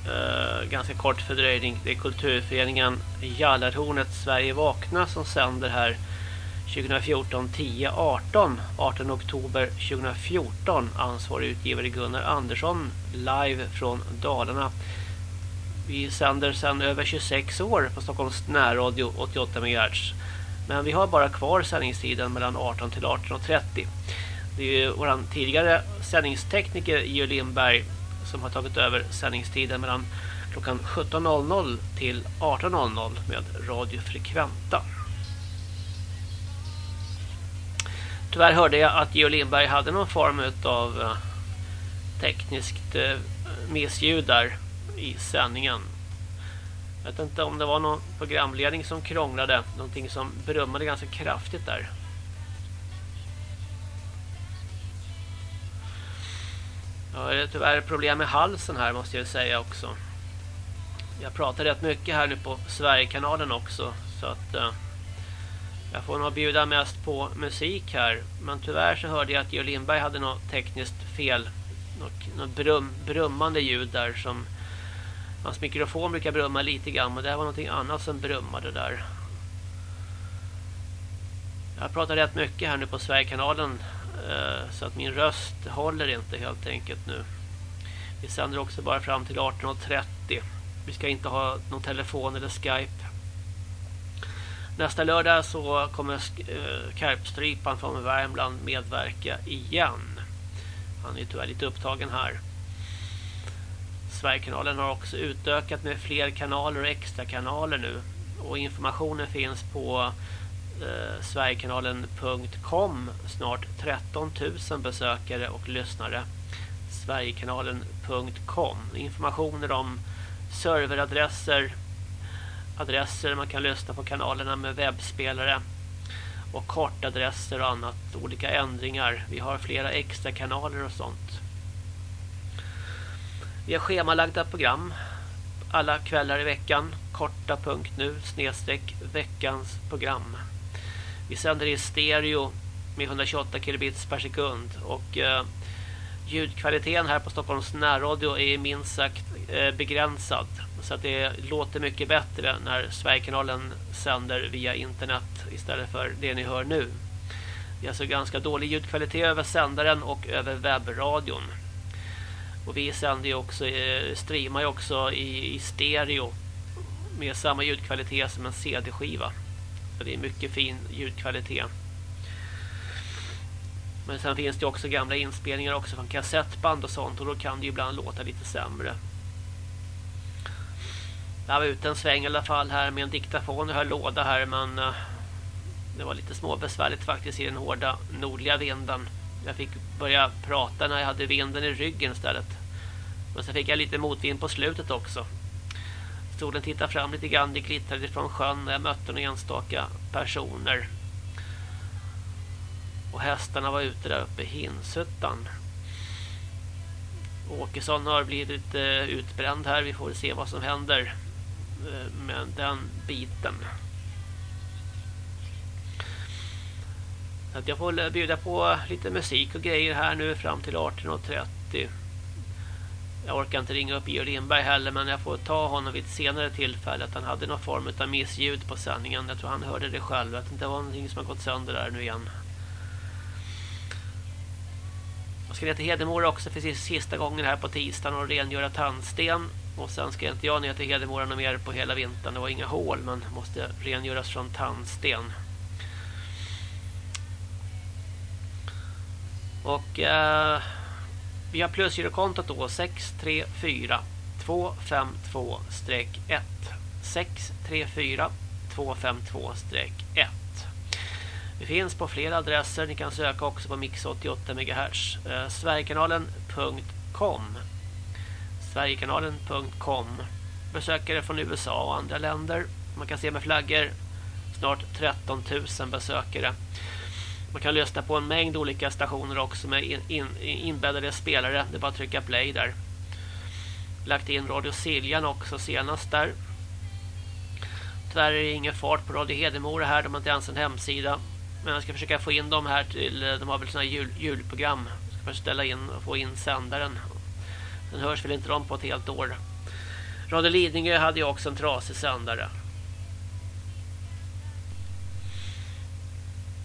Eh, ganska kort fördröjning. Det är kulturföreningen Jallarhornet Sverige Vakna som sänder här 2014 10 18 18 oktober 2014 ansvarig utgivare Gunnar Andersson live från Dalarna. Vi sänder sedan över 26 år på Stockholms närradio 88 MHz. Men vi har bara kvar sändningstiden mellan 18 till 18.30. Det är ju vår tidigare sändningstekniker Geo Lindberg som har tagit över sändningstiden mellan klockan 17.00 till 18.00 med Radio Frekventa. Tyvärr hörde jag att Geo Lindberg hade någon form av eh, tekniskt eh, missljud där i sändningen. Jag vet inte om det var någon programledning som krånglade. Någonting som brummade ganska kraftigt där. Jag har tyvärr problem med halsen här måste jag säga också. Jag pratar rätt mycket här nu på Sverigekanalen också. Så att eh, jag får nog bjuda mest på musik här. Men tyvärr så hörde jag att Georg Lindberg hade något tekniskt fel. Något, något brum, brummande ljud där som Hans mikrofon brukar brumma lite grann men det här var någonting annat som brummade där. Jag pratar rätt mycket här nu på Sverigekanalen Eh, så att min röst håller inte helt enkelt nu. Vi sänder också bara fram till 18.30. Vi ska inte ha någon telefon eller Skype. Nästa lördag så kommer Karpstrypan eh, från Värmland medverka igen. Han är tyvärr lite upptagen här. Sverigekanalen har också utökat med fler kanaler och extra kanaler nu. Och informationen finns på eh, sverigekanalen.com snart 13 000 besökare och lyssnare. Sverigekanalen.com Informationer om serveradresser adresser man kan lyssna på kanalerna med webbspelare och kortadresser och annat, olika ändringar. Vi har flera extra kanaler och sånt. Vi har schemalagda program alla kvällar i veckan. Korta punkt nu snedstreck veckans program. Vi sänder i stereo med 128 kilobits per sekund och eh, ljudkvaliteten här på Stockholms närradio är minst sagt eh, begränsad. Så att det låter mycket bättre när Sverigekanalen sänder via internet istället för det ni hör nu. Det är alltså ganska dålig ljudkvalitet över sändaren och över webbradion. Och vi sänder ju också, eh, streamar ju också i, i stereo med samma ljudkvalitet som en CD-skiva. Det är mycket fin ljudkvalitet. Men sen finns det också gamla inspelningar också från kassettband och sånt och då kan det ju ibland låta lite sämre. Jag var ute en sväng i alla fall här med en diktafon och höll låda här men eh, det var lite småbesvärligt faktiskt i den hårda nordliga vinden. Jag fick börja prata när jag hade vinden i ryggen istället. Men sen fick jag lite motvind på slutet också. Solen tittade fram lite grann, det glittrade från sjön när jag mötte några enstaka personer. Och hästarna var ute där uppe i Hinshyttan. Åkesson har blivit eh, utbränd här, vi får se vad som händer eh, med den biten. att jag får bjuda på lite musik och grejer här nu fram till 18.30. Jag orkar inte ringa upp Georg Lindberg heller men jag får ta honom vid ett senare tillfälle att han hade någon form av missljud på sändningen. Jag tror han hörde det själv. Att det inte var någonting som har gått sönder där nu igen. Jag ska ner till Hedemora också för sista gången här på tisdagen och rengöra tandsten. Och sen ska inte jag ner till Hedemora någon mer på hela vintern. Det var inga hål men måste rengöras från tandsten. Och eh, vi har plusgirokontot då 634 252-1 634 252-1 Vi finns på flera adresser. Ni kan söka också på Mix 88 MHz. Eh, Sverigekanalen.com Sverigekanalen.com Besökare från USA och andra länder. Man kan se med flaggor. Snart 13 000 besökare. Man kan lyssna på en mängd olika stationer också med in, in, inbäddade spelare. Det är bara att trycka play där. Lagt in Radio Siljan också senast där. Tyvärr är det ingen fart på Radio Hedemora här. De har inte ens en hemsida. Men jag ska försöka få in dem här till... De har väl sådana jul, julprogram. Jag ska försöka ställa in och få in sändaren. Den hörs väl inte de på ett helt år. Radio Lidingö hade ju också en trasig sändare.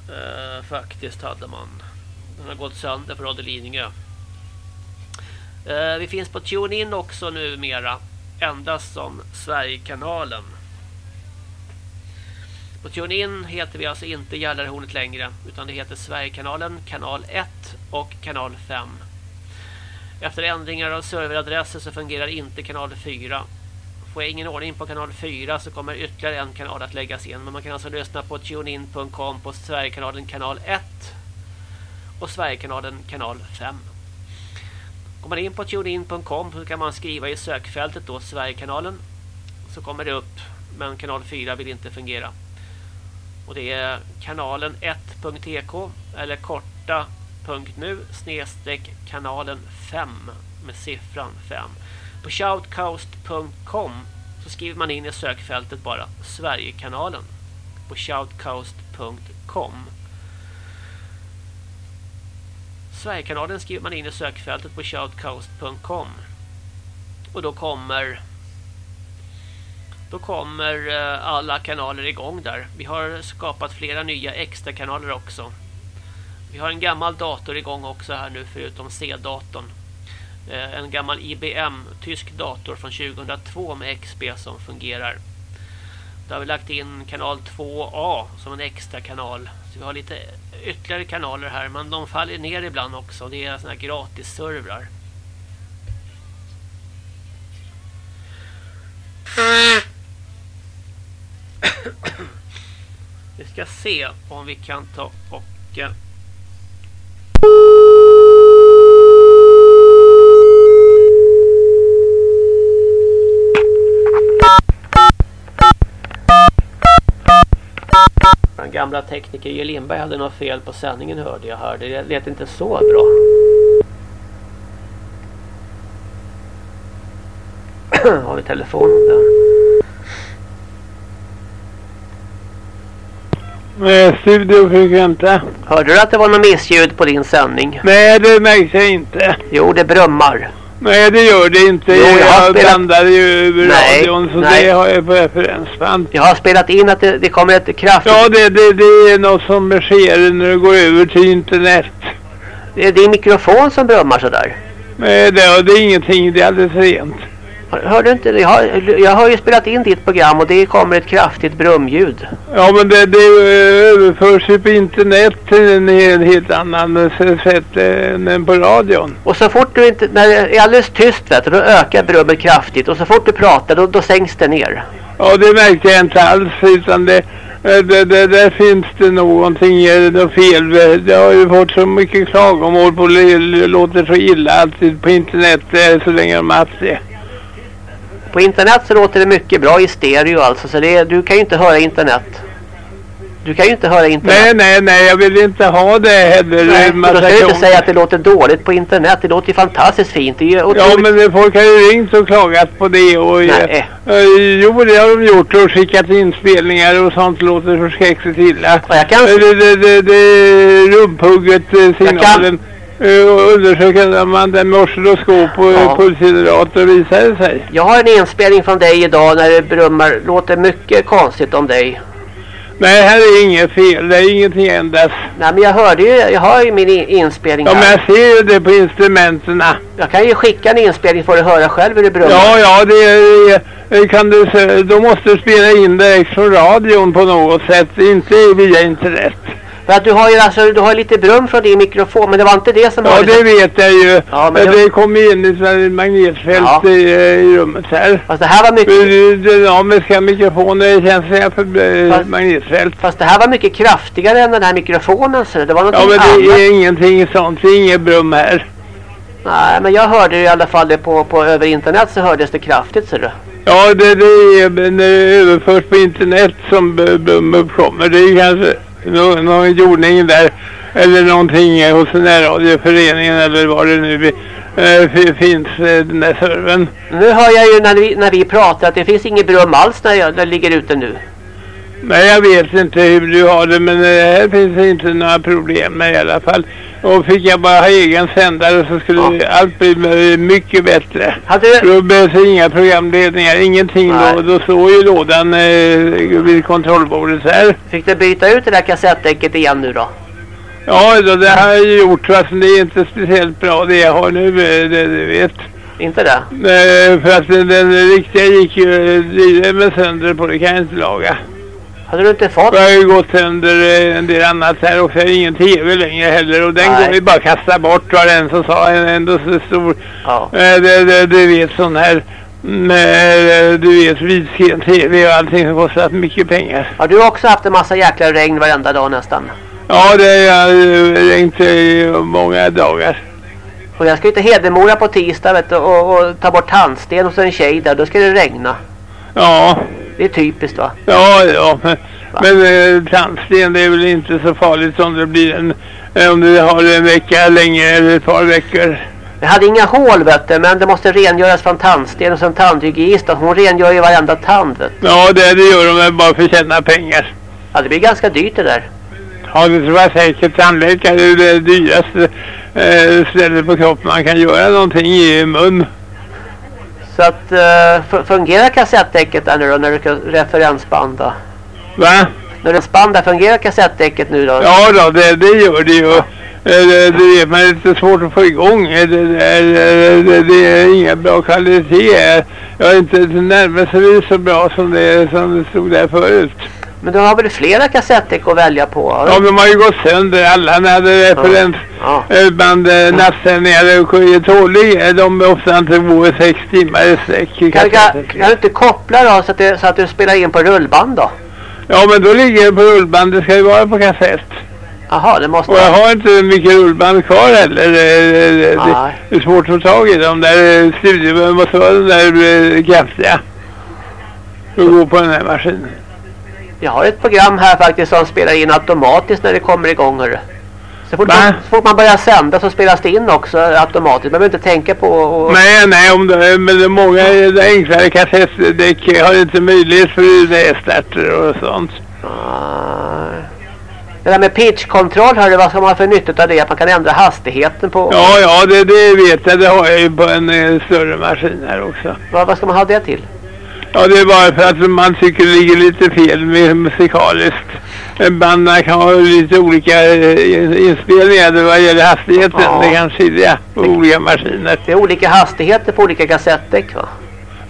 Eh, faktiskt hade man. Den har gått sönder på Radio Lidingö. Eh, vi finns på TuneIn också numera. Endast som Sverigekanalen. På TuneIn heter vi alltså inte Gällarhornet längre. Utan det heter Sverigekanalen, kanal 1 och kanal 5. Efter ändringar av serveradresser så fungerar inte kanal 4. Får jag ingen ordning på kanal 4 så kommer ytterligare en kanal att läggas in. Men man kan alltså lyssna på tunein.com på Sverigekanalen kanal 1 och Sverigekanalen kanal 5. Går man in på tunein.com så kan man skriva i sökfältet då Sverigekanalen så kommer det upp men kanal 4 vill inte fungera. Och det är kanalen 1.tk eller korta.nu snedstreck kanalen 5 med siffran 5. På shoutcast.com så skriver man in i sökfältet bara Sverigekanalen på shoutcast.com. Sverigekanalen skriver man in i sökfältet på shoutcast.com. Och då kommer då kommer eh, alla kanaler igång där. Vi har skapat flera nya extra kanaler också. Vi har en gammal dator igång också här nu förutom C-datorn. Eh, en gammal IBM tysk dator från 2002 med XP som fungerar. Där har vi lagt in kanal 2A som en extra kanal. Så vi har lite ytterligare kanaler här men de faller ner ibland också. Det är såna här gratis servrar. Vi ska se om vi kan ta och eh, Den gamla tekniker J. Lindberg hade något fel på sändningen hörde jag här. Det lät inte så bra. Har vi telefonen där? Eh, Studio Frekventa. Hörde du att det var något missljud på din sändning? Nej, det märks jag inte. Jo, det brummar. Nej, det gör det inte. Jo, jag jag spelat- blandar ju över Nej, radion, så nej. det har jag på referensband. Jag har spelat in att det, det kommer ett kraftigt... Ja, det, det, det är något som sker när du går över till internet. Det är din mikrofon som brummar sådär. Nej, det, det är ingenting. Det är alldeles rent. Hör, du inte? Jag har, jag har ju spelat in ditt program och det kommer ett kraftigt brumljud. Ja, men det, det eh, överförs ju på internet till en helt, annan eh, sätt eh, än på radion. Och så fort du inte... När det är alldeles tyst vet du, då ökar brummet kraftigt. Och så fort du pratar, då, då sänks det ner. Ja, det märkte jag inte alls, utan det, det, det, där finns det någonting, något fel. Det har ju fått så mycket klagomål på det, låter så illa alltid på internet så länge de har haft det. På internet så låter det mycket bra i stereo alltså. Så det, du kan ju inte höra internet. Du kan ju inte höra internet. Nej, nej, nej, jag vill inte ha det heller. Nej, men då ska du inte säga att det låter dåligt på internet. Det låter ju fantastiskt fint. Det är Ja, men det- folk har ju ringt och klagat på det och... Nej. eh, jo, det har de gjort och skickat inspelningar och sånt låter förskräckligt illa. Ja, jag kan- Eh, Det, det, det, det är rumphugget eh, signalen. Eh, Och undersöker man den med oscilloskop och Ja. visar det sig. Jag har en inspelning från dig idag när det brummar. Låter mycket konstigt om dig. Nej, här är inget fel. Det är ingenting ändras. Nej, men jag hörde ju... Jag har ju min in- inspelning Ja, men här. jag ser ju det på instrumenten. Jag kan ju skicka en inspelning för att höra själv hur det brummar. Ja, ja, det är, eh, kan du då måste du spela in direkt från radion på något sätt, inte via internet. För att du har ju alltså, du har lite brum från din mikrofon, men det var inte det som Ja, hördes. det vet jag ju. Ja, men det, det- kom in i ett magnetfält Ja. i, eh, i rummet här. Fast det här var mycket... Dynamiska mikrofoner är känsliga för eh, Fast- magnetfält. Fast det här var mycket kraftigare än den här mikrofonen så det var något Ja, men det annat. är ingenting sånt. Det är inget brum här. Nej, men jag hörde i alla fall det på, på över internet så hördes det kraftigt så du. Ja, det, det är överförs på internet som brum uppkommer. Det är kanske någon, någon jordning där. Eller någonting hos närradioföreningen eller vad det nu eh, finns, eh, den där servern. Nu hör jag ju när vi, när vi pratar att det finns ingen brum alls när jag, när jag ligger ute nu. Nej, jag vet inte hur du har det, men eh, här finns det inte några problem med i alla fall. Och fick jag bara ha egen sändare så skulle allt bli mycket bättre. Hade du... Då behövs det inga programledningar, ingenting Nej. då. Då står ju lådan eh, vid kontrollbordet så här. Fick du byta ut det där kassettdäcket igen nu då? Ja, då, det har jag gjort fast det är inte speciellt bra det jag har nu, eh, det, du vet. Inte det? Eh, för att den, den riktiga gick ju eh, det med sönder på det kan jag inte laga. Hade du inte fått? Jag har ju gått sönder eh, en del annat här också. Jag har ingen tv längre heller och den Nej. går ju bara kasta bort var den som sa en ändå så stor. Ja. Eh, det, det, du vet sån här, mm, eh, du vet vidsken tv och allting som kostat mycket pengar. Har du också haft en massa jäkla regn varenda dag nästan? Ja, det har ringt i många dagar. Och jag ska ju till Hedemora på tisdag vet du, och, och ta bort tandsten hos en tjej där. Då ska det regna. Ja, Det är typiskt va? ja, ja. Men, men eh, tandsten det är väl inte så farligt om det blir en, eh, om du har en vecka längre eller ett par veckor. Jag hade inga hål vet du, men det måste rengöras från tandsten och sen tandhygienist. Hon rengör ju varenda tand vet du. Ja, det, det gör de bara för att tjäna pengar. Ja, det blir ganska dyrt det där. Ja, det tror jag säkert. Tandläkare är det dyraste eh, stället på kroppen man kan göra någonting i mun. Så att, f- fungerar kassettdäcket där nu då när du ska referensbanda? Va? När du spandar, fungerar kassettdäcket nu då? Ja då, det, det gör det ju. Eh, Det, det vet man är lite svårt att få igång. Eh, Det, det, är, det, det är inga bra kvalitet. Jag är inte närmare så bra som det, som det stod där förut. Men du har väl flera kassettdäck att välja på? Ja, de har ju gått sönder. Alla när hade referens. Ja. Eh, Band eh, nattsändningar och är tåliga. De är ofta inte går sex timmar i sträck. Kan, kan, kan du inte koppla då så att, det, så att du spelar in på rullband då? Ja, men då ligger det på rullband. Det ska ju vara på kassett. Jaha, det måste Och jag har inte mycket rullband kvar heller. Eh, Det, det, det är svårt att ta tag i dem där eh, studiebönen måste vara den där eh, kraftiga. För att gå på den här maskinen. Jag har ett program här faktiskt som spelar in automatiskt när det kommer igång. hörru. Så fort, Va? man, så fort man börjar sända så spelas det in också automatiskt. Man behöver inte tänka på... Och, Nej, nej, om det, men det är många det enklare kassettdäck har inte möjlighet för USB-starter och sånt. Ah. det där med pitchkontroll, hörru, vad ska man ha för nytta av det? Att man kan ändra hastigheten på... Ja, ja, det, det vet jag. Det har jag ju på en eh, större maskin här också. Vad, vad ska man ha det till? Ja, det är bara för att man tycker det ligger lite fel med musikaliskt. Banden kan ha lite olika eh, inspelningar vad gäller hastigheten. Ja. Det kan skilja på olika maskiner. Det är olika hastigheter på olika kassettdäck va?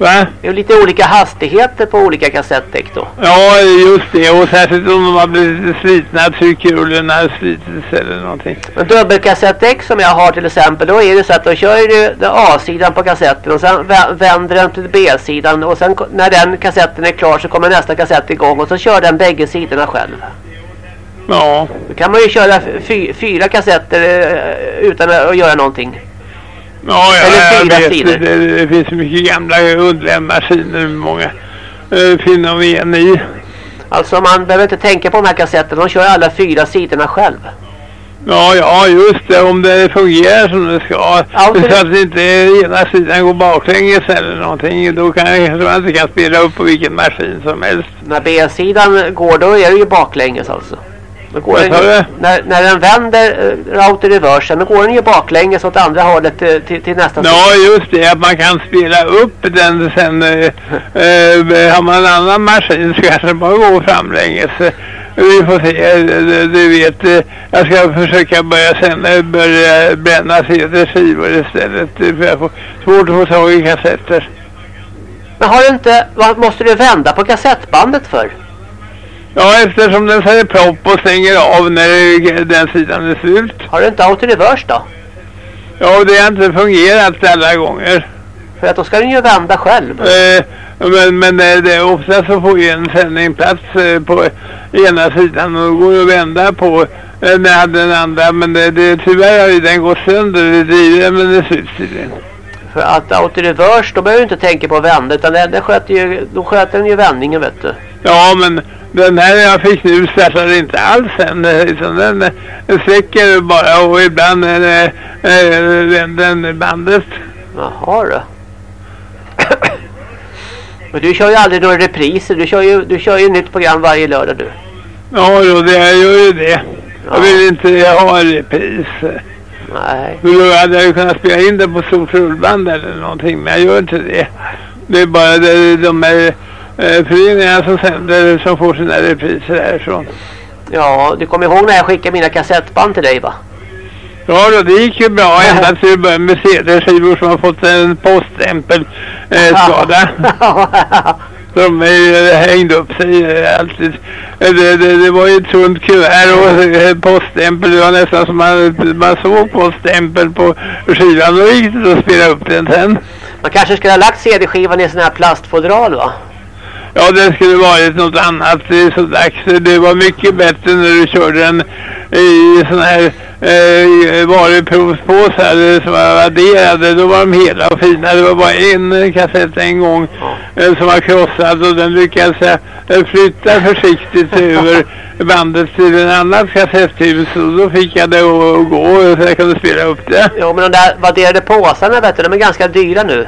Va? Det är lite olika hastigheter på olika kassettdäck då. Ja, just det. Och särskilt om de har blivit lite slitna, tryckrullen har slitits eller någonting. Men dubbelkassettdäck som jag har till exempel, då är det så att då kör du A-sidan på kassetten och sen vä- vänder den till B-sidan och sen när den kassetten är klar så kommer nästa kassett igång och så kör den bägge sidorna själv. Ja, Då kan man ju köra fyra kassetter eh, utan att göra någonting. Ja, ja Eller fyra jag vet. sidor. Det, det finns mycket gamla underliga maskiner många uh, fenomen i. Alltså man behöver inte tänka på de här kassetterna, de kör alla fyra sidorna själv. Ja, ja, just det. Om det fungerar som det ska. För- Så att det inte ena sidan går baklänges eller någonting. Då kan jag man inte kan spela upp på vilken maskin som helst. När B-sidan går då är det ju baklänges alltså. Då går den ju, när, när den vänder router reversen då går den ju baklänges åt andra hållet till, till, till nästa Ja, just det. Att man kan spela upp den sen. eh, eh, har man en annan maskin så kanske det bara går framlänges. Eh, Vi får se. Eh, Du du vet, eh, jag ska försöka börja sända, börja bränna CD-skivor istället. eh, För jag får svårt att få tag i kassetter. Men har du inte, vad måste du vända på kassettbandet för? Ja, eftersom den säger propp och stänger av när den sidan är slut. Har du inte auto-reverse då? Ja, det har inte fungerat alla gånger. För att då ska den ju vända själv. Eh, men men det är ofta så får ju en sändning plats eh, på ena sidan och går att vända på eh, när den andra. Men det, det, tyvärr har ju den gått sönder. Det driver men det syns tydligen. För att auto-reverse, då behöver du inte tänka på att vända utan den, den sköter ju, då sköter den ju vändningen vet du. Ja, men den här jag fick nu startar inte alls än. eh, Utan den, eh, den släcker bara och ibland eh, eh, vänder den bandet. Jaha du. Men du kör ju aldrig några repriser, du kör ju, du kör ju nytt program varje lördag du. Ja, då, det gör ju det. Jag vill inte ha en repris. Nej. För då hade jag ju kunnat spela in det på stort rullband eller någonting, men jag gör inte det. Det är bara de, de här eh, föreningarna som sänder som får sina repriser härifrån. Ja, du kommer ihåg när jag skickade mina kassettband till dig va? Ja då, det gick ju bra ända till att börja med CD-skivor som har fått en poststämpel eh, skada. De eh, hängde upp sig eh, alltid. Eh, Det, det, det var ju ett tunt kuvert och poststämpel. Det var nästan som man, man såg poststämpel på skivan. Då gick det att spela upp den sen. Man kanske skulle ha lagt CD-skivan i en sån här plastfodral va? Ja, det skulle varit något annat. Är så dags. Det var mycket bättre när du körde den i sån här eh, varuprovspåsar eh, som var adderade. Då var de hela och fina. Det var bara en eh, kassett en gång eh, som var krossad och den lyckades eh, flytta försiktigt över bandet till en annan kassetthus och då fick jag det att gå så jag kunde spela upp det. Jo, men de där vadderade påsarna vet du, de är ganska dyra nu.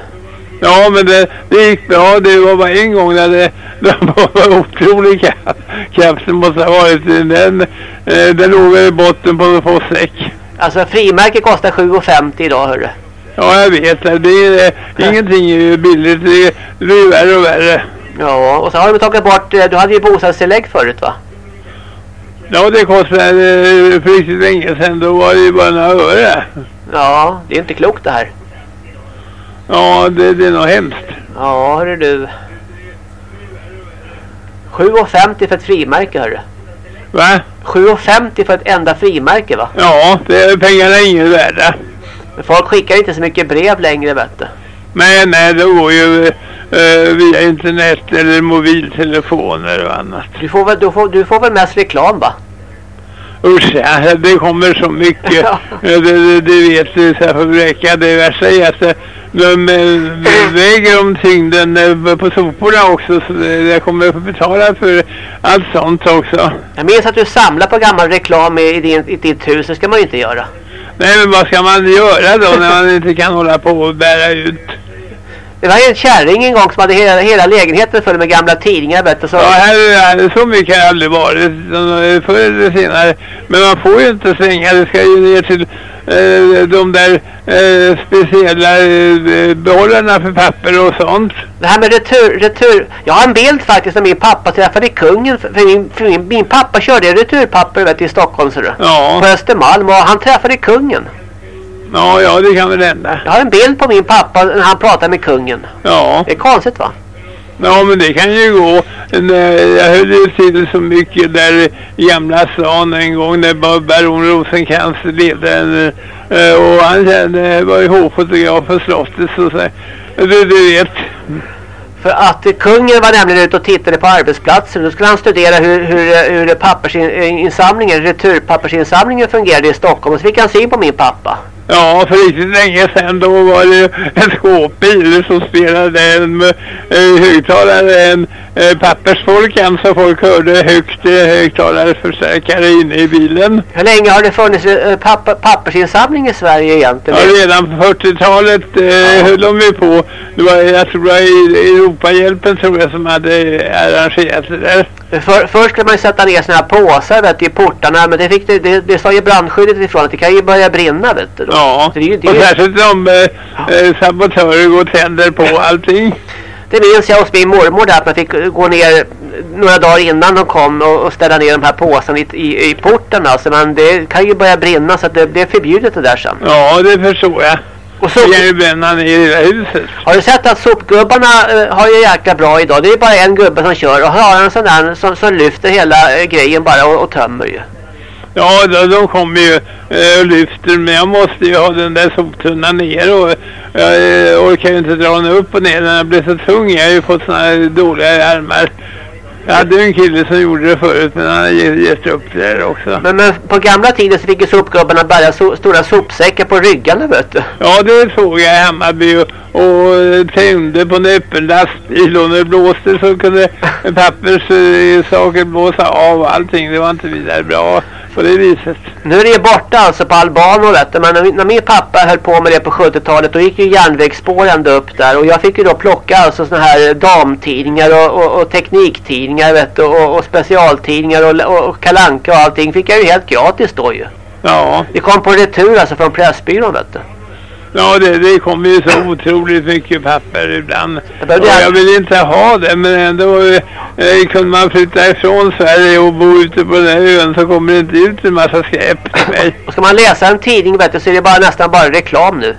Ja, men det, det gick bra. Det var bara en gång där det, det var otrolig kraft. Kraften måste ha varit den, eh, den låg i botten på postsäck. Alltså frimärke kostar 7,50 idag hörru. Ja, jag vet det. det är, eh, ingenting är billigt. Det, det blir värre och värre. Ja, och så har de tagit bort, eh, du hade ju bostadstillägg förut va? Ja, det kostade eh, för riktigt länge sedan. Då var det ju bara några öre. Ja, det är inte klokt det här. Ja, det, det är nog hemskt. Ja, hörru du. 7,50 för ett frimärke hörru. Va? 7,50 för ett enda frimärke va? Ja, det, pengarna är inget värda. Men folk skickar inte så mycket brev längre vet du. Men nej, det går ju eh, via internet eller mobiltelefoner och annat. Du får väl, du får, du får väl mest reklam va? Usch, ja, det kommer så mycket. Det, vet du, så jag får bräcka. Det värsta är att eh, de eh, väger om tyngden eh, på soporna också. Så jag kommer att betala för allt sånt också. Jag minns att du samlar på gammal reklam i, i, din, i ditt hus, det ska man ju inte göra. Nej, men vad ska man göra då när man inte kan hålla på och bära ut? Det var en kärring en gång som hade hela, hela lägenheten full med gamla tidningar vet du. Så, Ja, här, så mycket har det aldrig varit förr eller senare. Men man får ju inte slänga, det ska ju ner till eh, de där eh, speciella eh, behållarna för papper och sånt. Det här med retur, retur. Jag har en bild faktiskt när min pappa träffade kungen. För min, för min, min pappa körde returpapper vet, i Stockholm så du. Ja. På Östermalm och han träffade kungen. Ja, ja, det kan väl hända. Jag har en bild på min pappa när han pratar med kungen. Ja. Det är konstigt va? Ja, men det kan ju gå. När jag höll ju till så mycket där i Gamla stan en gång när bar- baron Rosenkrantz ledde en, eh, och han kände, var ju hovfotograf på slottet så, så du, du vet. För att eh, kungen var nämligen ute och tittade på arbetsplatsen. Då skulle han studera hur, hur, hur pappersinsamlingen, returpappersinsamlingen fungerade i Stockholm. Och så fick han syn på min pappa. Ja, för riktigt länge sedan då var det en skåpbil som spelade en eh, högtalare, en eh, pappersfolkan så folk hörde högt eh, högtalarförstärkare inne i bilen. Hur länge har det funnits eh, papper, pappersinsamling i Sverige egentligen? Ja, redan på 40-talet eh, höll de ju på. Det var, jag tror det var Europahjälpen tror jag som hade arrangerat det där. För, först skulle man ju sätta ner såna här påsar vet du, i portarna. Men det, fick, det, det, det sa ju brandskyddet ifrån att det kan ju börja brinna vet du. Då. Ja, Så det, är det, och är särskilt om eh, eh, sabotörer går och tänder på allting. det minns jag hos min mormor där att man fick gå ner några dagar innan de kom och, och ställa ner de här påsarna i, i, i porten alltså. Men det kan ju börja brinna så att det, det är förbjudet det där sen. Ja, det förstår jag. Och så, Det kan ju bränna ner hela huset. har du sett att sopgubbarna eh, har ju jäkla bra idag? Det är bara en gubbe som kör och har en sån där som, som lyfter hela eh, grejen bara och, och tömmer ju. Ja, de, de kommer ju eh, och lyfter, men jag måste ju ha den där soptunnan ner och jag eh, orkar ju inte dra den upp och ner. Den blir så tung. Jag har ju fått såna här dåliga armar. Jag hade ju en kille som gjorde det förut, men han har ge- gett upp det där också. Men, men på gamla tiden så fick ju sopgubbarna bära so, stora sopsäckar på ryggarna vet du. Ja, det såg jag i Hammarby och, och eh, tände på en öppen lastbil och när det blåste så kunde papperssaker blåsa av allting. Det var inte vidare bra. På det viset. Nu är det borta alltså på Albano. Men när, när min pappa höll på med det på 70-talet då gick ju järnvägsspår ända upp där. Och jag fick ju då plocka alltså såna här damtidningar och, och, och tekniktidningar vet du. Och, och specialtidningar och, och, och kalanka och allting fick jag ju helt gratis då ju. Ja, Det kom på retur alltså från Pressbyrån vet du. Ja det, det kommer ju så otroligt mycket papper ibland. Jag Och jag vill inte ha det men ändå eh, kunde man flytta ifrån Sverige och bo ute på den här ön så kommer det inte ut en massa skräp till mig. Och ska man läsa en tidning vet du så är det bara nästan bara reklam nu.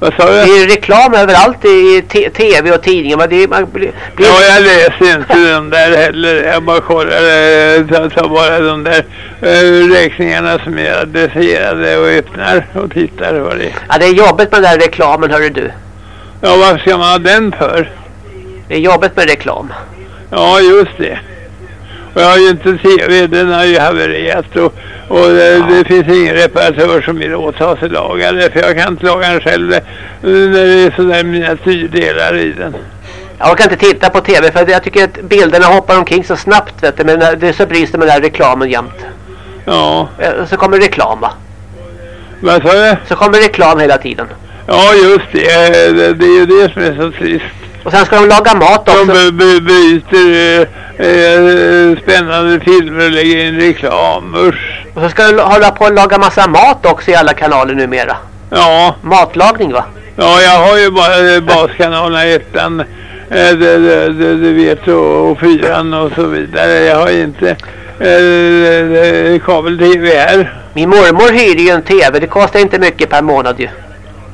Vad sa Det du? är reklam överallt i tv och tidningar. Men det man blir, Ja, jag läser inte den där heller. Jag bara kollar, eh, tar, tar bara de där eh, räkningarna som är adresserade och öppnar och tittar vad det är. ja, det är jobbigt med den där reklamen hörru du. Ja, varför ska man ha den för? Det är jobbigt med reklam. Ja, just det. Och jag har ju inte tv, den har ju havererat och, och det, det finns ingen reparatör som vill åta sig laga det för jag kan inte laga den själv eh, när det är sådär miniatyrdelar i den. Jag kan inte titta på tv för jag tycker att bilderna hoppar omkring så snabbt vet du. Men det är så bryts det med den där reklamen jämt. Ja, Eh, Så kommer reklam va? vad sa du? Så kommer reklam hela tiden. Ja, just det. Eh, Det, det är ju det som är så trist. Och sen ska de laga mat De också. b- b- bryter eh, eh, spännande filmer och lägger in reklam. Usch. Och så ska de hålla på och laga massa mat också i alla kanaler numera. Ja, Matlagning va? ja, jag har ju bara eh, baskanalerna ettan, eh, det, det, det, du vet, och, och fyran och så vidare. Jag har inte eh, eh, kabel-tv här. Min mormor hyrde ju en tv. Det kostar inte mycket per månad ju.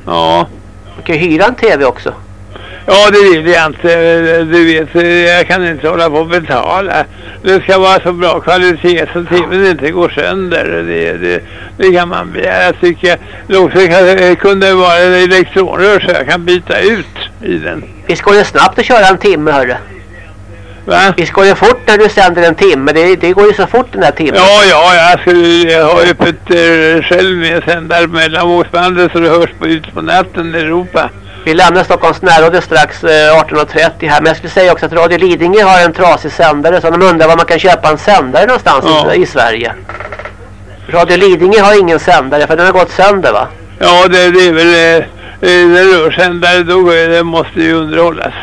Ja. Man kan ju hyra en tv också. Ja, det vill jag inte. Du vet, jag kan inte hålla på och betala. Det ska vara så bra kvalitet så tvn inte går sönder. Det, det, det kan man begära. Jag tycker det också kan, kunde vara en elektronrör så jag kan byta ut i den. Visst går det snabbt att köra en timme hörru? Va? Visst går det fort när du sänder en timme? Det, det går ju så fort den här timmen. Ja, ja, jag skulle jag har öppet eh, själv med sändare mellan vågsbandet så det hörs på ut på natten i Europa. Vi lämnar Stockholms närradio strax eh, 18.30 här. Men jag skulle säga också att Radio Lidingö har en trasig sändare. Så de undrar var man kan köpa en sändare någonstans Ja. i, Sverige. Radio Lidingö har ingen sändare för den har gått sönder va? Ja, det, det är väl eh, eh, den rörsändare då går det måste ju underhållas.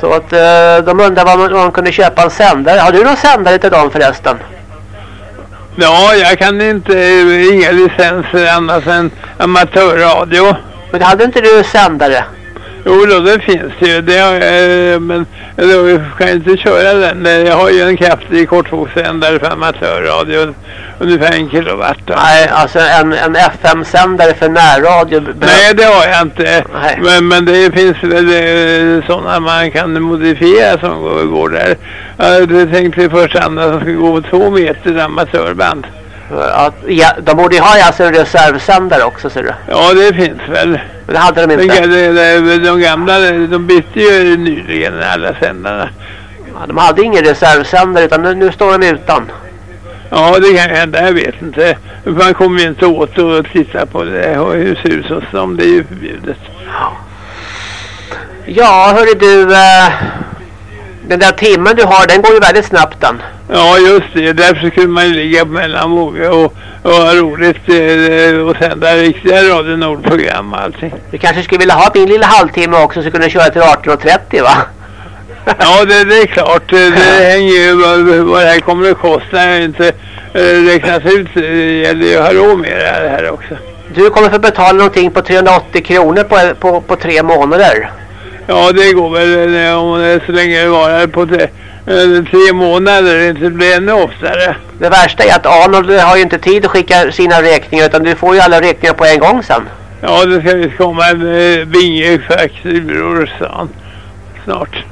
Så att eh, de undrar var man, var man kunde köpa en sändare. Har du någon sändare till dem förresten? Ja, jag kan inte, eh, inga licenser annat än amatörradio. Men hade inte du sändare? Jo då, det finns ju. Det eh, men då kan jag inte köra den. Jag har ju en kraftig kortvågssändare för amatörradio. Ungefär en kilowatt. då. Nej, alltså en, en FM-sändare för närradio. Nej, det har jag inte. Nej. Men, men det finns väl eh, sådana man kan modifiera som går, går där. Jag hade tänkt i första hand att de skulle gå två meter amatörband. Att, ja, de borde ju ha alltså en reservsändare också ser du. Ja, det finns väl. Men det hade de inte. de, de, de gamla, de bytte ju nyligen alla sändarna. Ja, de hade ingen reservsändare utan nu, nu står de utan. Ja, det kan hända. Jag vet inte. Man kommer ju inte åt att titta på det och hur ser ut som det är ju förbjudet. Ja, hörru du. Eh, den där timmen du har, den går ju väldigt snabbt den. Ja, just det. Därför skulle man ju ligga mellan vågor och, och ha roligt eh, och sända riktiga Radio Nord-program och allting. Du kanske skulle vilja ha min lilla halvtimme också så kunde köra till 18.30 va? Ja, det, det är klart. Det, det hänger ju vad, vad det här kommer att kosta. Jag inte eh, räknat ut. Det gäller ju att ha råd med det här också. Du kommer få betala någonting på 380 kronor på, på, på tre månader. Ja, det går väl eh, om det så länge det varar på tre, eh, tre månader. Det inte blir ännu oftare. Det värsta är att Arnold har ju inte tid att skicka sina räkningar utan du får ju alla räkningar på en gång sen. Ja, det ska visst komma en eh, han. Snart.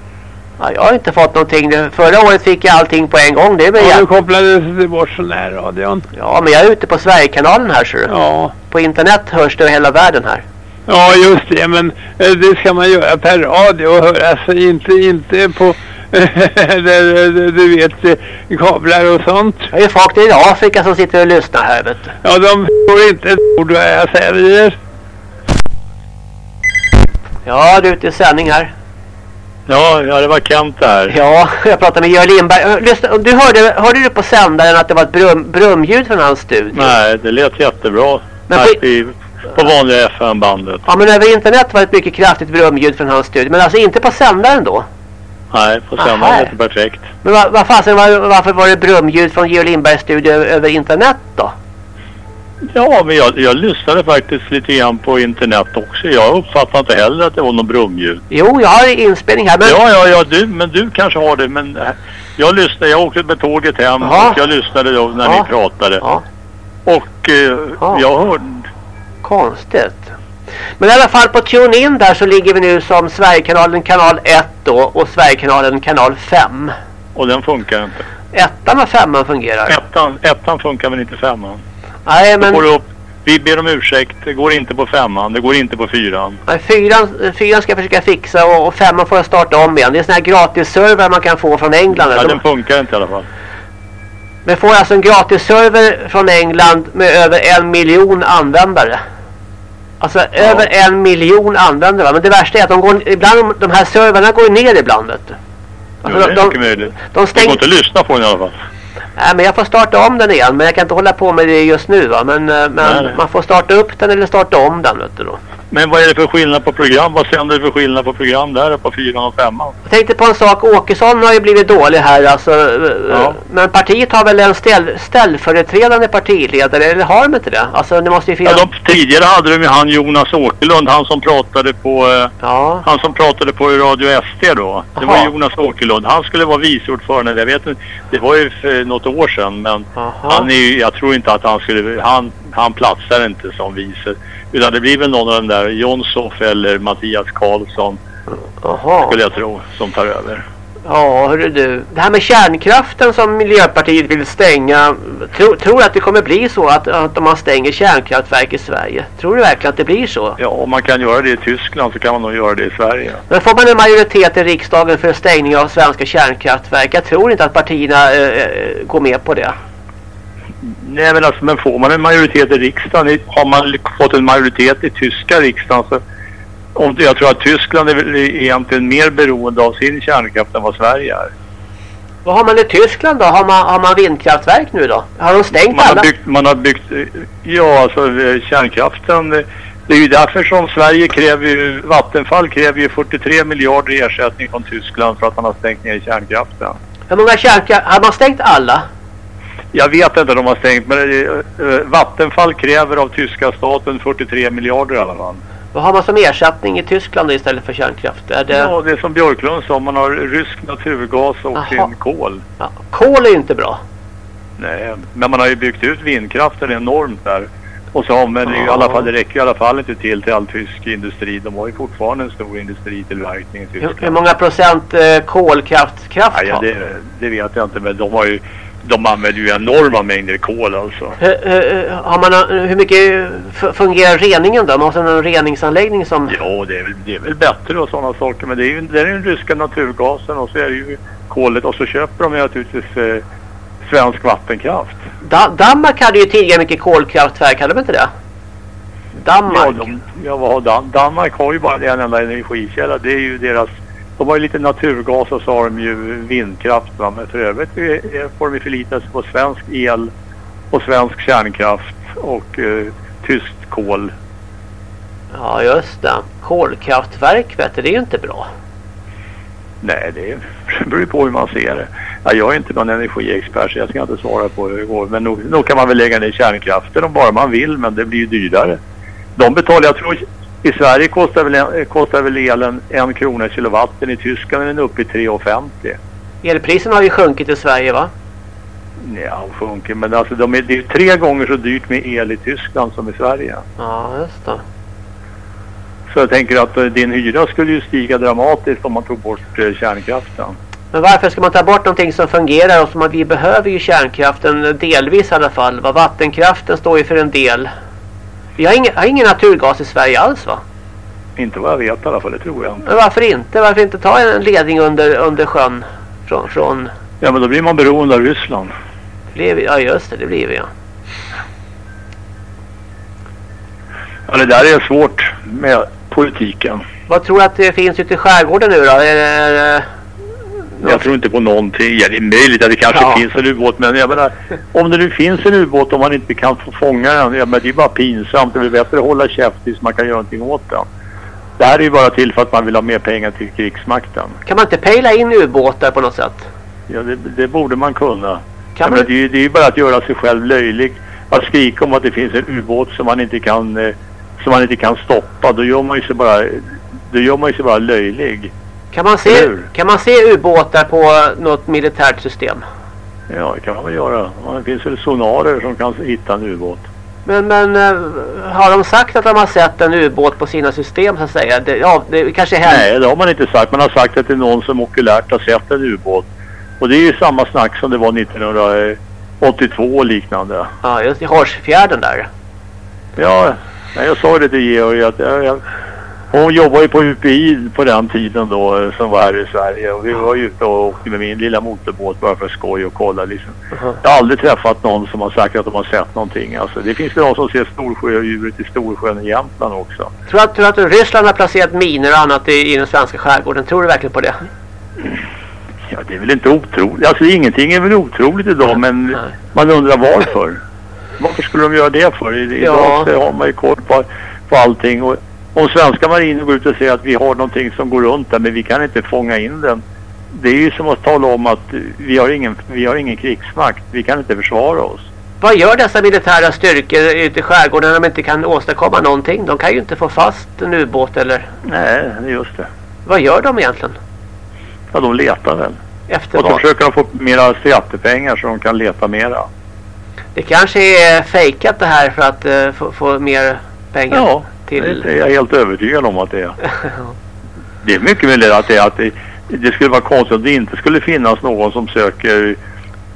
Ja, jag har inte fått någonting. Förra året fick jag allting på en gång. Det Ja, ja. nu kopplades bort sån här radion. ja, men jag är ute på Sverigekanalen här ser du. Ja. På internet hörs det över hela världen här. Ja, just det. Men eh, det ska man göra per radio och höra. Alltså inte, inte på, du vet, eh, kablar och sånt. Jag är folk i Afrika som sitter och lyssnar här vet du. Ja, de får inte ett ord vad jag säger. Ja, du är ute i sändning här. Ja, ja, det var Kent där. Ja, jag pratade med Georg Lindberg. Lyssna, du hörde, hörde du på sändaren att det var ett brum, brumljud från hans studio? Nej, det lät jättebra. Men här på- i, på vanliga FM-bandet. Ja, men över internet var det ett mycket kraftigt brumljud från hans studio. Men alltså inte på sändaren då? Nej, på Aha. sändaren lät det perfekt. Men vad vad fasen, var, varför var det brumljud från Georg Lindbergs studio över internet då? Ja, men jag, jag lyssnade faktiskt lite grann på internet också. Jag uppfattade inte heller att det var någon brumljud. Jo, jag har inspelning här, men... Ja, ja, ja, du, men du kanske har det. Men äh, jag lyssnade, jag åkte med tåget hem Jaha. och jag lyssnade då när Ja. ni pratade. Ja. Och eh, Ja. jag hörde... Konstigt. Men i alla fall på TuneIn där så ligger vi nu som Sverigekanalen kanal 1 då och Sverigekanalen kanal 5. Och den funkar inte. Ettan och femman fungerar. Ettan, ettan funkar men inte femman. Nej, men upp, vi ber om ursäkt, det går inte på femman, det går inte på fyran. nej, fyran, fyran ska jag försöka fixa och, och femman får jag starta om igen. Det är såna här gratis-server man kan få från England. Ja, De, den funkar inte i alla fall. Man får alltså en gratis-server från England med över en miljon användare. Alltså över en miljon användare. va? Men det värsta är att de går, ibland, de här servrarna går ner ibland. Vet du. Jo, Alltså, det är de, mycket möjligt. de Det stänger... går inte att lyssna på den i alla fall. Nej, men jag får starta om den igen. Men jag kan inte hålla på med det just nu. Va? Men, eh, men Nej, nej. man får starta upp den eller starta om den. Vet du, då. Men vad är det för skillnad på program? Vad sänder det för skillnad på program där på fyran och femman? Jag tänkte på en sak. Åkesson har ju blivit dålig här. Alltså, eh, Ja. Men partiet har väl en ställ, ställföreträdande partiledare? Eller har de inte det? Alltså det måste ju Ja, finnas... de, tidigare hade de ju han Jonas Åkerlund, han som pratade på, eh, Ja. han som pratade på Radio SD då. Det var Jaha. Jonas Åkerlund. Han skulle vara vice ordförande. Jag vet inte, det var ju för något år sedan men han är ju, jag tror inte att han skulle, han, han platsar inte som vice. Utan det blir väl någon av de där, Jonssoff eller Mattias Karlsson Jaha. skulle jag tro, som tar över. Ja, hörru du. Det här med kärnkraften som Miljöpartiet vill stänga. Tro, tror du att det kommer bli så att, att man stänger kärnkraftverk i Sverige? Tror du verkligen att det blir så? Ja, om man kan göra det i Tyskland så kan man nog göra det i Sverige. Men får man en majoritet i riksdagen för stängning av svenska kärnkraftverk? Jag tror inte att partierna eh, eh, går med på det. Nej men alltså, men får man en majoritet i riksdagen, har man fått en majoritet i tyska riksdagen så om, jag tror att Tyskland är väl egentligen mer beroende av sin kärnkraft än vad Sverige är. Vad har man i Tyskland då? Har man, har man vindkraftverk nu då? Har de stängt Man alla? har byggt, man har byggt, eh, ja alltså eh, kärnkraften, eh, det är ju därför som Sverige kräver ju, Vattenfall kräver ju 43 miljarder i ersättning från Tyskland för att man har stängt ner kärnkraften. Hur många kärnkraft... Har man stängt alla? Jag vet inte om de har stängt men eh, eh, Vattenfall kräver av tyska staten 43 miljarder i alla fall. Vad har man som ersättning i Tyskland istället för kärnkraft? Är det... Ja, det är som Björklund sa, man har rysk naturgas och Jaha. sin kol. Ja, kol är inte bra. Nej, men man har ju byggt ut vindkraften enormt där. Och så, men det, i alla fall, det räcker i alla fall inte till till all tysk industri. De har ju fortfarande en stor industritillverkning i Hur, Tyskland. hur många procent eh, kolkraft kraft Nej, ja, har? det, det vet jag inte, men de har ju de använder ju enorma mängder kol alltså. Hur, hur, har man, hur mycket fungerar reningen då? Man har en reningsanläggning som... Ja, det är, väl, det är väl bättre och sådana saker. Men det är ju det är den ryska naturgasen och så är det ju kolet. Och så köper de ju naturligtvis eh, svensk vattenkraft. Da, Danmark hade ju tidigare mycket kolkraftverk, hade de inte det? Danmark? Ja, de, ja Dan Danmark har ju bara en enda energikälla. Det är ju deras... De har ju lite naturgas och så har de ju vindkraft. Va? Men för övrigt får de förlita sig på svensk el och svensk kärnkraft och eh, tyskt kol. Ja, just det. Kolkraftverk, vet du, det är ju inte bra. Nej, det beror ju på hur man ser det. Ja, jag är inte någon energiexpert så jag ska inte svara på hur det går. Men nog, nog kan man väl lägga ner kärnkraften om bara man vill, men det blir ju dyrare. De betalar, jag tror i Sverige kostar väl, kostar väl elen en krona kilowatten. I Tyskland är den uppe i 3,50. Elpriserna har ju sjunkit i Sverige, va? Ja, sjunker. Men alltså de är, det är tre gånger så dyrt med el i Tyskland som i Sverige. Ja, just det. Så jag tänker att eh, din hyra skulle ju stiga dramatiskt om man tog bort eh, kärnkraften. Men varför ska man ta bort någonting som fungerar och som att vi behöver ju kärnkraften delvis i alla fall. Va? Vattenkraften står ju för en del. Vi har ingen, har ingen naturgas i Sverige alls va? Inte vad jag vet i alla fall, det tror jag inte. Men varför inte? Varför inte ta en ledning under, under sjön? Från, från Ja, men då blir man beroende av Ryssland. blir vi, ja just det, det blir vi ja. Ja, det där är svårt med politiken. Vad tror du att det finns ute i skärgården nu då? Är det, är det... Jag tror inte på någonting. Ja, det är möjligt att det kanske Ja. finns en ubåt men jag menar, om det nu finns en ubåt och man inte kan få fånga den, ja, men det är bara pinsamt. Det är bättre att hålla käft tills man kan göra någonting åt den. Det här är ju bara till för att man vill ha mer pengar till krigsmakten. Kan man inte pejla in ubåtar på något sätt? Ja, det, det borde man kunna. Kan man- men det, är ju, det är ju bara att göra sig själv löjlig. Att skrika om att det finns en ubåt som man inte kan, eh, som man inte kan stoppa, då gör man ju sig bara, då gör man ju sig bara löjlig. Kan man se, kan man se ubåtar på något militärt system? Ja, det kan man väl göra. Det finns väl sonarer som kan hitta en ubåt. Men, men eh, har de sagt att de har sett en ubåt på sina system så att säga? Det, ja, det kanske händer. Nej, det har man inte sagt. Man har sagt att det är någon som okulärt har sett en ubåt. Och det är ju samma snack som det var 1982 och liknande. Ja, just i Horsfjärden där. Ja, jag sa det till Georg att jag, jag, hon jobbade ju på UPI på den tiden då som var här i Sverige. Och vi var ju ute och åkte med min lilla motorbåt bara för skoj och kolla liksom. Jag har aldrig träffat någon som har sagt att de har sett någonting. Alltså, det finns ju de som ser Storsjöodjuret i Storsjön i Jämtland också. Tror du att, tror du att Ryssland har placerat miner och annat i, i den svenska skärgården? Tror du verkligen på det? Ja, det är väl inte otroligt. Alltså ingenting är väl otroligt idag men man undrar varför. Varför skulle de göra det för? I- Idag Ja. så har man ju koll på, på allting. Och om svenska marinen går ut och säger att vi har någonting som går runt där men vi kan inte fånga in den. Det är ju som att tala om att vi har ingen, vi har ingen krigsmakt. Vi kan inte försvara oss. Vad gör dessa militära styrkor ute i skärgården när de inte kan åstadkomma någonting? De kan ju inte få fast en ubåt eller... Nej, just det. Vad gör de egentligen? Ja, de letar väl. Efter Och vad? försöker de få mera skattepengar så de kan leta mera. Det kanske är fejkat det här för att eh, få, få mer pengar Ja, till... det är jag helt övertygad om att det är. Det är mycket möjligt att det, är att det, det skulle vara konstigt om det inte skulle finnas någon som söker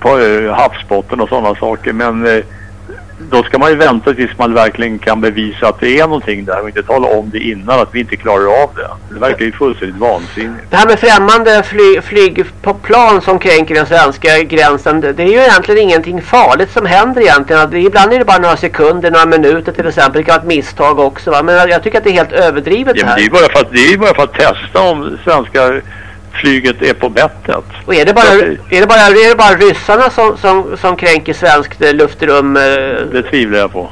på eh, havsbotten och sådana saker. Men eh, då ska man ju vänta tills man verkligen kan bevisa att det är någonting där och inte tala om det innan att vi inte klarar av det. Det verkar ju fullständigt vansinnigt. Det här med främmande fly, flygplan som kränker den svenska gränsen, det, är ju egentligen ingenting farligt som händer egentligen. Ibland är det bara några sekunder, några minuter till exempel. Det kan vara ett misstag också va? Men jag, tycker att det är helt överdrivet Ja, det men det är ju här. bara för att, det är ju bara för att testa om svenska flyget är på bettet. Och är det bara, är det bara, är det bara ryssarna som, som, som kränker svenskt eh, luftrum? eh, Det tvivlar jag på.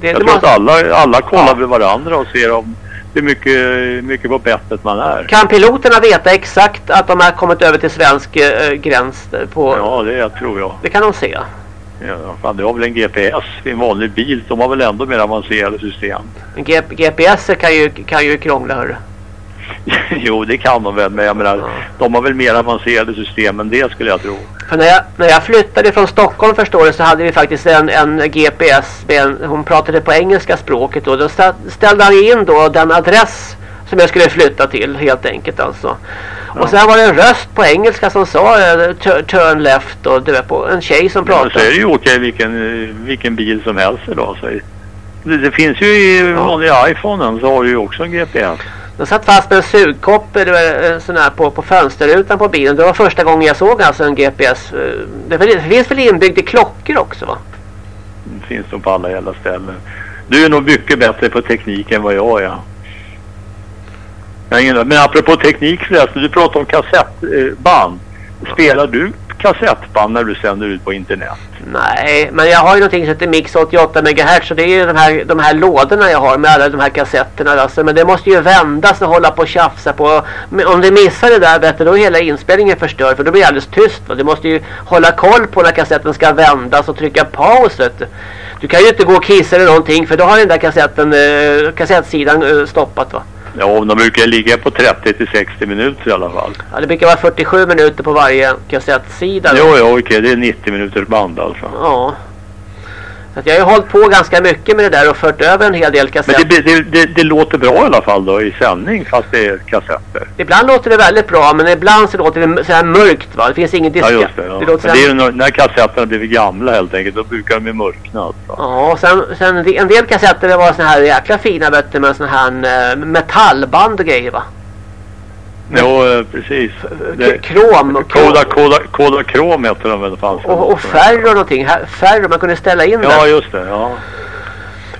Det, Jag det tror att måste, alla, alla kollar med varandra och ser om hur mycket, mycket på bettet man är. kan piloterna veta exakt att de har kommit över till svensk eh, gräns eh, på... Ja, det tror jag. Det kan de se. Ja, fan, det har väl en GPS i en vanlig bil. De har väl ändå mer avancerade system. G, GPS kan ju, kan ju krångla hörru. jo, det kan de väl. Men jag menar, de har väl mer avancerade system än det skulle jag tro. För när jag, när jag flyttade från Stockholm förstår du så hade vi faktiskt en, en GPS med en, hon pratade på engelska språket och då stä- ställde han in då den adress som jag skulle flytta till helt enkelt alltså. Och sen var det en röst på engelska som sa eh, tu- turn left och det var på en tjej som Men så är pratade. det ju okej vilken, eh, vilken bil som helst idag. Så det, det finns ju i vanliga iPhonen så har du ju också en GPS. Den satt fast med en sugkopp eh, sån här på, på fönsterrutan på bilen. Det var första gången jag såg alltså en GPS. Eh, det, finns väl inbyggd i klockor också va? Det finns nog på alla jävla ställen. Du är nog mycket bättre på teknik än vad jag är. Jag ingen, men apropå teknik förresten, du pratar om kassettband. Spelar du kassettband när du sänder ut på internet? Nej, men jag har ju någonting som heter Mix 88 MHz och det är ju de här, de här lådorna jag har med alla de här kassetterna. Alltså. Men det måste ju vändas och hålla på och tjafsa på. Men om du missar det där bättre då är hela inspelningen förstörd för då blir det alldeles tyst. Va? Du måste ju hålla koll på när kassetten ska vändas och trycka paus. Vet du. du kan ju inte gå och kissa eller någonting för då har den där kassetten, eh, kassettsidan eh, stoppat va. Ja, de brukar ligga på 30 till 60 minuter i alla fall. Ja, det brukar vara 47 minuter på varje kassettsida. Jo, jo, okej, det är 90 minuters band alltså. Ja. Så jag har ju hållit på ganska mycket med det där och fört över en hel del Men kassetter. det, det, det, det låter bra i alla fall då i sändning fast det är kassetter. Ibland låter det väldigt bra men ibland så låter det så här mörkt va. Det finns ingen Ja, diska. just det. Ja. det Men här... ju när, kassetterna blivit gamla helt enkelt, då brukar de ju mörkna alltså. Ja, sen, sen en del kassetter det var såna här jäkla fina du, med såna här eh, metallband och grejer va. Jo, precis. Det, Krom Koda, koda, koda Krom heter de väl fanns och, och färg och någonting. Färg man kunde ställa in Ja, där. just det. Ja.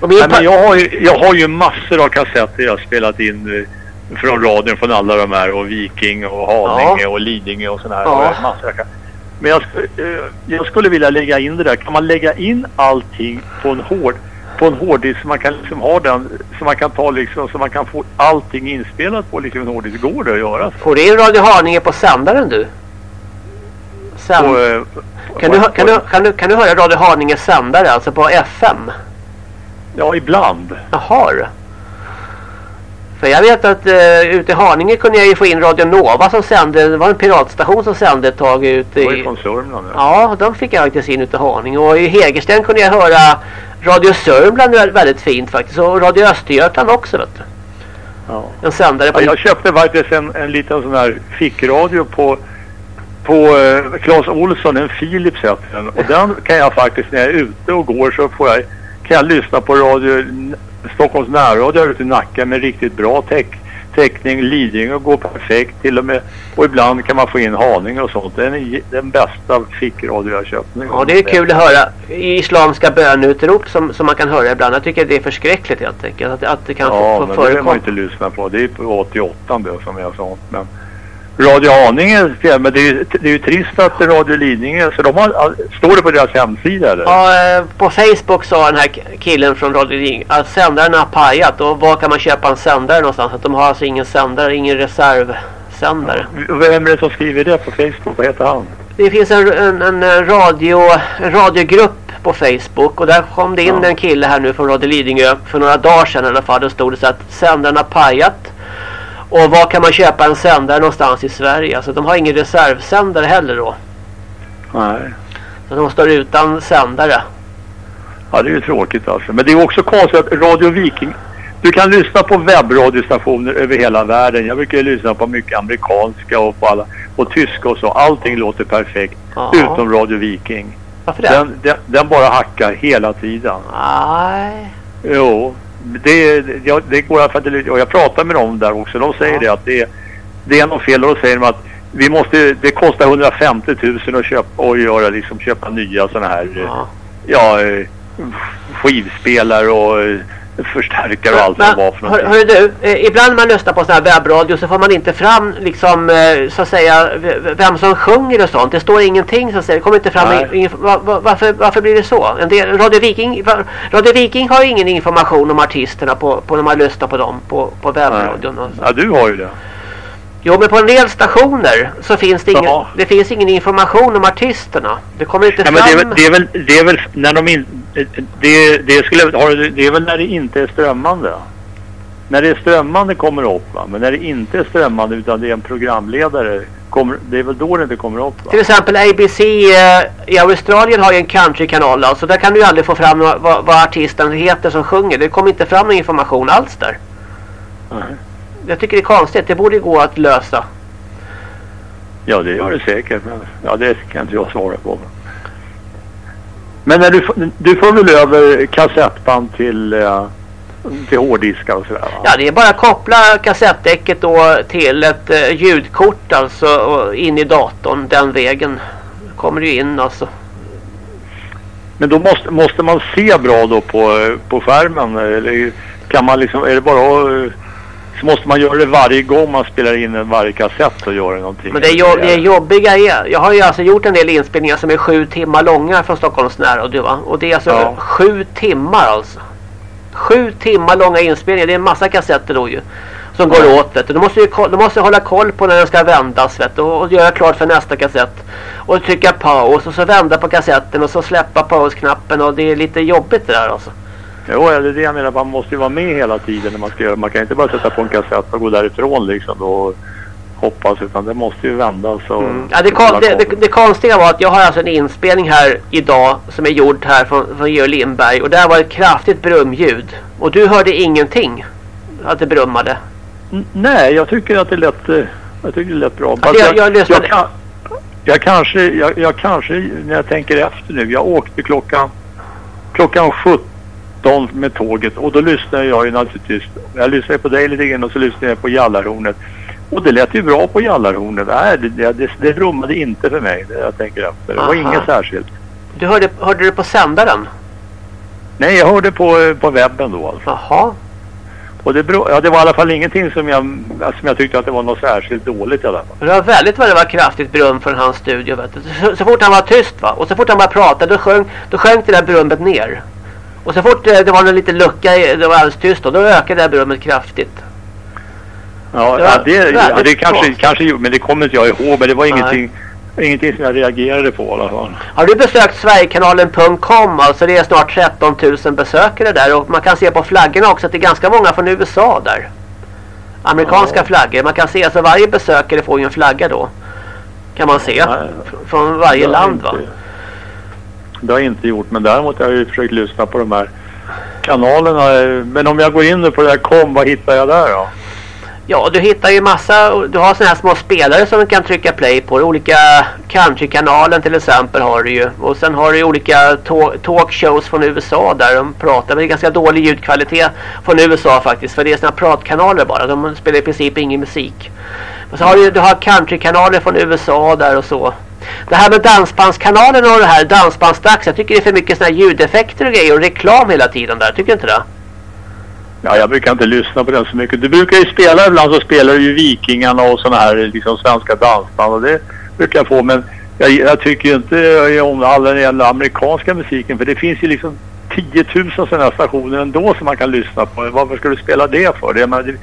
Nej, men jag, har ju, jag har ju massor av kassetter jag har spelat in. eh, från radion från alla de här och Viking och Haninge och Lidingö och sådana här. Ja. Massor. Men jag, eh, jag skulle vilja lägga in det där. Kan man lägga in allting på en hård på en hårddisk så man kan liksom ha den så man kan ta liksom så man kan få allting inspelat på liksom en hårddisk. Går det att göra så? Får du Radio Haninge på sändaren du? Sänd... På, eh, kan, du, kan, du, kan, du, kan du höra Radio Haninge sändare, alltså på FM? Ja, ibland. Jaha du. För jag vet att uh, ute i Haninge kunde jag ju få in Radio Nova som sände, det var en piratstation som sände ett tag ute Det var ju i... från Sörmland. Ja. Ja, de fick jag faktiskt in ute i Haninge. Och i Hägersten kunde jag höra Radio Sörmland vä- väldigt fint faktiskt. Och Radio Östergötland också vet du. Ja. En sändare på... Ja, jag köpte faktiskt en, en liten sån här fickradio på, på eh, Claes Olsson, en Philips heter den. Och den kan jag faktiskt när jag är ute och går så får jag, kan jag lyssna på radio, Stockholms närradio ute i Nacka med riktigt bra täck, täckning. Lidingö går perfekt till och med. Och ibland kan man få in Haninge och sånt. Den är den bästa fickradio jag köpt. Ja, det är kul att höra islamska bönutrop som, som man kan höra ibland. Jag tycker det är förskräckligt helt enkelt. Att, att det kan Ja, få, men få det vill man inte lyssna på. Det är på 88 det som är sånt. Men Radio Haninge, men det är, det är ju trist att Radio Lidingö, så de har, står det på deras hemsida eller? Ja, eh, på Facebook sa den här killen från Radio Ring att sändaren har pajat. Och var kan man köpa en sändare någonstans? Att de har alltså ingen sändare, ingen reservsändare. Vem är det som skriver det på Facebook? Vad heter han? Det finns en, en, en eh, radio, en radiogrupp på Facebook och där kom det in en kille här nu från Radio Lidingö för några dagar sedan i alla fall. Då stod det så att sändaren har pajat. Och var kan man köpa en sändare någonstans i Sverige? Alltså de har ingen reservsändare heller då. Nej. Så de står utan sändare. Ja, det är ju tråkigt alltså. Men det är också konstigt att Radio Viking... Du kan lyssna på webbradiostationer över hela världen. Jag brukar lyssna på mycket amerikanska och på alla... Och tyska och så. Allting låter perfekt. Ja. Utom Radio Viking. Varför det? Den, den, den bara hackar hela tiden. Nej. Jo, det, det, det går jag faktiskt... Och jag pratar med dem där också. De säger det att det, det är något fel. Och då säger de att vi måste, det kostar 150 000 att köpa och göra liksom köpa nya sådana här ja. ja eh, skivspelare och eh, förstärkare och allt vad det var för Hör, någonting. hör du, eh, ibland när man lyssnar på sån här webbradio så får man inte fram liksom eh, så att säga vem som sjunger och sånt. Det står ingenting så att säga. Det kommer inte fram Nej. in, va, va, varför, varför blir det så? En del, Radio, Viking, va- Radio Viking har ju ingen information om artisterna på, på när man lyssnar på dem på, på webbradion. Ja, du har ju det. Jo men på en del stationer så finns det ingen, Ja. det finns ingen information om artisterna. Det kommer inte Ja, fram. men det, är väl, det, är väl, det är väl när de in, det, det, skulle, har det är väl när det inte är strömmande. När det är strömmande kommer det upp va? Men när det inte är strömmande utan det är en programledare kommer, det är väl då det inte kommer upp va? Till exempel ABC eh, i Australien har ju en countrykanal alltså där kan du ju aldrig få fram vad, vad, artisten heter som sjunger. Det kommer inte fram någon information alls där. Nej. Jag tycker det är konstigt. Det borde gå att lösa. Ja, det gör det säkert. Men, ja, det kan inte jag svara på. Men när du, du får väl över kassettband till, eh, till hårddiskar och sådär va? Ja, det är bara att koppla kassettdäcket då till ett eh, ljudkort alltså och in i datorn den vägen. Kommer ju in alltså. Men då måste, måste man se bra då på, på skärmen eller kan man liksom, är det bara att- så måste man göra det varje gång man spelar in en varje kassett och göra någonting. Men det, är jo, det jobbiga är, jag har ju alltså gjort en del inspelningar som är sju timmar långa från Stockholms närradio va? Och det är alltså Ja. sju timmar alltså. Sju timmar långa inspelningar, det är en massa kassetter då ju. Som går åt vet du. Du måste ju du måste hålla koll på när den ska vändas vet du, och göra klart för nästa kassett. Och trycka paus och så vända på kassetten och så släppa pausknappen och det är lite jobbigt det där alltså. Jo, det är det jag menar. Man måste ju vara med hela tiden när man ska göra. Man kan inte bara sätta på en kassett och gå därifrån liksom och hoppas utan det måste ju vändas och... Ja, det, kon- det, det, det konstiga var att jag har alltså en inspelning här idag som är gjord här från, från Georg Lindberg och där var ett kraftigt brumljud. Och du hörde ingenting att det brummade. N- Nej, jag tycker att det lät, eh, jag tycker det lät bra. Fast jag lyssnade- jag, kan, jag, kanske, jag, jag kanske, när jag tänker efter nu, jag åkte klockan, klockan 17 med tåget och då lyssnade jag ju naturligtvis, jag lyssnade på dig lite grann och så lyssnade jag på Jallarhornet. Och det lät ju bra på Jallarhornet. Nej, det, det, det, det brummade inte för mig, det jag tänker efter. Det var Aha. inget särskilt. Du hörde, hörde du på sändaren? Nej, jag hörde på, på webben då alltså. Jaha. Och det, beror, ja, det var i alla fall ingenting som jag, som jag tyckte att det var något särskilt dåligt i alla fall. Det var väldigt det var kraftigt brum från hans studio. Vet du. Så, så fort han var tyst va. Och så fort han bara pratade då sjönk, då sjönk det där brummet ner. Och så fort eh, det var en liten lucka, det var alldeles tyst då, då ökade det där brummet kraftigt. Ja, Det ja, det, ja, det kanske, kanske, men det kommer inte jag ihåg. Men det var Nej. ingenting, ingenting som jag reagerade på i alla fall. Har du besökt Sverigekanalen.com? Alltså det är snart 13 000 besökare där. Och man kan se på flaggorna också att det är ganska många från USA där. Amerikanska flaggor. Man kan se alltså varje besökare får ju en flagga då. Kan man se. Fr- Från varje land va? inte- det har jag inte gjort, men däremot har jag ju försökt lyssna på de här kanalerna. Men om jag går in nu på det här kom, vad hittar jag där då? Ja, du hittar ju massa, du har såna här små spelare som du kan trycka play på. Olika countrykanalen till exempel har du ju. Och sen har du ju olika talkshows från USA där de pratar. Men det är ganska dålig ljudkvalitet från USA faktiskt. För det är sådana pratkanaler bara. De spelar i princip ingen musik. Och så har du, du har countrykanaler från USA där och så. Det här med dansbandskanalen och det här dansbandsdags. Jag tycker det är för mycket såna här ljudeffekter och grejer och reklam hela tiden där. Tycker du inte det? Ja, jag brukar inte lyssna på den så mycket. Du brukar ju spela ibland så spelar du ju Vikingarna och såna här liksom svenska dansband och det brukar jag få. Men jag, jag tycker ju inte eh, om all den jävla amerikanska musiken för det finns ju liksom 10 000 sådana här stationer ändå som man kan lyssna på. Varför ska du spela det för? Det, men, det,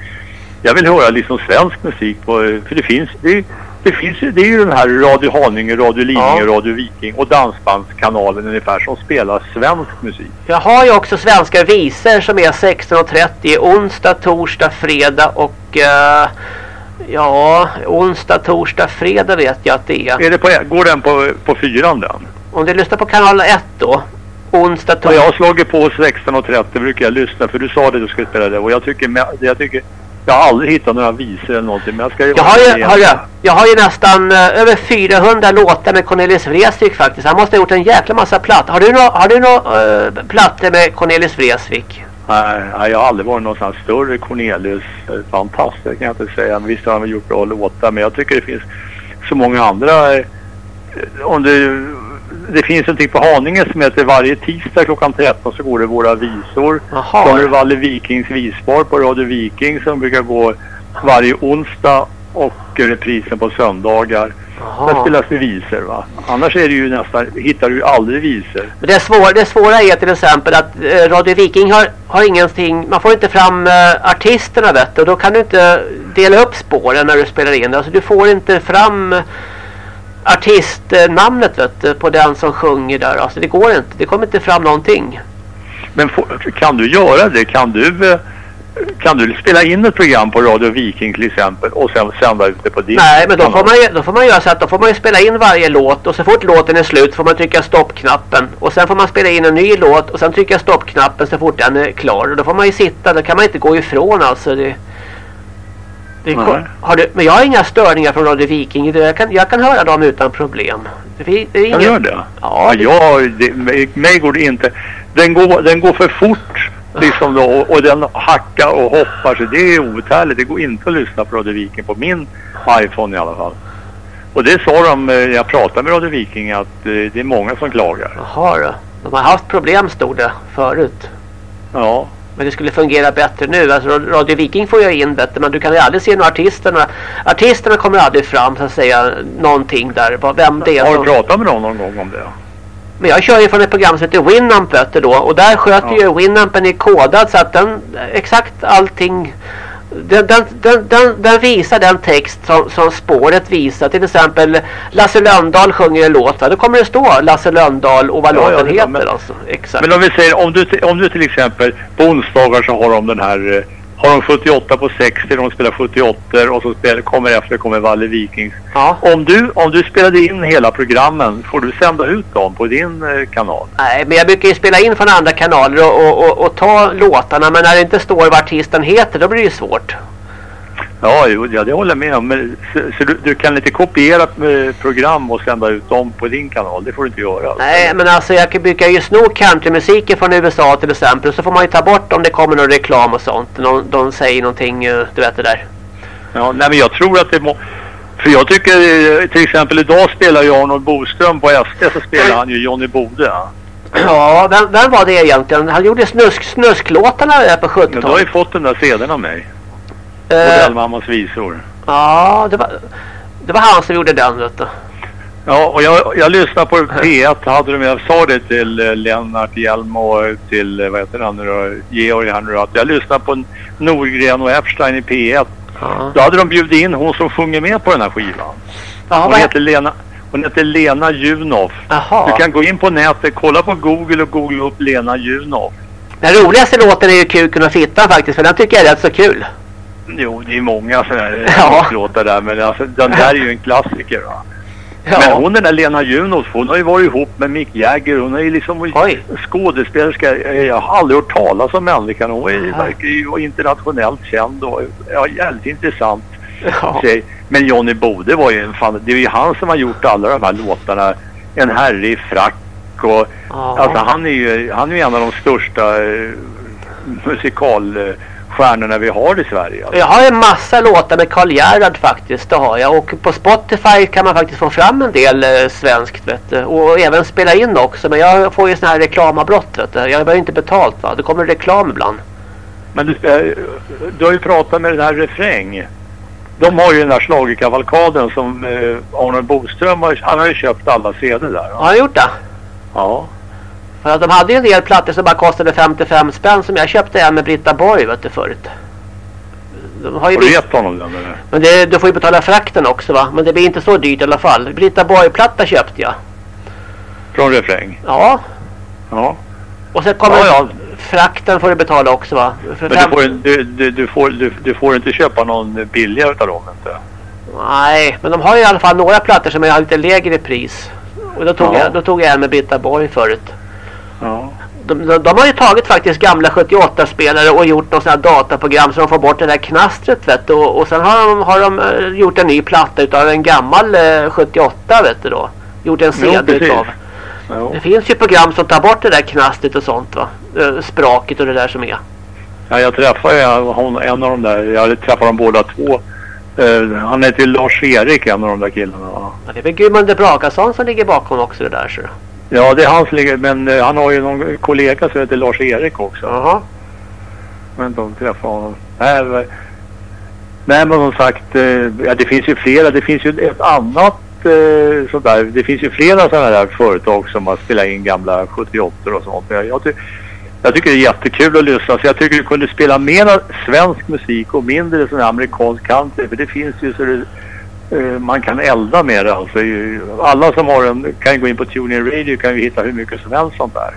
jag vill höra liksom svensk musik på, för det finns, det, det finns ju, det är ju den här Radio Haninge, Radio Lidingö, Radio Viking och Dansbandskanalen ungefär som spelar svensk musik. Jag har ju också svenska visor som är 16.30 onsdag, torsdag, fredag och eh, ja, onsdag, torsdag, fredag vet jag att det är. Är det på, går den på, på fyran den? Om du lyssnar på kanal 1 då, onsdag, torsdag. jag har slagit på 16.30 brukar jag lyssna för du sa det du skulle spela det och jag tycker, jag tycker jag har aldrig hittat några visor eller någonting men jag ska ju Jag har ju, har jag, har ju nästan eh, över 400 låtar med Cornelis Vreeswijk faktiskt. Han måste ha gjort en jäkla massa plattor. Har du några har du nå, eh, plattor med Cornelis Vreeswijk? Nej, nej, jag har aldrig varit någon sån här större Cornelius eh, det kan jag inte säga. Visst har han gjort bra låtar men jag tycker det finns så många andra. Om det, det finns någonting på Haninge som heter varje tisdag klockan 13 så går det Våra visor. Jaha. Så har du Valle Vikings visbar på Radio Viking som brukar gå varje onsdag och reprisen på söndagar. Där spelas det visor va. Annars är det ju nästan, hittar du aldrig visor. Men det, svåra, det svåra är till exempel att eh, Radio Viking har, har ingenting, man får inte fram eh, artisterna vet du, och då kan du inte dela upp spåren när du spelar in. Alltså du får inte fram artistnamnet vet du, på den som sjunger där. Alltså det går inte, det kommer inte fram någonting. Men kan du göra det? Kan du, eh, kan du spela in ett program på Radio Viking till exempel och sen sända ut det på din Nej, men då kanal? får, man, då får man göra så att då får man ju spela in varje låt och så fort låten är slut får man trycka stoppknappen och sen får man spela in en ny låt och sen trycka stoppknappen så fort den är klar och då får man ju sitta, då kan man inte gå ifrån alltså det, har du, men jag har inga störningar från Radio Viking jag kan, jag kan höra dem utan problem det, det du göra det? Ja, det- jag, det, mig, går det inte. Den går, den går för fort liksom då, och, och den hackar och hoppar så det är outhärdligt. Det går inte att lyssna på Radio Viking på min iPhone i alla fall. Och det sa de eh, när jag pratade med Radio Viking att eh, det är många som klagar. Jaha då. De har haft problem stod det förut. Ja. Men det skulle fungera bättre nu. Alltså Radio Viking får ju in bättre men du kan ju aldrig se några artisterna. Artisterna kommer aldrig fram så att säga någonting där. Vem det är Har du pratat med någon någon gång om det? Men jag kör ju från ett program som heter Winamp då. Och där sköter ju Winampen är kodad så att den exakt allting den, den, den, den, visar den text som, som spåret visar. Till exempel Lasse Lönndahl sjunger en låt. Va? Då kommer det stå Lasse Lönndahl och vad Ja, ja, låten det- heter men- alltså. Exakt. Men om vi säger, om du, om du till exempel på onsdagar så har de den här, eh, har de 78 på 60, de spelar 78 och så spelar, kommer efter kommer Valle Vikings. Ja. Om du, om du spelade in hela programmen, får du sända ut dem på din eh, kanal? Nej, men jag brukar ju spela in från andra kanaler och, och, och, och ta låtarna. Men när det inte står vad artisten heter, då blir det ju svårt. Ja, jo, ja det håller jag med om. Men, så så du, du kan inte kopiera eh, program och sända ut dem på din kanal? Det får du inte göra. Nej, men alltså jag brukar ju sno countrymusiken från USA till exempel. Så får man ju ta bort om det kommer någon reklam och sånt. De, de säger någonting, eh, du vet det där. Ja, nej men jag tror att det må... För jag tycker eh, till exempel idag spelar ju Arnold Boström på SD så spelar han ju Johnny Bode. ja. Ja, vem, vem var det egentligen? Han gjorde snusk, snusklåtarna på Men du har 70-talet. ju fått den där sedeln av mig. Eh, Modellmammas visor. ja, det var, det var han som gjorde den vet du. Ja, och jag, jag lyssnade på P1. Hade de, jag sa det till eh, Lennart Hjelm och till, eh, vad heter han nu då, Georg här nu då, att jag lyssnade på Norgren och Epstein i P1. Ja. Då hade de bjudit in hon som sjunger med på den här skivan. Jaha, Hon heter Lena, hon heter Lena Junoff. Jaha. Du kan gå in på nätet, kolla på Google och googla upp Lena Junoff. Den roligaste låten är ju Kuken och Fittan faktiskt, för den tycker jag är rätt så kul. Jo, det är många sådana här Ja. låtar där, men alltså, den där är ju en klassiker va. Ja. Men hon den där Lena Junoff, hon har ju varit ihop med Mick Jagger. Hon är ju liksom Oj. skådespelerska. Jag har aldrig hört talas om människan. Hon är, verkar ju internationellt känd och ja, jävligt intressant Ja. Men Johnny Bode var ju en fan, det är ju han som har gjort alla de här låtarna. En herre i frack och Ja. alltså han är ju, han är ju en av de största eh, musikalstjärnorna vi har i Sverige. Alltså. Jag har en massa låtar med Karl Gerhard faktiskt, det har jag. Och på Spotify kan man faktiskt få fram en del eh, svenskt vet du. Och även spela in också. Men jag får ju såna här reklamavbrott vet du. Jag har inte betalt va. Det kommer reklam ibland. Men du, eh, du har ju pratat med den här Refräng. De har ju den här schlagerkavalkaden som eh, Arnold Boström har, han har ju köpt alla CD där. Har jag gjort det? Ja. För att de hade ju en del plattor som bara kostade 55 spänn som jag köpte en med Britta Borg vet du förut. De har ju Har du gett honom den eller? Men det, du får ju betala frakten också va. Men det blir inte så dyrt i alla fall. Britta Borg-platta köpte jag. Från Refräng? Ja. Ja. Och sen kommer Ja, ja. frakten får du betala också va. För Men fem- du får, du, du, du, får, du, du får inte köpa någon billigare utav dem inte? Nej, men de har ju i alla fall några plattor som har lite lägre pris. Och då tog, Ja. jag, då tog jag en med Britta Borg förut. De, de, de har ju tagit faktiskt gamla 78-spelare och gjort något här dataprogram så de får bort det där knastret vet du. Och, och sen har de, har de eh, gjort en ny platta utav en gammal eh, 78 vet du då. Gjort en Jo, CD utav. Ja. Det finns ju program som tar bort det där knastret och sånt va. Eh, Spraket och det där som är. ja, jag träffade hon, en av de där, jag träffade dem båda två. Eh, han heter ju Lars-Erik, en av de där killarna va? Ja, det är väl Gudmund Brakason som ligger bakom också det där så. Ja, det är hans men eh, han har ju någon kollega som heter Lars-Erik också. Jaha. Men de träffade honom. Nej, men- nej men som sagt, eh, ja, det finns ju flera. Det finns ju ett annat eh, sånt där. Det finns ju flera sådana där företag som har spelat in gamla 78 och sånt. Jag, jag, ty jag tycker det är jättekul att lyssna. Så jag tycker du kunde spela mer svensk musik och mindre sån här amerikansk country. För det finns ju så det, man kan elda med det. Alltså, alla som har en kan gå in på TuneIn Radio kan ju hitta hur mycket som helst sånt där.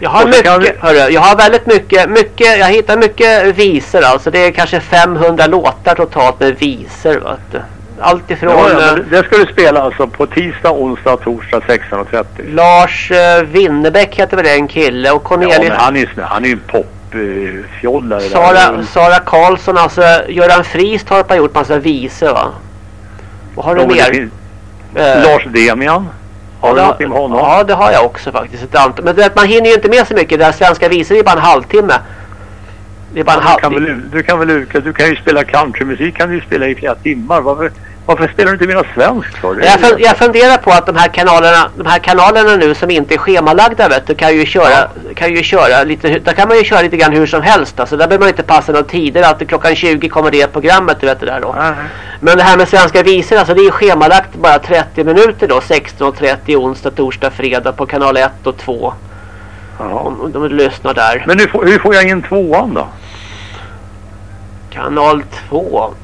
Jag har mycket, hörru, jag har väldigt mycket, mycket, jag hittar mycket visor alltså. Det är kanske 500 låtar totalt med visor vet du. Allt ifrån Ja, ja, eh, det ska du spela alltså på tisdag, onsdag, torsdag 16.30. Lars eh, Winnerbäck heter väl en kille och Ja, Cornelis men han är ju han är ju en popfjollare. Sara, Sara Karlsson alltså Göran Fristorp har gjort massa visor va. Vad har du Ja, mer? finns- Eh, Lars Demian. Har du ja, någonting med honom? Ja det har jag också faktiskt ett antal. Men du vet, man hinner ju inte med så mycket. Det här svenska visor är bara en halvtimme. Det är bara en du, kan halvtimme. väl, du kan väl du kan ju spela countrymusik kan du ju spela i flera timmar. Varför, varför spelar du inte mer för? Är Jag, fun jag funderar på att de här kanalerna, de här kanalerna nu som inte är schemalagda vet du, kan ju köra, kan ju köra lite, där kan man ju köra lite grann hur som helst. Alltså där behöver man inte passa några tider. Alltid klockan 20 kommer det programmet, du vet det där då. Nej. Men det här med svenska visor, alltså det är ju schemalagt bara 30 minuter då. 16.30 onsdag, torsdag, fredag på kanal 1 och 2. Jaha. Om de lyssnar där. Men hur får, hur får jag in tvåan då? Kanal 2.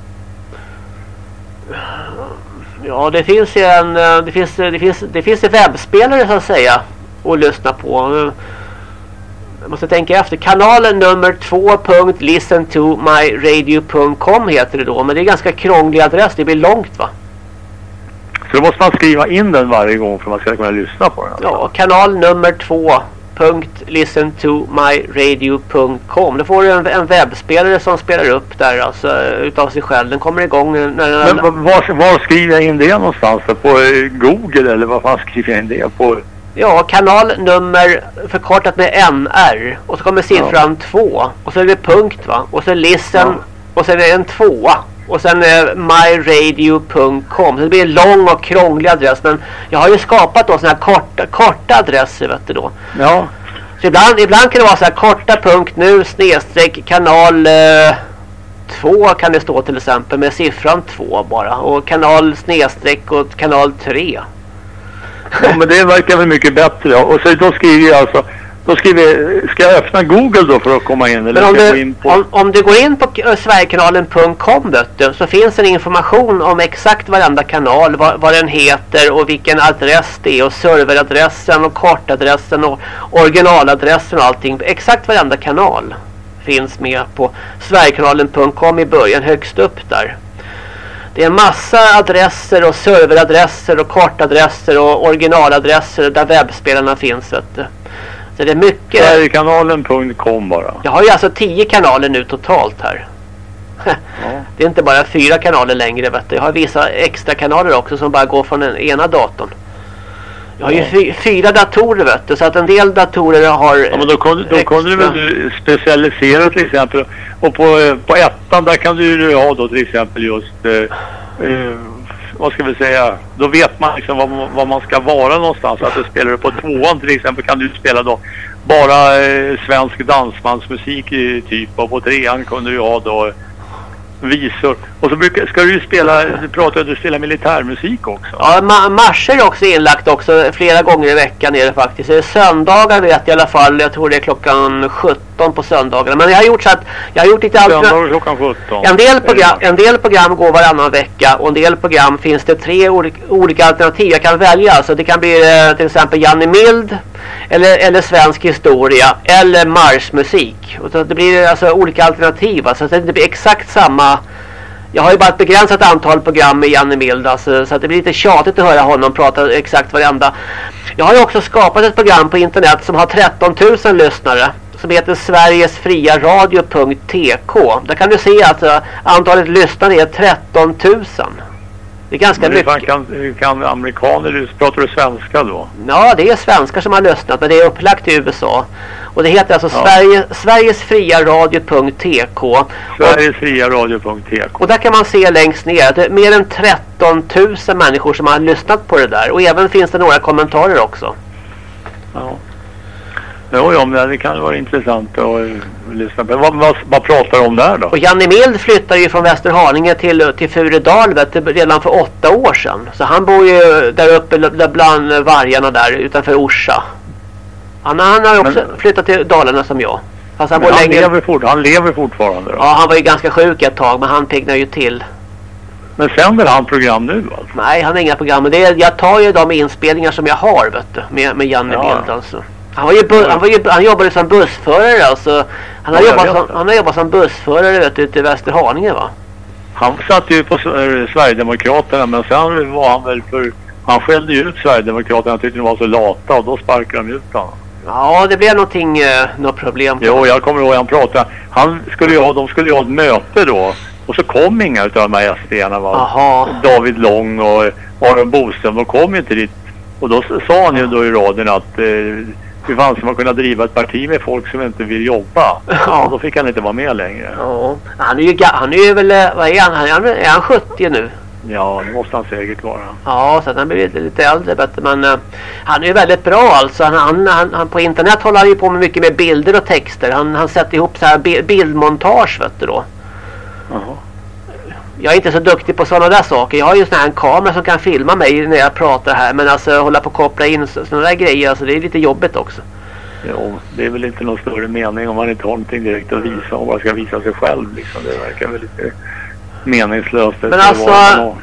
Ja, det finns ju en eh, det finns det finns det finns en webbspelare så att säga att lyssna på. Jag måste tänka efter. Kanalen nummer 2.listentomyradio.com heter det då, men det är ganska krånglig adress. Det blir långt va? Så då måste man skriva in den varje gång för att man ska kunna lyssna på den. alltså. Ja, kanal nummer 2.listentomyradio.com. Då får du en, en webbspelare som spelar upp där alltså utav sig själv. Den kommer igång när när Men var, var, skriver jag in det någonstans? På eh, Google eller vad fan skriver jag in det på? Ja, kanalnummer förkortat med NR. Och så kommer siffran 2. Och så är det punkt va. Och så listen. Ja. Och så är det en tvåa. Och sen eh, myradio.com. Så det blir en lång och krånglig adress. Men jag har ju skapat då sådana här korta, korta adresser vet du då. Ja. Så ibland, ibland kan det vara så här korta punkt nu snedstreck kanal eh, 2 kan det stå till exempel med siffran 2 bara. Och kanal snedstreck och kanal 3. ja, men det verkar väl mycket bättre. Och så då skriver jag alltså, då skriver ska jag öppna Google då för att komma in? Eller Men om du, in på... om, om du går in på sverigekanalen.com så finns en information om exakt varenda kanal, vad, vad den heter och vilken adress det är och serveradressen och kortadressen och originaladressen och allting. Exakt varenda kanal finns med på sverigekanalen.com i början högst upp där. Det är en massa adresser och serveradresser och kortadresser och originaladresser där webbspelarna finns vet du. Så det är mycket... Sverigekanalen.com bara. Jag har ju alltså tio kanaler nu totalt här. Det är inte bara fyra kanaler längre vet du. Jag har vissa extra kanaler också som bara går från den ena datorn. Jag har ju fy, fyra datorer vet du. Så att en del datorer har... Ja, men då kunde, då kunde du väl specialisera till exempel. Och på, eh, på ettan där kan du ju ha då till exempel just, eh, eh, vad ska vi säga, då vet man liksom vad, vad man ska vara någonstans. Att du spelar på tvåan till exempel kan du spela då bara eh, svensk dansbandsmusik i typ. Och på trean kunde du ha då visor. Och så brukar, ska du ju spela, du pratade du spelar militärmusik också. Ja, ma marscher är också inlagt också flera gånger i veckan är det faktiskt. Söndagar vet jag i alla fall. Jag tror det är klockan 17 på söndagarna. Men jag har gjort så att jag har gjort lite Söndagar alternativ. klockan 17. En del, program, en del program går varannan vecka och en del program finns det tre olika, alternativ jag kan välja. Alltså det kan bli eh, till exempel Janne Mild eller, eller svensk historia eller marschmusik. Och så det blir alltså olika alternativ. Alltså så det blir exakt samma. Jag har ju bara ett begränsat antal program med Janne Mild alltså, så att det blir lite tjatigt att höra honom prata exakt varenda. Jag har ju också skapat ett program på internet som har 13 000 lyssnare som heter sverigesfriaradio.tk. Där kan du se att uh, antalet lyssnare är 13 000. Det är ganska Men mycket. fan kan, kan amerikaner, pratar du svenska då? Ja, det är svenskar som har lyssnat, men det är upplagt i USA. Och det heter alltså Ja. Sverige, sverigesfriaradio.tk. Och, Sverigesfriaradio.tk och där kan man se längst ner att det är mer än 13 000 människor som har lyssnat på det där. Och även finns det några kommentarer också. Ja. Jo, ja, men det kan vara intressant att eh, lyssna på. Vad, vad, vad pratar du om där då? Och Janne Mild flyttade ju från Västerhaninge till, till Furedal vet redan för åtta år sedan. Så han bor ju där uppe l- bland vargarna där utanför Orsa. Han, han har också Men- flyttat till Dalarna som jag. Fast han bor han, längre... lever fort, han lever fortfarande då? Ja, han var ju ganska sjuk ett tag men han piggnar ju till. Men sänder han program nu alltså? Nej, han har inga program. Men det är, jag tar ju de inspelningar som jag har vet du, med, med Janne Ja. Mild alltså. Han, var ju bu- han, var ju, han jobbade som bussförare alltså. Han har, Ja, jobbat som, han har jobbat som bussförare vet du, ute i Västerhaninge va? Han satt ju på eh, Sverigedemokraterna men sen var han väl för... Han skällde ju ut Sverigedemokraterna tyckte de var så lata och då sparkade de ut honom. Ja, det blev någonting, eh, något problem. Jo, jag kommer ihåg han pratade. Han skulle ju ha, de skulle ju ha ett möte då. Och så kom inga utav de här SD-arna va. Jaha. David Lång och Aron Boström, de kom ju inte dit. Och då sa han ju då i radion att eh, hur fan ska man kunna driva ett parti med folk som inte vill jobba? Ja. Och då fick han inte vara med längre. Ja, han är ju, han är ju väl, eh, vad är han? Han är, är han 70 nu? Ja, det måste han säkert vara. Ja, så att han blir lite, lite äldre du. Men eh, han är ju väldigt bra alltså. Han, han, han, han, på internet håller han ju på med mycket med bilder och texter. Han, han sätter ihop så här bi- bildmontage vet du då. Jaha. Jag är inte så duktig på sådana där saker. Jag har ju sån här en kamera som kan filma mig när jag pratar här. Men alltså hålla på och koppla in sådana där grejer. Alltså det är lite jobbigt också. Jo, det är väl inte någon större mening om man inte har någonting direkt att visa och bara ska visa sig själv liksom. Det verkar väl lite meningslöst. Men alltså,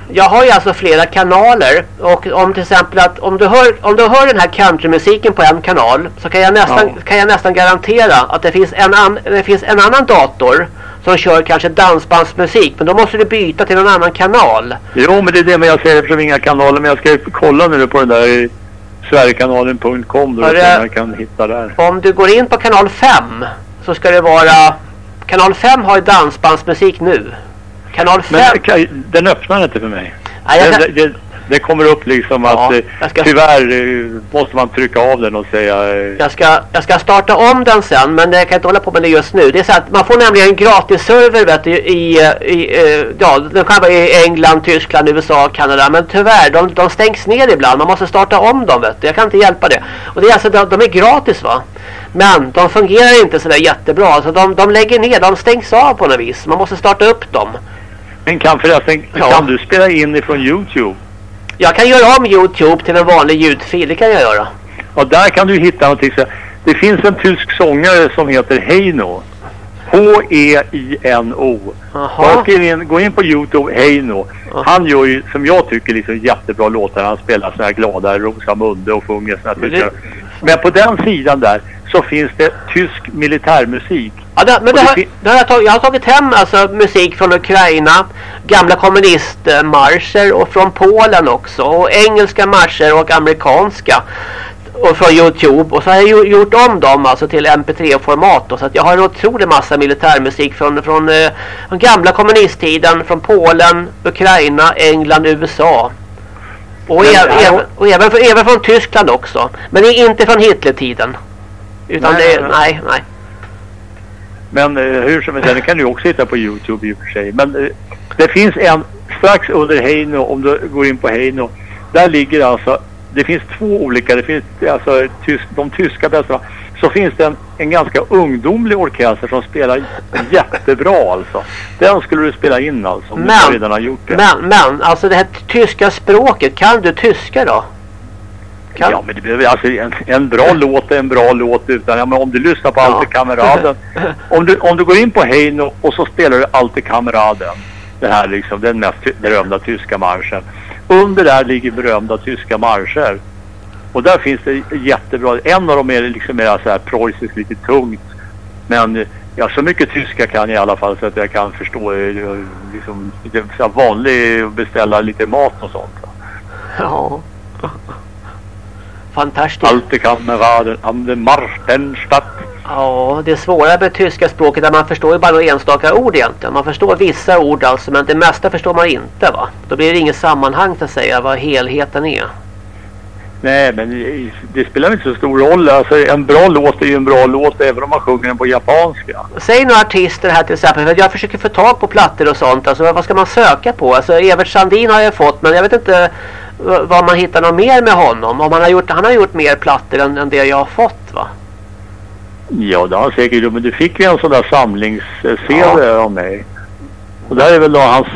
jag har ju alltså flera kanaler och om till exempel att om du hör, om du hör den här countrymusiken på en kanal så kan jag nästan, Ja. kan jag nästan garantera att det finns, en an, det finns en annan dator som kör kanske dansbandsmusik men då måste du byta till någon annan kanal. Jo, men det är det men jag säger eftersom inga kanaler. Men jag ska ju kolla nu på den där Sverigekanalen.com då man kan hitta där. Om du går in på kanal 5 så ska det vara kanal 5 har ju dansbandsmusik nu. Kanal 5 Men den öppnar inte för mig. Nej, jag Den, kan- den, Det kommer upp liksom att eh, jag ska- tyvärr eh, måste man trycka av den och säga eh, Jag ska, jag ska starta om den sen men jag kan inte hålla på med det just nu. Det är så att man får nämligen en gratis server vet du, i, i ja, den vara i England, Tyskland, USA, Kanada. Men tyvärr, de, de stängs ner ibland. Man måste starta om dem vet du. Jag kan inte hjälpa det. Och det är alltså, de, de är gratis va. Men de fungerar inte sådär jättebra. Alltså de, de lägger ner, de stängs av på något vis. Man måste starta upp dem. Men kan förresten, kan du spela in ifrån Youtube? Jag kan göra om Youtube till en vanlig ljudfil, det kan jag göra. Och där kan du hitta någonting. Det finns en tysk sångare som heter Heino. H-E-I-N-O. In, gå in på Youtube, Heino. Han gör ju, som jag tycker, liksom jättebra låtar. Han spelar såna här glada Rosamunde och sjunger såna här tyska. Men på den sidan där så finns det tysk militärmusik. Ja, det, men det det det har jag, tagit, jag har tagit hem alltså, musik från Ukraina, gamla kommunistmarscher och från Polen också. Och engelska marscher och amerikanska. Och från Youtube. Och så har jag gjort om dem alltså till MP3-format. då. Så att jag har en otrolig massa militärmusik från, från eh, den gamla kommunisttiden. Från Polen, Ukraina, England, USA. Och, Men e- här har- även, och även, även från Tyskland också. Men inte från Hitlertiden. Utan Nej, det, nej, nej, nej. Men eh, hur som helst, den kan du också hitta på Youtube i och för sig. Men eh, det finns en strax under Heino, om du går in på Heino. Där ligger alltså, det finns två olika, det finns alltså tysk, de tyska bästa. Så finns det en, en ganska ungdomlig orkester som spelar jättebra alltså. Den skulle du spela in alltså, om du Men- redan har gjort det. Men, men, alltså det här tyska språket, kan du tyska då? Kan... Ja men det behöver alltså en, en bra låt är en bra låt utan, ja, men om du lyssnar på Alte kameraden. om, du, om du går in på Heino och så spelar du Alte kameraden. Det här liksom, den mest berömda tyska marschen. Under där ligger berömda tyska marscher. Och där finns det jättebra, en av dem är liksom mer så här preussiskt lite tungt. Men ja, så mycket tyska kan jag i alla fall så att jag kan förstå eh, liksom, vanlig beställa lite mat och sånt. Ja. Fantastiskt. Alte kameraden, am den Marstenstadt. Ja, det är svårare med tyska språket där man förstår ju bara några enstaka ord egentligen. Man förstår vissa ord alltså, men det mesta förstår man inte va? Då blir det inget sammanhang så att säga vad helheten är. Nej, men det- spelar inte så stor roll. Alltså, en bra låt är ju en bra låt även om man sjunger den på japanska. Säg några artister här till exempel, för jag försöker få tag på plattor och sånt. Alltså vad ska man söka på? Alltså Evert Sandin har jag fått, men jag vet inte vad man hittar något mer med honom. Om han har gjort, han har gjort mer plattor än, än det jag har fått va? Ja, det har han säkert gjort. Men du fick ju en sån där samlings-CD av mig. Och där är väl då hans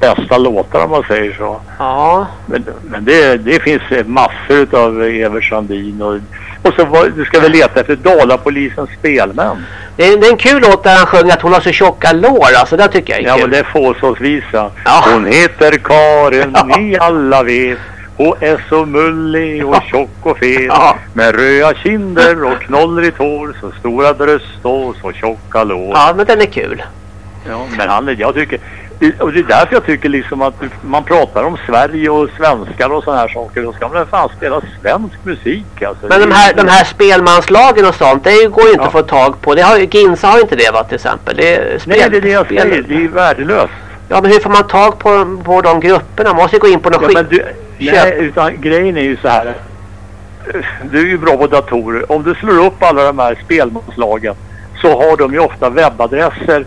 bästa låtar om man säger så. Ja. Men, men det, det finns massor av Evert Sandin och, och så var, du ska väl leta efter Dalapolisens spelmän. Det är, det är en kul låt där han sjunger att hon har så tjocka lår. Alltså det tycker jag är Ja, kul. men det är Fåsåsvisa. Hon heter Karin, ni alla vet. Hon är så mullig och tjock och fet. Med röda kinder och knollrigt hår. Så stora bröst och så tjocka lår. Ja, men den är kul. Ja, men han, är- jag tycker, och det är därför jag tycker liksom att man pratar om Sverige och svenskar och sådana här saker. Då ska man fan spela svensk musik alltså. Men de här, de här spelmanslagen och sånt, det går ju inte att få tag på. Det har, Ginsa har ju inte det va till exempel. Det är spel, Nej, det är det jag spel- säger. Det är värdelöst. Ja, men hur får man tag på, på de grupperna? Man måste ju gå in på någon Ja, skit. men du, nej, utan grejen är ju så här. Du är ju bra på datorer. Om du slår upp alla de här spelmanslagen så har de ju ofta webbadresser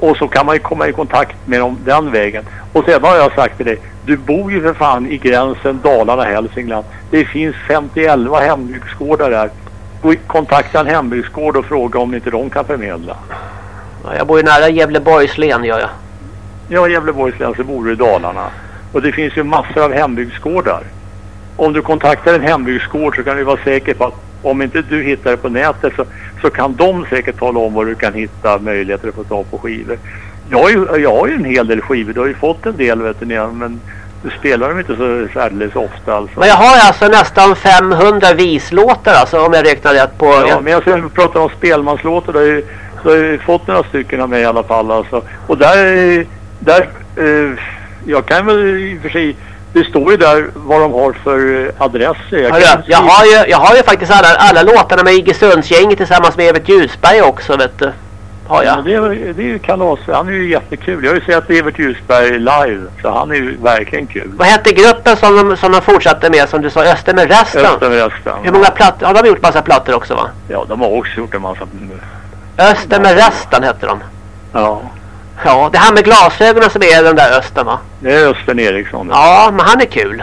och så kan man ju komma i kontakt med dem den vägen. Och sedan har jag sagt till dig, du bor ju för fan i gränsen Dalarna-Hälsingland. Det finns 51 hembygdsgårdar där. Kontakta en hembygdsgård och fråga om inte de kan förmedla. Ja, jag bor ju nära Gävleborgs län gör jag. Ja, Gävleborgs län så bor du i Dalarna. Och det finns ju massor av hembygdsgårdar. Om du kontaktar en hembygdsgård så kan du vara säker på att om inte du hittar det på nätet så, så kan de säkert tala om var du kan hitta möjligheter att få tag på skivor. Jag har ju, jag har ju en hel del skivor. Du har ju fått en del vet du, men du spelar dem inte så särdeles ofta alltså. Men jag har alltså nästan 500 vislåtar alltså om jag räknar rätt på... Ja, men jag ska prata om spelmanslåtar. Du har ju, du har ju fått några stycken av mig i alla fall. Alltså. Och där, där eh, jag kan väl i och för sig, det står ju där vad de har för eh, adresser. Jag, Hörru, jag, har ju, jag har ju faktiskt alla, alla låtarna med Iggesundsgänget tillsammans med Evert Ljusberg också vet du. har jag. Det, är, det är ju kalas. Han är ju jättekul. Jag har ju sett Evert Ljusberg live. Så han är ju verkligen kul. Vad hette gruppen som de, som de fortsatte med som du sa? Öster med resten? Öster med resten. Hur många plattor? Har de gjort massa plattor också va? Ja, de har också gjort en massa... Öster med resten hette de. Ja, Ja, det här med glasögonen som är den där Östen va? det är Östen Eriksson. Ja, men han är kul.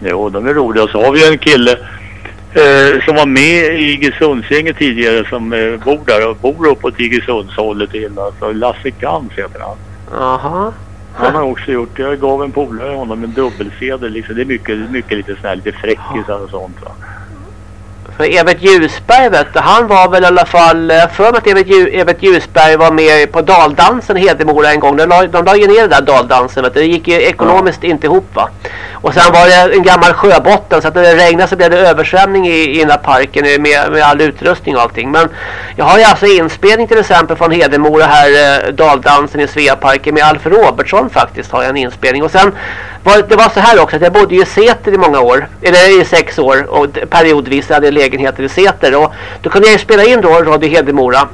Jo, de är roliga. Så har vi en kille eh, som var med i Iggesundsgänget tidigare som eh, bor där och bor uppåt Iggesundshållet. Alltså Lasse Gans heter han. Jaha. Han har också gjort, jag gav en polare honom en dubbelsedel liksom. Det är mycket, mycket lite sån här lite fräckisar och sånt va. För Evert Ljusberg vet du, han var väl i alla fall, för mig att Evert, Ju, Evert Ljusberg var med på daldansen i Hedemora en gång. De la, de la ju ner den där daldansen vet du. Det gick ju ekonomiskt inte ihop va. Och sen var det en gammal sjöbotten så att när det regnade så blev det översvämning i, i den där parken med, med all utrustning och allting. Men jag har ju alltså inspelning till exempel från Hedemora här, eh, daldansen i Sveaparken med Alf Robertsson faktiskt har jag en inspelning. Och sen var det var så här också att jag bodde ju i Säter i många år, eller i sex år och periodvis hade jag lägenheter i Säter och då kunde jag ju spela in då Radio Hedemora.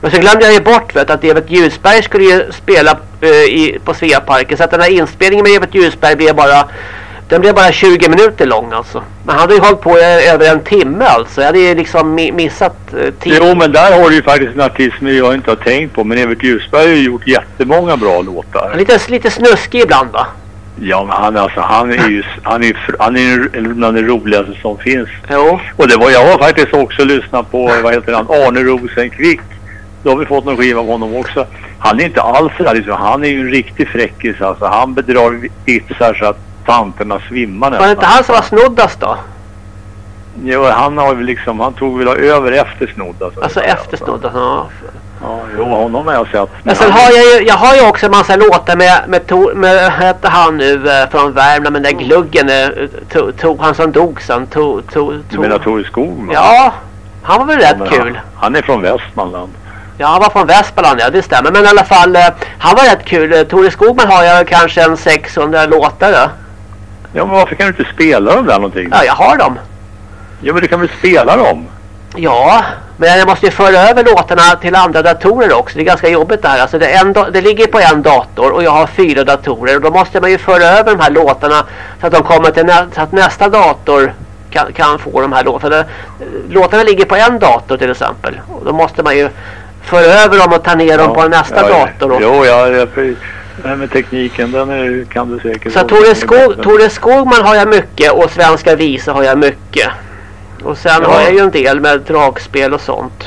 Och så glömde jag ju bort vet, att Evert Ljusberg skulle ju spela eh, i, på Sveaparken så att den här inspelningen med Evert Ljusberg blev bara den blev bara 20 minuter lång alltså. Men han hade ju hållit på i över en timme alltså. Jag hade ju liksom mi- missat eh, tid. Jo, men där har du ju faktiskt en artist som jag inte har tänkt på. Men Evert Ljusberg har ju gjort jättemånga bra låtar. Lite, lite snuskig ibland va? Ja, men han, alltså, han är ju han är, han är ju en av de roligaste som finns. Jo. Och det var, jag har faktiskt också lyssnat på, vad heter han, Arne Rosenkvick. Då har vi fått någon skiva av honom också. Han är inte alls sådär liksom, han är ju en riktig fräckis alltså. Han bedrar vitsar så att tanterna svimmar Var det inte han som var snoddast då? Jo, han har väl liksom, han tog väl över efter snodd alltså. Alltså efter snoddast, ja. Ja, jo, honom har jag sett. Men sen har jag ju, jag har ju också en massa låtar med, med, to, med hette han nu eh, från Värmland, men den där gluggen, eh, to, to, han som dog sen, to, to, Du to. menar Tore Skogman? Ja, han var väl rätt kul. Han, han är från Västmanland. Ja, han var från Västmanland, ja det stämmer. Men i alla fall, eh, han var rätt kul. Eh, Tore Skogman har jag kanske en 600 låtar då. Ja, men varför kan du inte spela dem där någonting? Ja, jag har dem. Ja, men du kan väl spela dem? Ja, men jag måste ju föra över låtarna till andra datorer också. Det är ganska jobbigt det här. Alltså det, en det ligger på en dator och jag har fyra datorer. Och då måste man ju föra över de här låtarna så att de kommer till nä- så att nästa dator kan, kan få de här låtarna. Låtarna ligger på en dator till exempel. Och då måste man ju föra över dem och ta ner dem på nästa ja, dator. Och, Jo, ja, ja, det här med tekniken, den är, kan du säkert. Så Tore, Skog, Tore Skogman har jag mycket och Svenska Visa har jag mycket. Och sen Ja. har jag ju en del med dragspel och sånt.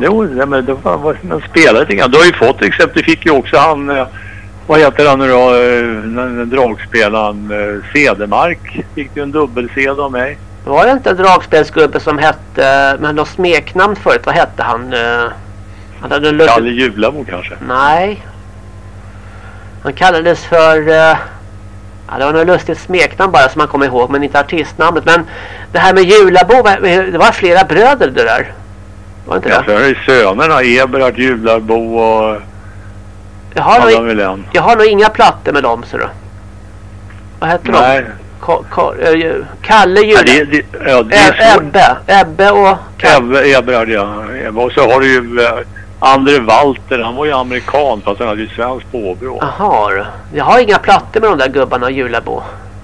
Jo, nej, men det var, man spelar lite grann. Du har ju fått till exempel, du fick ju också han, eh, vad heter han nu då, eh, dragspelaren eh, Cedermark. Fick du en dubbel-CD av mig. Var det inte en dragspelsgubbe som hette, med något smeknamn förut, vad hette han? Han hade. Kalle Julabo kanske. Nej. Han kallades för... Ja, det var något lustigt smeknamn bara som man kommer ihåg, men inte artistnamnet. Men det här med Julabo, det var flera bröder det där. Var det inte Ja, det? är det sönerna, Eberhard Jularbo och Jag har, Adam nog, jag har nog inga plattor med dem, så du. Vad hette Nej. de? Ko, eh, Kalle Ja, Jula... det, det, ja, det är. Ebbe. Ebbe och... Ebbe, Eberhard, ja. Och så har du ju eh, Andre Walter, han var ju amerikan fast han hade ju svenskt påbrå. Jaha, du. jag har inga plattor med de där gubbarna Julabo.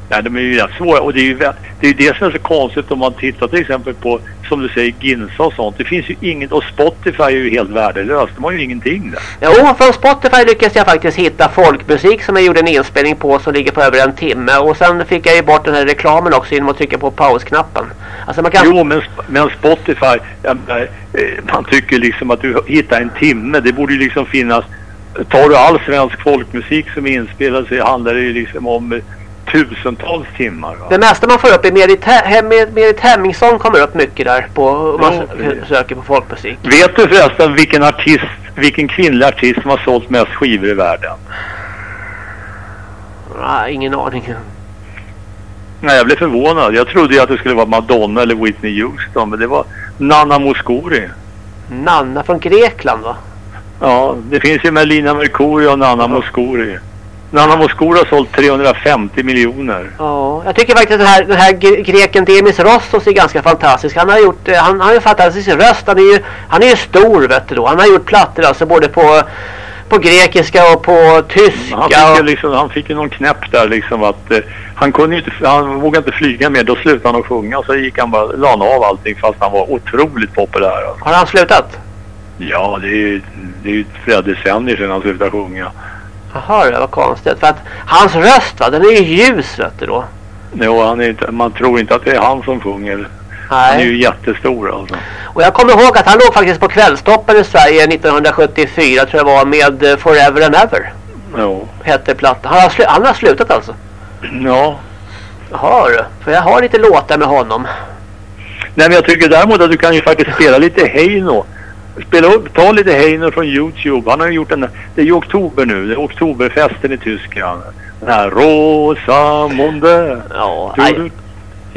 Ja, de är ju rätt svåra och det är ju det, är det som är så konstigt om man tittar till exempel på, som du säger, Ginsa och sånt. Det finns ju inget, och Spotify är ju helt värdelöst. De har ju ingenting där. Jo, från Spotify lyckades jag faktiskt hitta folkmusik som jag gjorde en inspelning på som ligger på över en timme. Och sen fick jag ju bort den här reklamen också genom att trycka på pausknappen. Alltså man kan... Jo, men, men Spotify, menar, eh, man tycker liksom att du hittar en timme. Det borde ju liksom finnas, tar du all svensk folkmusik som är inspelad så handlar det ju liksom om tusentals timmar. Va? Det mesta man får upp är Merit, Hem- Mer- Merit Hemmingsson kommer upp mycket där på om man söker på folkmusik. Vet du förresten vilken artist, vilken kvinnlig artist som har sålt mest skivor i världen? Nej, ingen aning. Nej, jag blev förvånad. Jag trodde ju att det skulle vara Madonna eller Whitney Houston, men det var Nanna Mouskouri. Nanna från Grekland va? Ja, det finns ju Melina Mercouri och Nanna Mouskouri. Nana Mouskoura har sålt 350 miljoner. Ja, jag tycker faktiskt att den här, den här gre- greken Demis Rossos är ganska fantastisk. Han har gjort, eh, han, har ju fantastisk röst. Han är ju, han är ju stor vet du då. Han har gjort plattor alltså både på, på grekiska och på tyska. Han fick, och, liksom, han fick ju någon knäpp där liksom att eh, han kunde inte, han vågade inte flyga mer. Då slutade han att sjunga så gick han bara, la han av allting fast han var otroligt populär. Alltså. har han slutat? Ja, det är ju det är ju flera decennier sedan han slutade sjunga. Jaha, det var konstigt. För att hans röst va, den är ju ljus vet du då. Jo, han är inte, man tror inte att det är han som sjunger. Han är Nej. ju jättestor alltså. Och jag kommer ihåg att han låg faktiskt på kvällstoppen i Sverige 1974 tror jag var med eh, Forever and Ever. Jo. Hette plattan. Han har, han har slutat alltså? Ja. Jaha du. För jag har lite låtar med honom. Nej, men jag tycker däremot att du kan ju faktiskt spela lite Heino. Spela upp, ta lite Heino från Youtube. Han har ju gjort en, det är ju oktober nu, det är oktoberfesten i Tyskland. Den här Rosamunde. Ja, Du,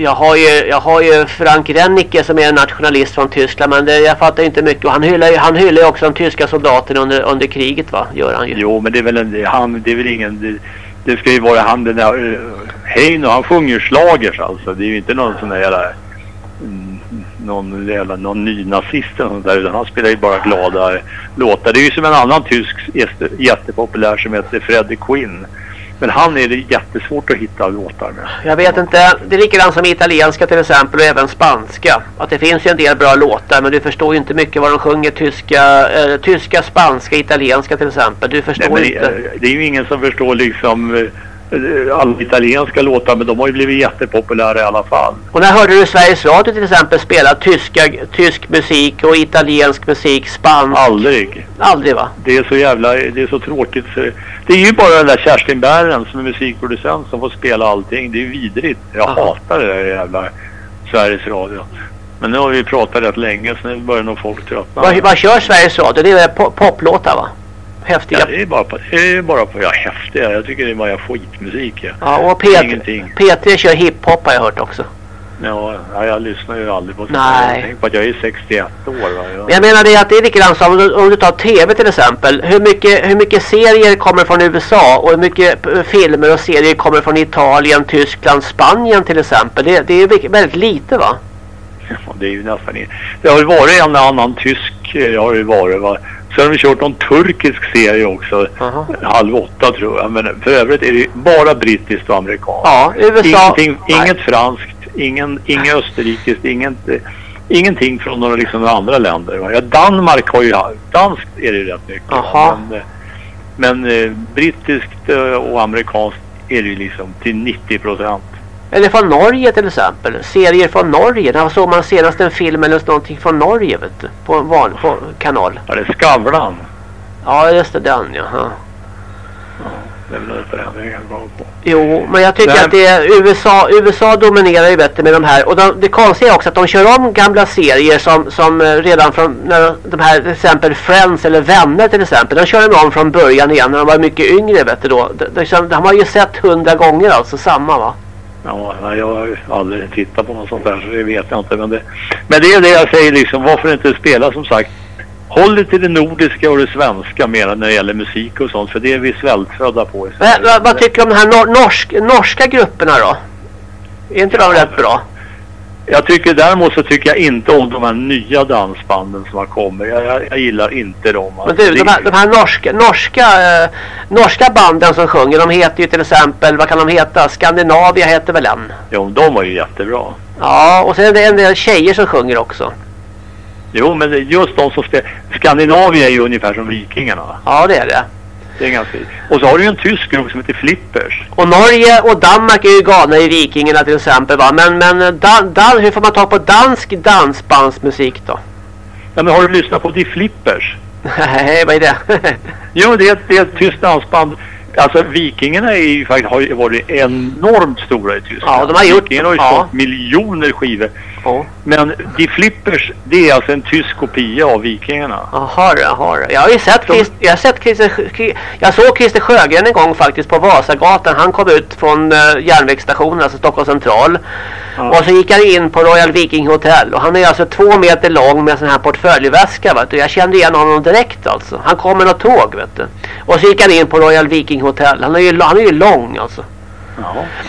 Jag har ju, jag har ju Frank Rennicke som är en nationalist från Tyskland men det, jag fattar inte mycket. Och han hyllar ju han hyllar ju också de tyska soldaterna under, under kriget va? Gör han ju. jo, men det är väl en, han, det är väl ingen, det, det ska ju vara han den där, uh, Heino, han sjunger ju schlagers alltså. Det är ju inte någon sån där jävla, någon jävla, någon ny nazist eller sånt där, utan han spelar ju bara glada låtar. Det är ju som en annan tysk jätte, jättepopulär som heter Freddie Quinn. Men han är det jättesvårt att hitta låtar med. Jag vet inte, det är likadant som italienska till exempel och även spanska. Att det finns ju en del bra låtar men du förstår ju inte mycket vad de sjunger tyska, eh, tyska, spanska, italienska till exempel. Du förstår Nej, men inte. det, det är ju ingen som förstår liksom eh, alla italienska låtar men de har ju blivit jättepopulära i alla fall. Och när hörde du Sveriges Radio till exempel spela tyska, tysk musik och italiensk musik, spansk? Aldrig. Aldrig va? Det är så jävla, det är så tråkigt. Det är ju bara den där Kerstin Bären som är musikproducent som får spela allting. Det är vidrigt. Jag Aha. hatar det där jävla Sveriges Radio. Men nu har vi pratat rätt länge så nu börjar nog folk tröttna. Vad, vad kör Sveriges Radio? Det är po- poplåtar va? Häftiga. Ja, det är bara på, det är bara på, ja häftiga. Jag tycker det är bara skitmusik. Ja. Ja, och Det är P3, Ingenting. P3 kör hiphop har jag hört också. Ja, ja, jag lyssnar ju aldrig på sånt Nej. Tänk på att jag är 61 år. Va? Jag, jag menar det att det är likadant som om du, om du tar tv till exempel. Hur mycket, hur mycket serier kommer från USA och hur mycket eh, filmer och serier kommer från Italien, Tyskland, Spanien till exempel. Det, det är väldigt lite va? ja, det är ju nästan in. Det har ju varit en annan tysk, eh, det har ju varit va. Sen har vi kört någon turkisk serie också. Aha. Halv åtta tror jag. Men för övrigt är det bara brittiskt och amerikanskt. Ja, USA. Inget franskt, ingen, inget österrikiskt, inget, ingenting från några, liksom, andra länder. Ja, Danmark har ju, danskt är det ju rätt mycket. Aha. Men, eh, men eh, brittiskt eh, och amerikanskt är det ju liksom till 90 procent. Eller från Norge till exempel. Serier från Norge. När såg man senast en film eller någonting från Norge vet du? På en van, på kanal. Ja, det är Skavlan. Ja just det, den ja. ja. Det är väl vägen jag på. Jo, men jag tycker Nej. att det är USA, USA dominerar ju bättre med de här. Och de, det konstiga är också att de kör om gamla serier som, som eh, redan från när de här till exempel Friends eller Vänner till exempel. De kör de om från början igen när de var mycket yngre vet du då. De, de, de, de har ju sett hundra gånger alltså samma va? Ja, jag har aldrig tittat på något sånt där så det vet jag inte. Men det, men det är det jag säger liksom, varför inte spela som sagt. Håll dig till det nordiska och det svenska mer när det gäller musik och sånt. För det är vi svältfödda på i vad, vad tycker du om de här nor norsk, norska grupperna då? Är inte de rätt bra? Jag tycker däremot så tycker jag inte om de här nya dansbanden som har kommit. Jag, jag, jag gillar inte dem. Men du, de här, de här norska, norska, eh, norska banden som sjunger, de heter ju till exempel, vad kan de heta? Skandinavia heter väl en? Jo, de var ju jättebra. Ja, och sen är det en del tjejer som sjunger också. Jo, men just de som spelar... Skandinavien är ju ungefär som Vikingarna. Ja, det är det. Det är ganska... Och så har du ju en tysk grupp som heter Flippers. Och Norge och Danmark är ju galna i Vikingarna till exempel va. Men, men dan, dan, hur får man ta på dansk dansbandsmusik då? Ja, men har du lyssnat på The Flippers? Nej, vad är det? Jo, det är, ett- det är ett tyskt dansband. Alltså vikingarna är ju faktiskt, har ju varit enormt stora i Tyskland. Ja, de har gjort- Vikingarna har ju ja. sålt miljoner skivor. Men de Flippers, det är alltså en tysk kopia av Vikingarna. Jaha, jaha. Jag har ju sett, Christ, jag har sett Christer, jag såg Christer Sjögren en gång faktiskt på Vasagatan. Han kom ut från uh, järnvägsstationen, alltså Stockholm central. Och så gick han in på Royal Viking Hotel. Och han är alltså två meter lång med en sån här portföljväska. Vet du. Jag kände igen honom direkt alltså. Han kom med något tåg vet du. Och så gick han in på Royal Viking Hotel. Han är ju, han är ju lång alltså.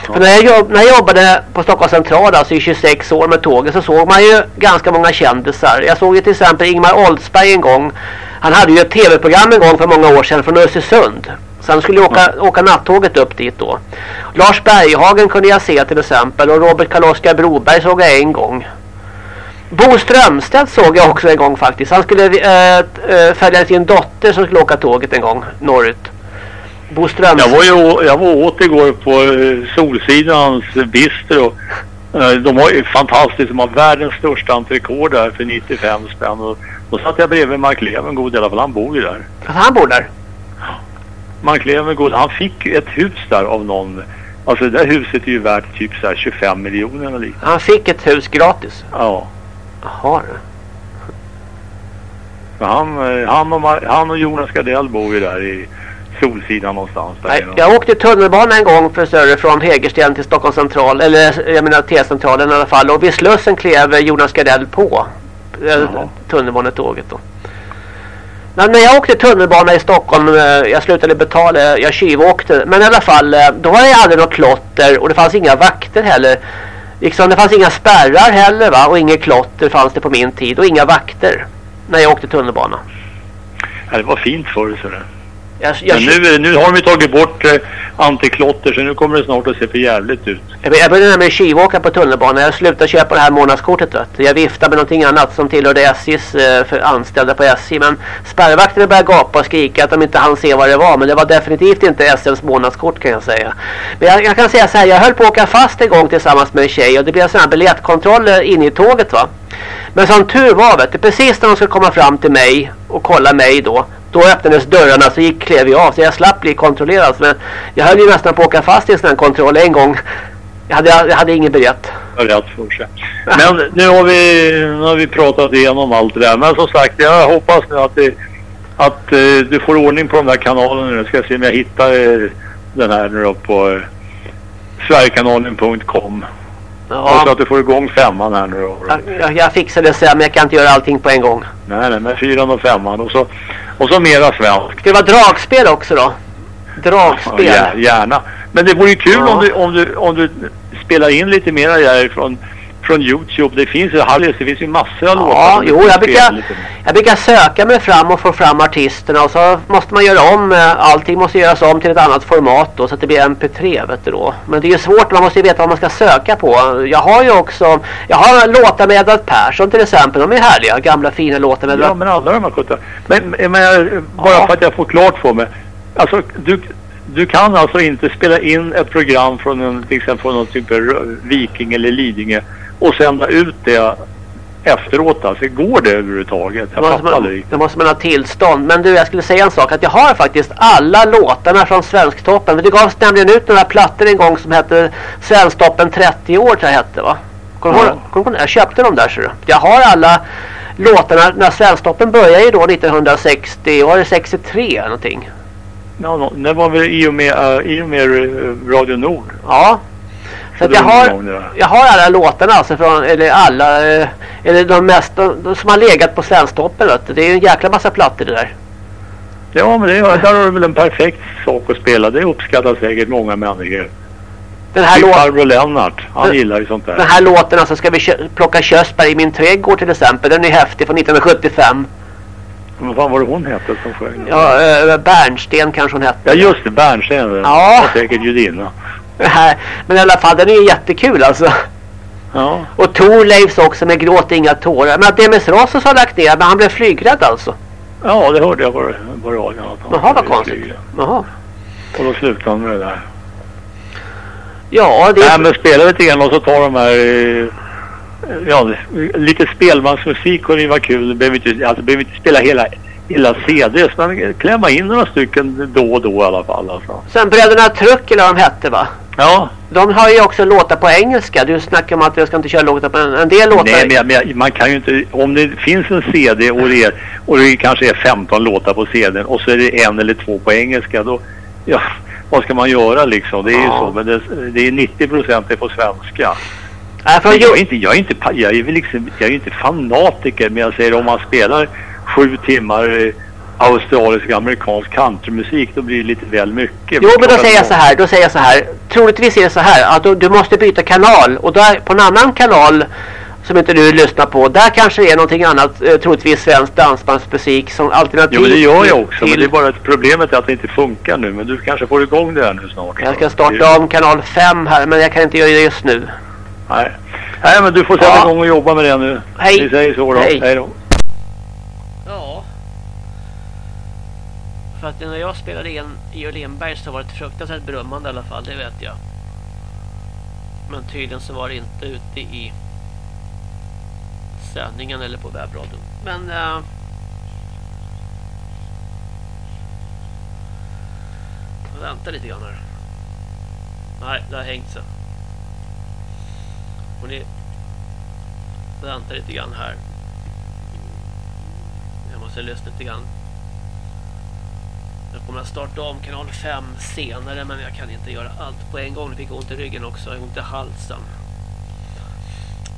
För när jag, jobb, när jag jobbade på Stockholm central alltså i 26 år med tåget så såg man ju ganska många kändisar. Jag såg ju till exempel Ingmar Oldsberg en gång. Han hade ju ett tv-program en gång för många år sedan från Östersund. Så han skulle åka, åka nattåget upp dit då. Lars Berghagen kunde jag se till exempel och Robert Karl-Oskar Broberg såg jag en gång. Bo Strömstedt såg jag också en gång faktiskt. Han skulle äh, följa sin dotter som skulle åka tåget en gång norrut. Bo Strömstedt. Jag var ju jag var åt igår på eh, Solsidans bistro. Eh, De har ju fantastiskt, de har världens största entrecote där för 95 spänn. Och då satt jag bredvid Mark Levengood i alla fall, han bor ju där. Alltså, han bor där? Mark Levengood, han fick ett hus där av någon. Alltså det där huset är ju värt typ så här 25 miljoner eller lite. Han fick ett hus gratis. Ja. Jaha. han, eh, han, och, han och Jonas Gardell bor ju där i Solsidan någonstans. Där Nej, jag åkte tunnelbana en gång för större från Hägersten till Stockholm central. Eller jag menar T-centralen i alla fall. Och vid Slussen klev Jonas Gardell på eh, tunnelbanetåget då. Men när jag åkte tunnelbana i Stockholm, eh, jag slutade betala, jag tjuvåkte. Men i alla fall, eh, då var det aldrig något klotter och det fanns inga vakter heller. Liksom, det fanns inga spärrar heller va? Och inget klotter fanns det på min tid och inga vakter. När jag åkte tunnelbana. Ja, det var fint förr så det. Jag, jag, Men nu, nu har de tagit bort eh, antiklotter så nu kommer det snart att se för jävligt ut. Jag jag började nämligen tjuvåka på tunnelbanan. Jag slutade köpa det här månadskortet. Vet. Jag viftade med någonting annat som tillhörde SJs eh, för anställda på SJ. Men spärrvakterna började gapa och skrika att de inte hann se vad det var. Men det var definitivt inte SLs månadskort kan jag säga. Men jag, jag kan säga så här. Jag höll på att åka fast en gång tillsammans med en tjej. Och det blev sådana här biljettkontroller inne i tåget va. Men som tur var vet du, precis när de skulle komma fram till mig och kolla mig då. Då öppnades dörrarna så gick klev jag av så jag slapp bli kontrollerad. Men jag höll ju nästan på att åka fast i en sån här kontroll en gång. Jag hade, jag hade ingen biljett. rätt för sig. Men nu har vi, nu har vi pratat igenom allt det där. Men som sagt, jag hoppas nu att, det, att eh, du får ordning på de där kanalerna nu. Jag ska se om jag hittar eh, den här nu då på eh, Sverigekanalen.com. Och så att du får igång femman här nu då. Jag, jag, fixar det sen men jag kan inte göra allting på en gång. Nej, nej, men fyran och femman. Och så, och så mera svenskt. Ska det vara dragspel också då? Dragspel. Ja, gär- gärna. Men det vore ju kul Ja. om, du, om, du, om du spelar in lite mera där från, Youtube. Det finns ju Harris, det finns ju massor av låtar. Ja, jo, jag brukar, jag brukar söka mig fram och få fram artisterna och så måste man göra om, eh, allting måste göras om till ett annat format då så att det blir MP3 vet du då. Men det är ju svårt, man måste ju veta vad man ska söka på. Jag har ju också, jag har låtar med Edvard Persson till exempel, de är härliga, gamla fina låtar med Ja, men alla de här sjutton. Men, men jag- bara för att jag får klart för mig. Alltså, du, du kan alltså inte spela in ett program från en, till exempel från någon typ av Viking eller Lidingö och sända ut det efteråt. Alltså, går det överhuvudtaget? Jag Då måste, man, då måste man ha tillstånd. Men du, jag skulle säga en sak. Att jag har faktiskt alla låtarna från Svensktoppen. För det gavs nämligen ut några plattor en gång som hette Svensktoppen 30 år tror jag hette va? Du Ja. du ihåg? Jag köpte dem där ser du. Jag har alla låtarna. När Svensktoppen började ju då 1960, var det 63 eller någonting? Ja, no, det var väl i och med, uh, i och med eh, Radio Nord. Ja. Så jag har, jag har alla låtarna alltså från, eller alla, eh, eller de mest, de, de som har legat på Svensktoppen. Det är ju en jäkla massa plattor det där. Ja, men det, där har du väl en perfekt sak att spela. Det uppskattar säkert många människor. Den här låten. Lennart. Han Den- gillar ju sånt där. Den här låten alltså, ska vi kö- plocka körsbär i min trädgård till exempel. Den är häftig från 1975. Vad fan var det hon hette som sjöng? Ja, äh, Bernsten kanske hon hette. Ja just det, Bernsten. Ja. Var säkert judinna. Men i alla fall, den är ju jättekul alltså. Ja. Och Thorleifs också med Gråt inga tårar. Men att Demis Rossos har lagt ner, men han blev flygrädd alltså. Ja, det hörde jag på, på radion. Jaha, vad konstigt. Jaha. Och då slutade han med det där. Ja, det Nej, men spela lite grann och så tar de här... eh, Ja, lite spelmansmusik kunde ju vara kul. Du behöver inte, alltså, behöver inte spela hela, gillar CDs. Men klämma in några stycken då och då i alla fall. Alltså. Sen Bröderna Truck eller vad de hette va? Ja, De har ju också låtar på engelska. Du snackar om att jag ska inte köra låtar på en, en del låtar. nej men, jag- men jag- man kan ju inte... Om det finns en CD och det, är, och det kanske är 15 låtar på CDn och så är det en eller två på engelska. Då, ja, vad ska man göra liksom? Det är ju Ja. så. Men det, det är 90 procent är på svenska. Nej, från Men jag, är inte, jag, är inte, jag, är liksom, jag är inte fanatiker men jag säger om man spelar sju timmar australisk amerikansk countrymusik då blir det lite väl mycket. Jo, men då säger jag så här. Då säger jag så här. Troligtvis är det så här att du, du måste byta kanal. Och där, på en annan kanal som inte du lyssnar på. Där kanske det är någonting annat. Eh, troligtvis svensk dansbandsmusik som alternativ. Jo men det gör jag till- också. Men till- det är bara att problemet är att det inte funkar nu. Men du kanske får igång det här nu snart. Jag ska starta om kanal 5 här. Men jag kan inte göra det just nu. Nej. Nej men du får sätta Ja. igång och jobba med det nu. Hej. Vi säger så då. Hej. Hej då. Ja. För att när jag spelade in i Lindberg så var det ett fruktansvärt brummande i alla fall, det vet jag. Men tydligen så var det inte ute i sändningen eller på webbradion. Men... Eh, äh, vänta lite grann här. Nej, det har hängt sig. Och ni vänta lite grann här. Jag måste lyssna lite grann. Jag kommer att starta om kanal 5 senare men jag kan inte göra allt på en gång. Det fick ont i ryggen också, ont i halsen.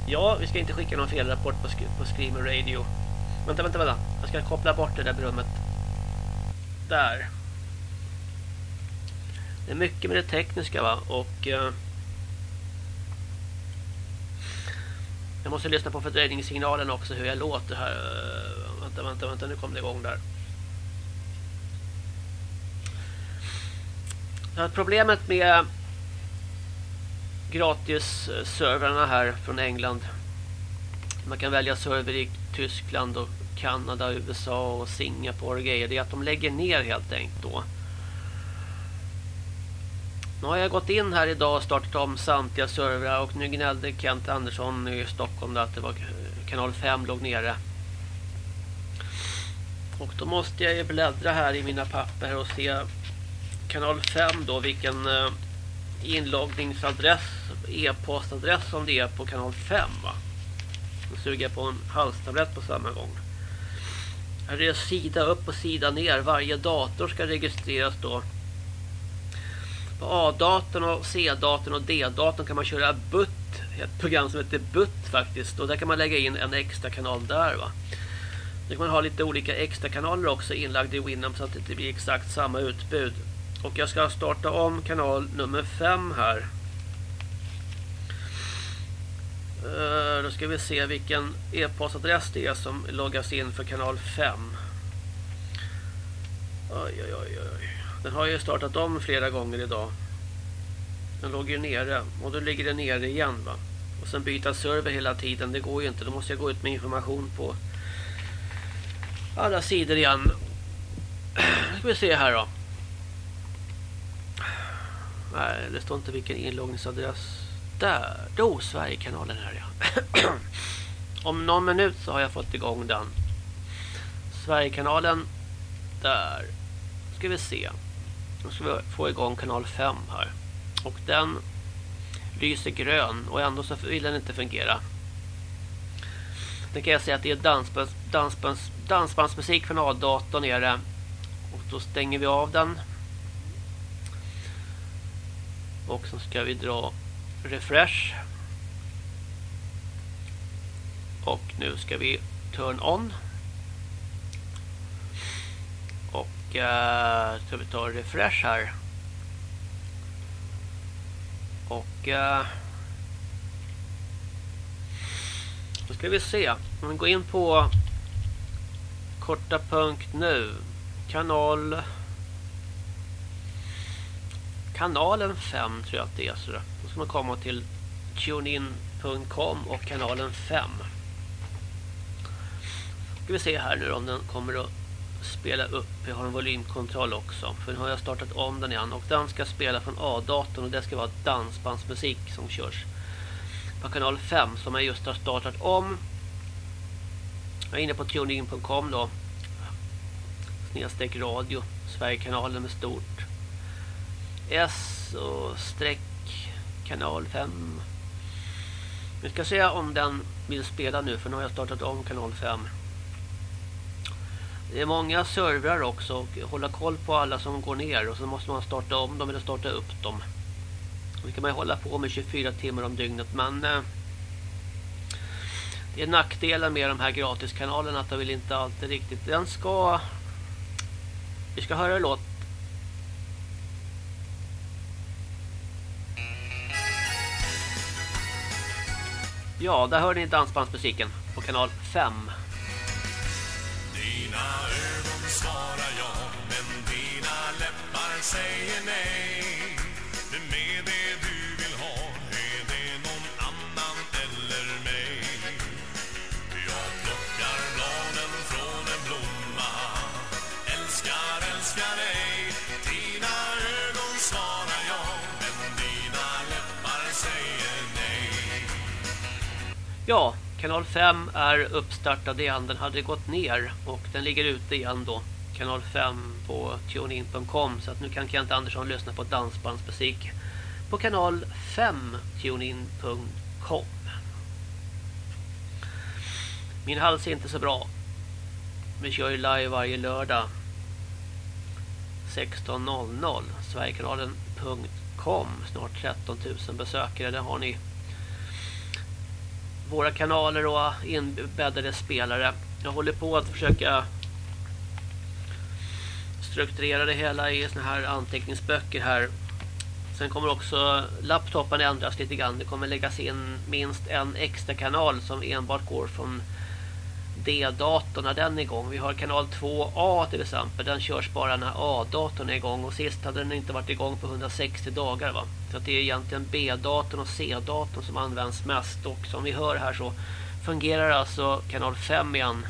Ja, vi ska inte skicka någon felrapport på, sk på Screamer Radio. Vänta, vänta, vänta. Jag ska koppla bort det där brummet. Där. Det är mycket med det tekniska va och eh, jag måste lyssna på fördröjningssignalen också hur jag låter här. Vänta, vänta, vänta, nu kom det igång där. Att problemet med gratis servrarna här från England. Man kan välja server i Tyskland och Kanada, USA och Singapore och grejer. Det är att de lägger ner helt enkelt då. Nu har jag gått in här idag och startat om samtliga servrar och nu gnällde Kent Andersson i Stockholm att det var kanal 5 låg nere. Och då måste jag ju bläddra här i mina papper och se kanal 5 då vilken eh, inloggningsadress, e-postadress som det är på kanal 5 va. Då suger jag på en halstablett på samma gång. Här är det sida upp och sida ner. Varje dator ska registreras då. På A-datorn och C-datorn och D-datorn kan man köra BUT. Ett program som heter BUT faktiskt. Och där kan man lägga in en extra kanal där va. Nu kan man ha lite olika extra kanaler också inlagda i Winamp så att det inte blir exakt samma utbud. Och jag ska starta om kanal nummer 5 här. Eh, då ska vi se vilken e-postadress det är som loggas in för kanal 5. Oj, oj, oj, oj. Den har ju startat om flera gånger idag. Den låg ju nere och då ligger den nere igen va. Och sen byta server hela tiden, det går ju inte. Då måste jag gå ut med information på alla sidor igen. Nu ska vi se här då. Nej, det står inte vilken inloggningsadress. Där, då Sverigekanalen här ja. Om någon minut så har jag fått igång den. Sverigekanalen. Där. Ska vi se. Nu ska vi få igång kanal 5 här. Och den lyser grön och ändå så vill den inte fungera. Det kan jag säga att det är dansbands, dansbands, dansbandsmusik från A-datorn är det. Och då stänger vi av den. Och så ska vi dra refresh. Och nu ska vi turn on. Och uh, ska vi ta refresh här. Och uh, då ska vi se. Om vi går in på korta punkt nu. Kanal kanalen 5 tror jag att det är så. Då ska man komma till tunein.com och kanalen 5. Ska vi se här nu om den kommer att spela upp. Jag har en volymkontroll också. För nu har jag startat om den igen. Och den ska spela från A-datorn. Och det ska vara dansbandsmusik som körs på kanal 5. Som jag just har startat om. Jag är inne på tunein.com då. snedstreck radio. Sverigekanalen med stort. S och streck kanal 5. Vi ska se om den vill spela nu för nu har jag startat om kanal 5. Det är många servrar också och hålla koll på alla som går ner och så måste man starta om dem eller starta upp dem. Det kan man hålla på med 24 timmar om dygnet men eh, det är nackdelen med de här gratiskanalerna att de vill inte alltid riktigt. Den ska vi ska höra en låt Ja, där hör ni dansbandsmusiken på kanal 5. Dina ögon svarar ja, men dina läppar säger nej. Ja, kanal 5 är uppstartad igen. Den hade gått ner och den ligger ute igen då. Kanal 5 på tunein.com så att nu kan Kent Andersson lyssna på dansbandsmusik på kanal 5 tunein.com. Min hals är inte så bra. Vi kör ju live varje lördag 16.00 Sverigekanalen.com Snart 13 000 besökare. Där har ni våra kanaler och inbäddade spelare. Jag håller på att försöka strukturera det hela i såna här anteckningsböcker här. Sen kommer också laptopen ändras lite grann. Det kommer läggas in minst en extra kanal som enbart går från D-datorn när den är igång. Vi har kanal 2A till exempel. Den körs bara när A-datorn är igång. Och sist hade den inte varit igång på 160 dagar. Va? Så att det är egentligen B-datorn och C-datorn som används mest. Och som vi hör här så fungerar alltså kanal 5 igen.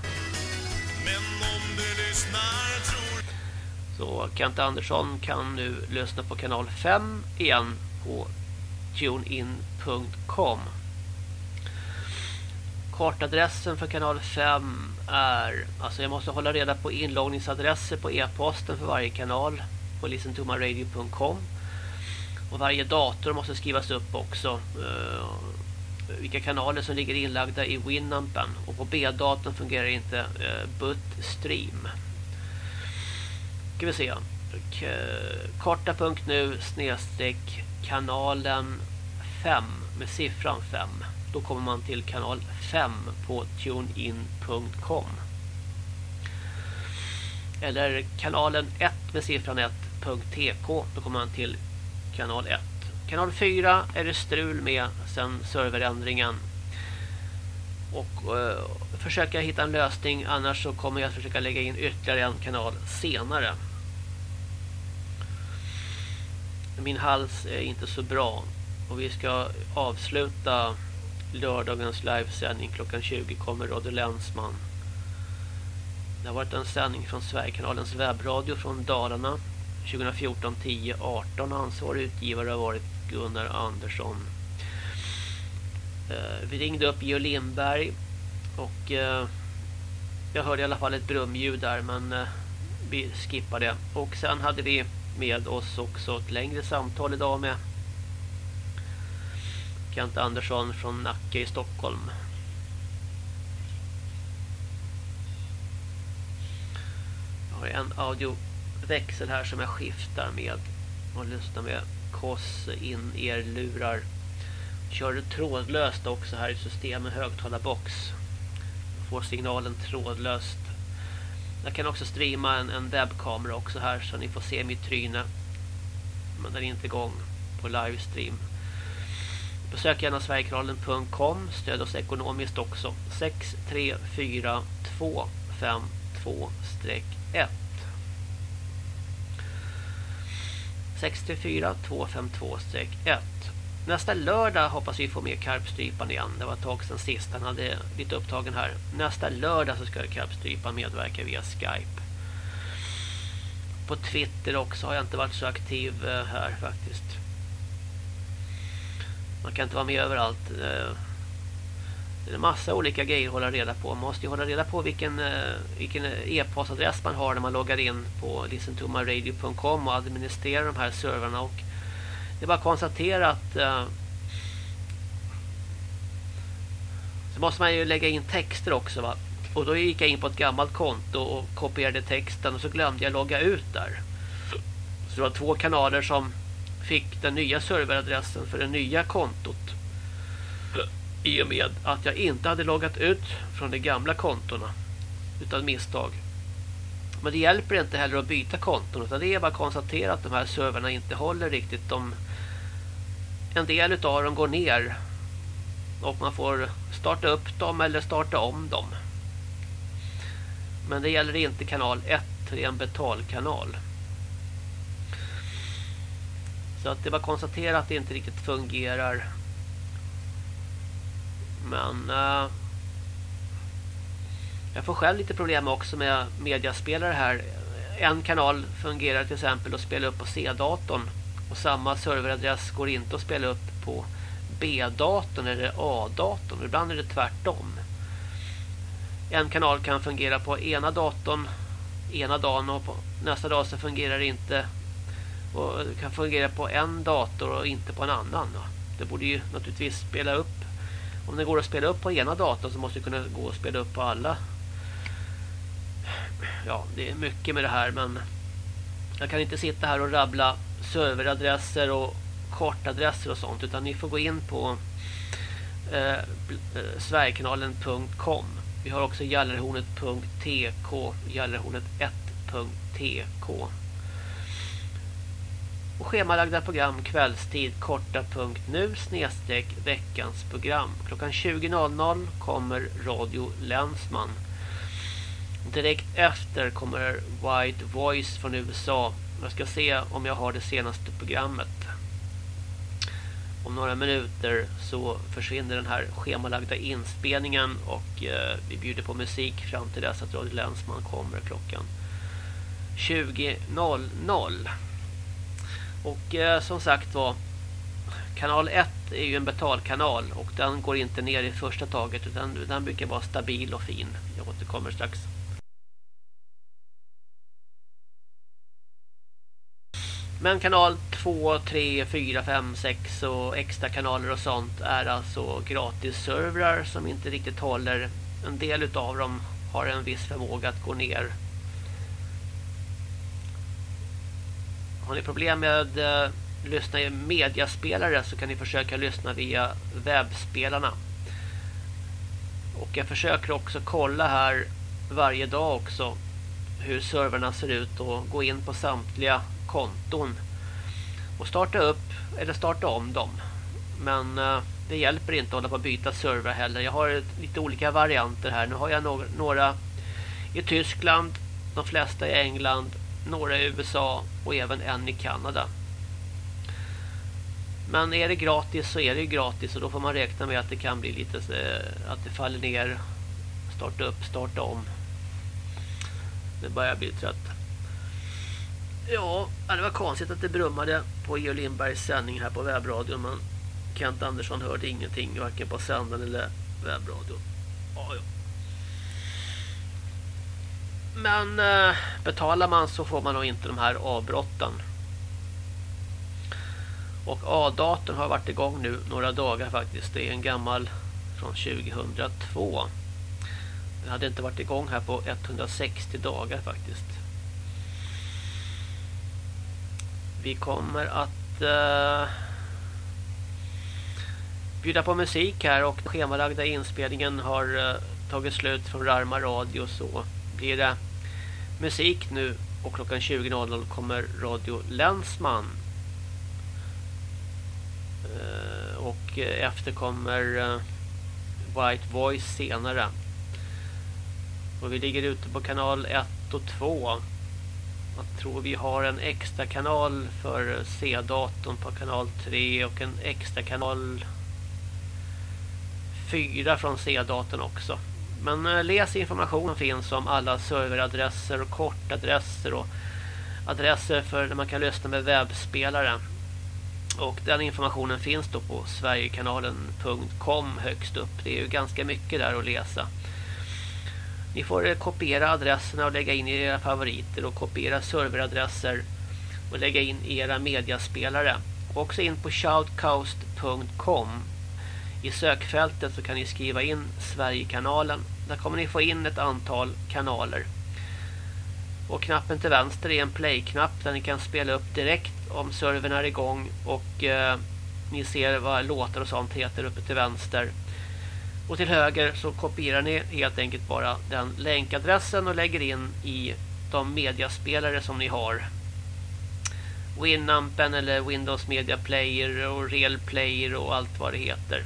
Men om du lyssnar tror Så Kent Andersson kan nu lyssna på kanal 5 igen på tunein.com. Kartadressen för kanal 5 är... Alltså jag måste hålla reda på inloggningsadresser på e-posten för varje kanal på listentomaradio.com. Och varje dator måste skrivas upp också. Uh, vilka kanaler som ligger inlagda i Winampen. Och på B-datorn fungerar inte uh, Butstream. Ska vi se. K Korta.nu snedstreck kanalen 5 med siffran 5. Då kommer man till kanal 5 på tunein.com. Eller kanalen 1 med siffran 1.tk. Då kommer man till kanal 1. Kanal 4 är det strul med sen serverändringen. Och eh, försöka hitta en lösning annars så kommer jag att försöka lägga in ytterligare en kanal senare. Min hals är inte så bra och vi ska avsluta lördagens livesändning klockan 20 kommer Rodde Länsman. Det har varit en sändning från Sverigekanalens webbradio från Dalarna 2014 10 18 ansvarig utgivare har varit Gunnar Andersson. Eh, vi ringde upp Geo Lindberg och eh, jag hörde i alla fall ett brumljud där men eh, vi skippar det. Och sen hade vi med oss också ett längre samtal idag med Kent Andersson från Nacka i Stockholm. Jag har en audioväxel här som jag skiftar med och lyssnar med KOS in er lurar. Kör trådlöst också här i systemet högtalarbox. Får signalen trådlöst. Jag kan också streama en, en webbkamera också här så ni får se mitt tryne. Men den är inte igång på livestream. Besök gärna sverigekanalen.com. Stöd oss ekonomiskt också. 634252-1. 634252-1. Nästa lördag hoppas vi få med Karpstrypan igen. Det var ett tag sedan sist. Han hade lite upptagen här. Nästa lördag så ska Karpstrypan medverka via Skype. På Twitter också har jag inte varit så aktiv eh, här faktiskt. Man kan inte vara med överallt. Eh, det är en massa olika grejer att hålla reda på. Man måste ju hålla reda på vilken eh, vilken e-postadress man har när man loggar in på listentomaradio.com och administrerar de här servrarna och det är bara att konstatera att eh, så måste man ju lägga in texter också va. Och då gick jag in på ett gammalt konto och kopierade texten och så glömde jag logga ut där. Så det var två kanaler som fick den nya serveradressen för det nya kontot. I och med att jag inte hade loggat ut från de gamla kontona utan misstag. Men det hjälper inte heller att byta konton utan det är bara att konstatera att de här serverna inte håller riktigt. De, en del av dem går ner och man får starta upp dem eller starta om dem. Men det gäller inte kanal 1, det är en betalkanal. Så att det var konstatera att det inte riktigt fungerar. Men uh, jag får själv lite problem också med mediaspelare här. En kanal fungerar till exempel att spela upp på C-datorn och samma serveradress går inte att spela upp på B-datorn eller A-datorn. Ibland är det tvärtom. En kanal kan fungera på ena datorn ena dagen och på nästa dag så fungerar det inte och kan fungera på en dator och inte på en annan. Det borde ju naturligtvis spela upp om det går att spela upp på ena datorn så måste det kunna gå att spela upp på alla. Ja, det är mycket med det här men jag kan inte sitta här och rabbla serveradresser och kortadresser och sånt utan ni får gå in på eh, eh sverigekanalen.com vi har också gallerhornet.tk gallerhornet1.tk och schemalagda program kvällstid korta punkt nu snedstreck veckans program. Klockan 20.00 kommer Radio Länsman. Direkt efter kommer White Voice från USA. Jag ska se om jag har det senaste programmet. Om några minuter så försvinner den här schemalagda inspelningen och eh, vi bjuder på musik fram till dess att Radio Länsman kommer klockan 20.00. Och eh, som sagt var kanal 1 är ju en betalkanal och den går inte ner i första taget utan den brukar vara stabil och fin. Jag återkommer strax. Men kanal 2, 3, 4, 5, 6 och extra kanaler och sånt är alltså gratis servrar som inte riktigt håller. En del av dem har en viss förmåga att gå ner. Har ni problem med eh, lyssna i mediaspelare så kan ni försöka lyssna via webbspelarna. Och jag försöker också kolla här varje dag också hur serverna ser ut och gå in på samtliga konton och starta upp eller starta om dem. Men uh, det hjälper inte att hålla på att byta server heller. Jag har lite olika varianter här. Nu har jag no några i Tyskland, de flesta i England, några i USA och även en i Kanada. Men är det gratis så är det gratis och då får man räkna med att det kan bli lite eh, att det faller ner, starta upp, starta om. Det börjar bli trött. Ja, det var konstigt att det brummade på Geo Lindbergs sändning här på webbradion. Men Kent Andersson hörde ingenting, varken på sändaren eller webbradion. Ja, ja. Men eh, betalar man så får man nog inte de här avbrotten. Och A-datorn har varit igång nu några dagar faktiskt. Det är en gammal från 2002. Den hade inte varit igång här på 160 dagar faktiskt. Vi kommer att eh, bjuda på musik här och schemalagda inspelningen har eh, tagit slut från Rarma Radio så blir det musik nu och klockan 20.00 kommer Radio Länsman. Eh, och efter kommer eh, White Voice senare. Och vi ligger ute på kanal 1 och 2 jag tror vi har en extra kanal för eh, C-datorn på kanal 3 och en extra kanal 4 från C-datorn också. Men eh, läs informationen finns om alla serveradresser och kortadresser och adresser för när man kan lyssna med webbspelare. Och den informationen finns då på sverigekanalen.com högst upp. Det är ju ganska mycket där att läsa. Ni får eh, kopiera adresserna och lägga in i era favoriter och kopiera serveradresser och lägga in i era mediaspelare. Och också in på shoutcast.com. I sökfältet så kan ni skriva in Sverigekanalen. Där kommer ni få in ett antal kanaler. Och knappen till vänster är en play-knapp där ni kan spela upp direkt om servern är igång och eh, ni ser vad låtar och sånt heter uppe till vänster. Och till höger så kopierar ni helt enkelt bara den länkadressen och lägger in i de mediaspelare som ni har. Winampen eller Windows Media Player och Real Player och allt vad det heter.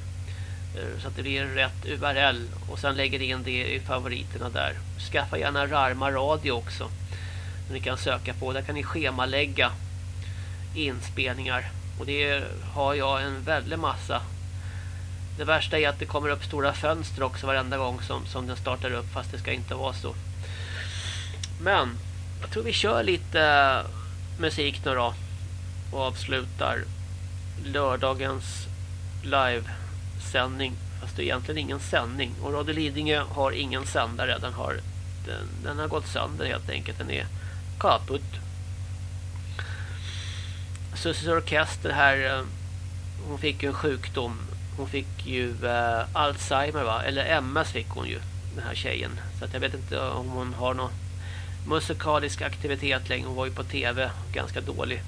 Eh, så att det blir rätt URL och sen lägger in det i favoriterna där. Skaffa gärna Rarma Radio också. Ni kan söka på. Där kan ni schemalägga inspelningar. Och det har jag en väldig massa. Det värsta är att det kommer upp stora fönster också varenda gång som, som den startar upp. Fast det ska inte vara så. Men jag tror vi kör lite musik nu då. Och avslutar lördagens live sändning. Fast det är egentligen ingen sändning. Och Radio Lidingö har ingen sändare. Den har, den, den har gått sönder helt enkelt. Den är kaputt. Sussies orkester här. Eh, hon fick ju en sjukdom. Hon fick ju eh, Alzheimer va? Eller MS fick hon ju. Den här tjejen. Så att jag vet inte om hon har någon musikalisk aktivitet längre. Hon var ju på tv. Ganska dålig.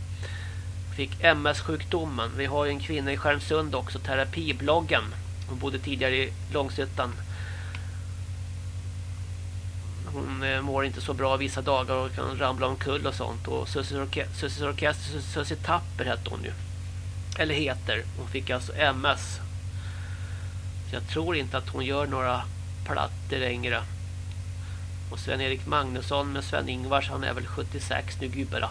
Fick MS-sjukdomen. Vi har ju en kvinna i Skärmsund också. Terapibloggen. Hon bodde tidigare i Långshyttan. Hon eh, mår inte så bra vissa dagar och kan ramla omkull och sånt. Och Sussis Orke- Orkester, Sussi Tapper hette hon ju. Eller heter. Hon fick alltså MS. Så jag tror inte att hon gör några plattor längre. Och Sven-Erik Magnusson med Sven-Ingvars, han är väl 76 nu gubbarna.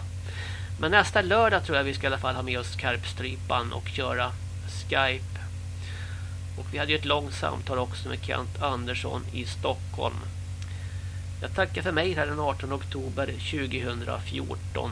Men nästa lördag tror jag vi ska i alla fall ha med oss Karpstrypan och köra Skype. Och vi hade ju ett långt samtal också med Kent Andersson i Stockholm. Jag tackar för mig här den 18 oktober 2014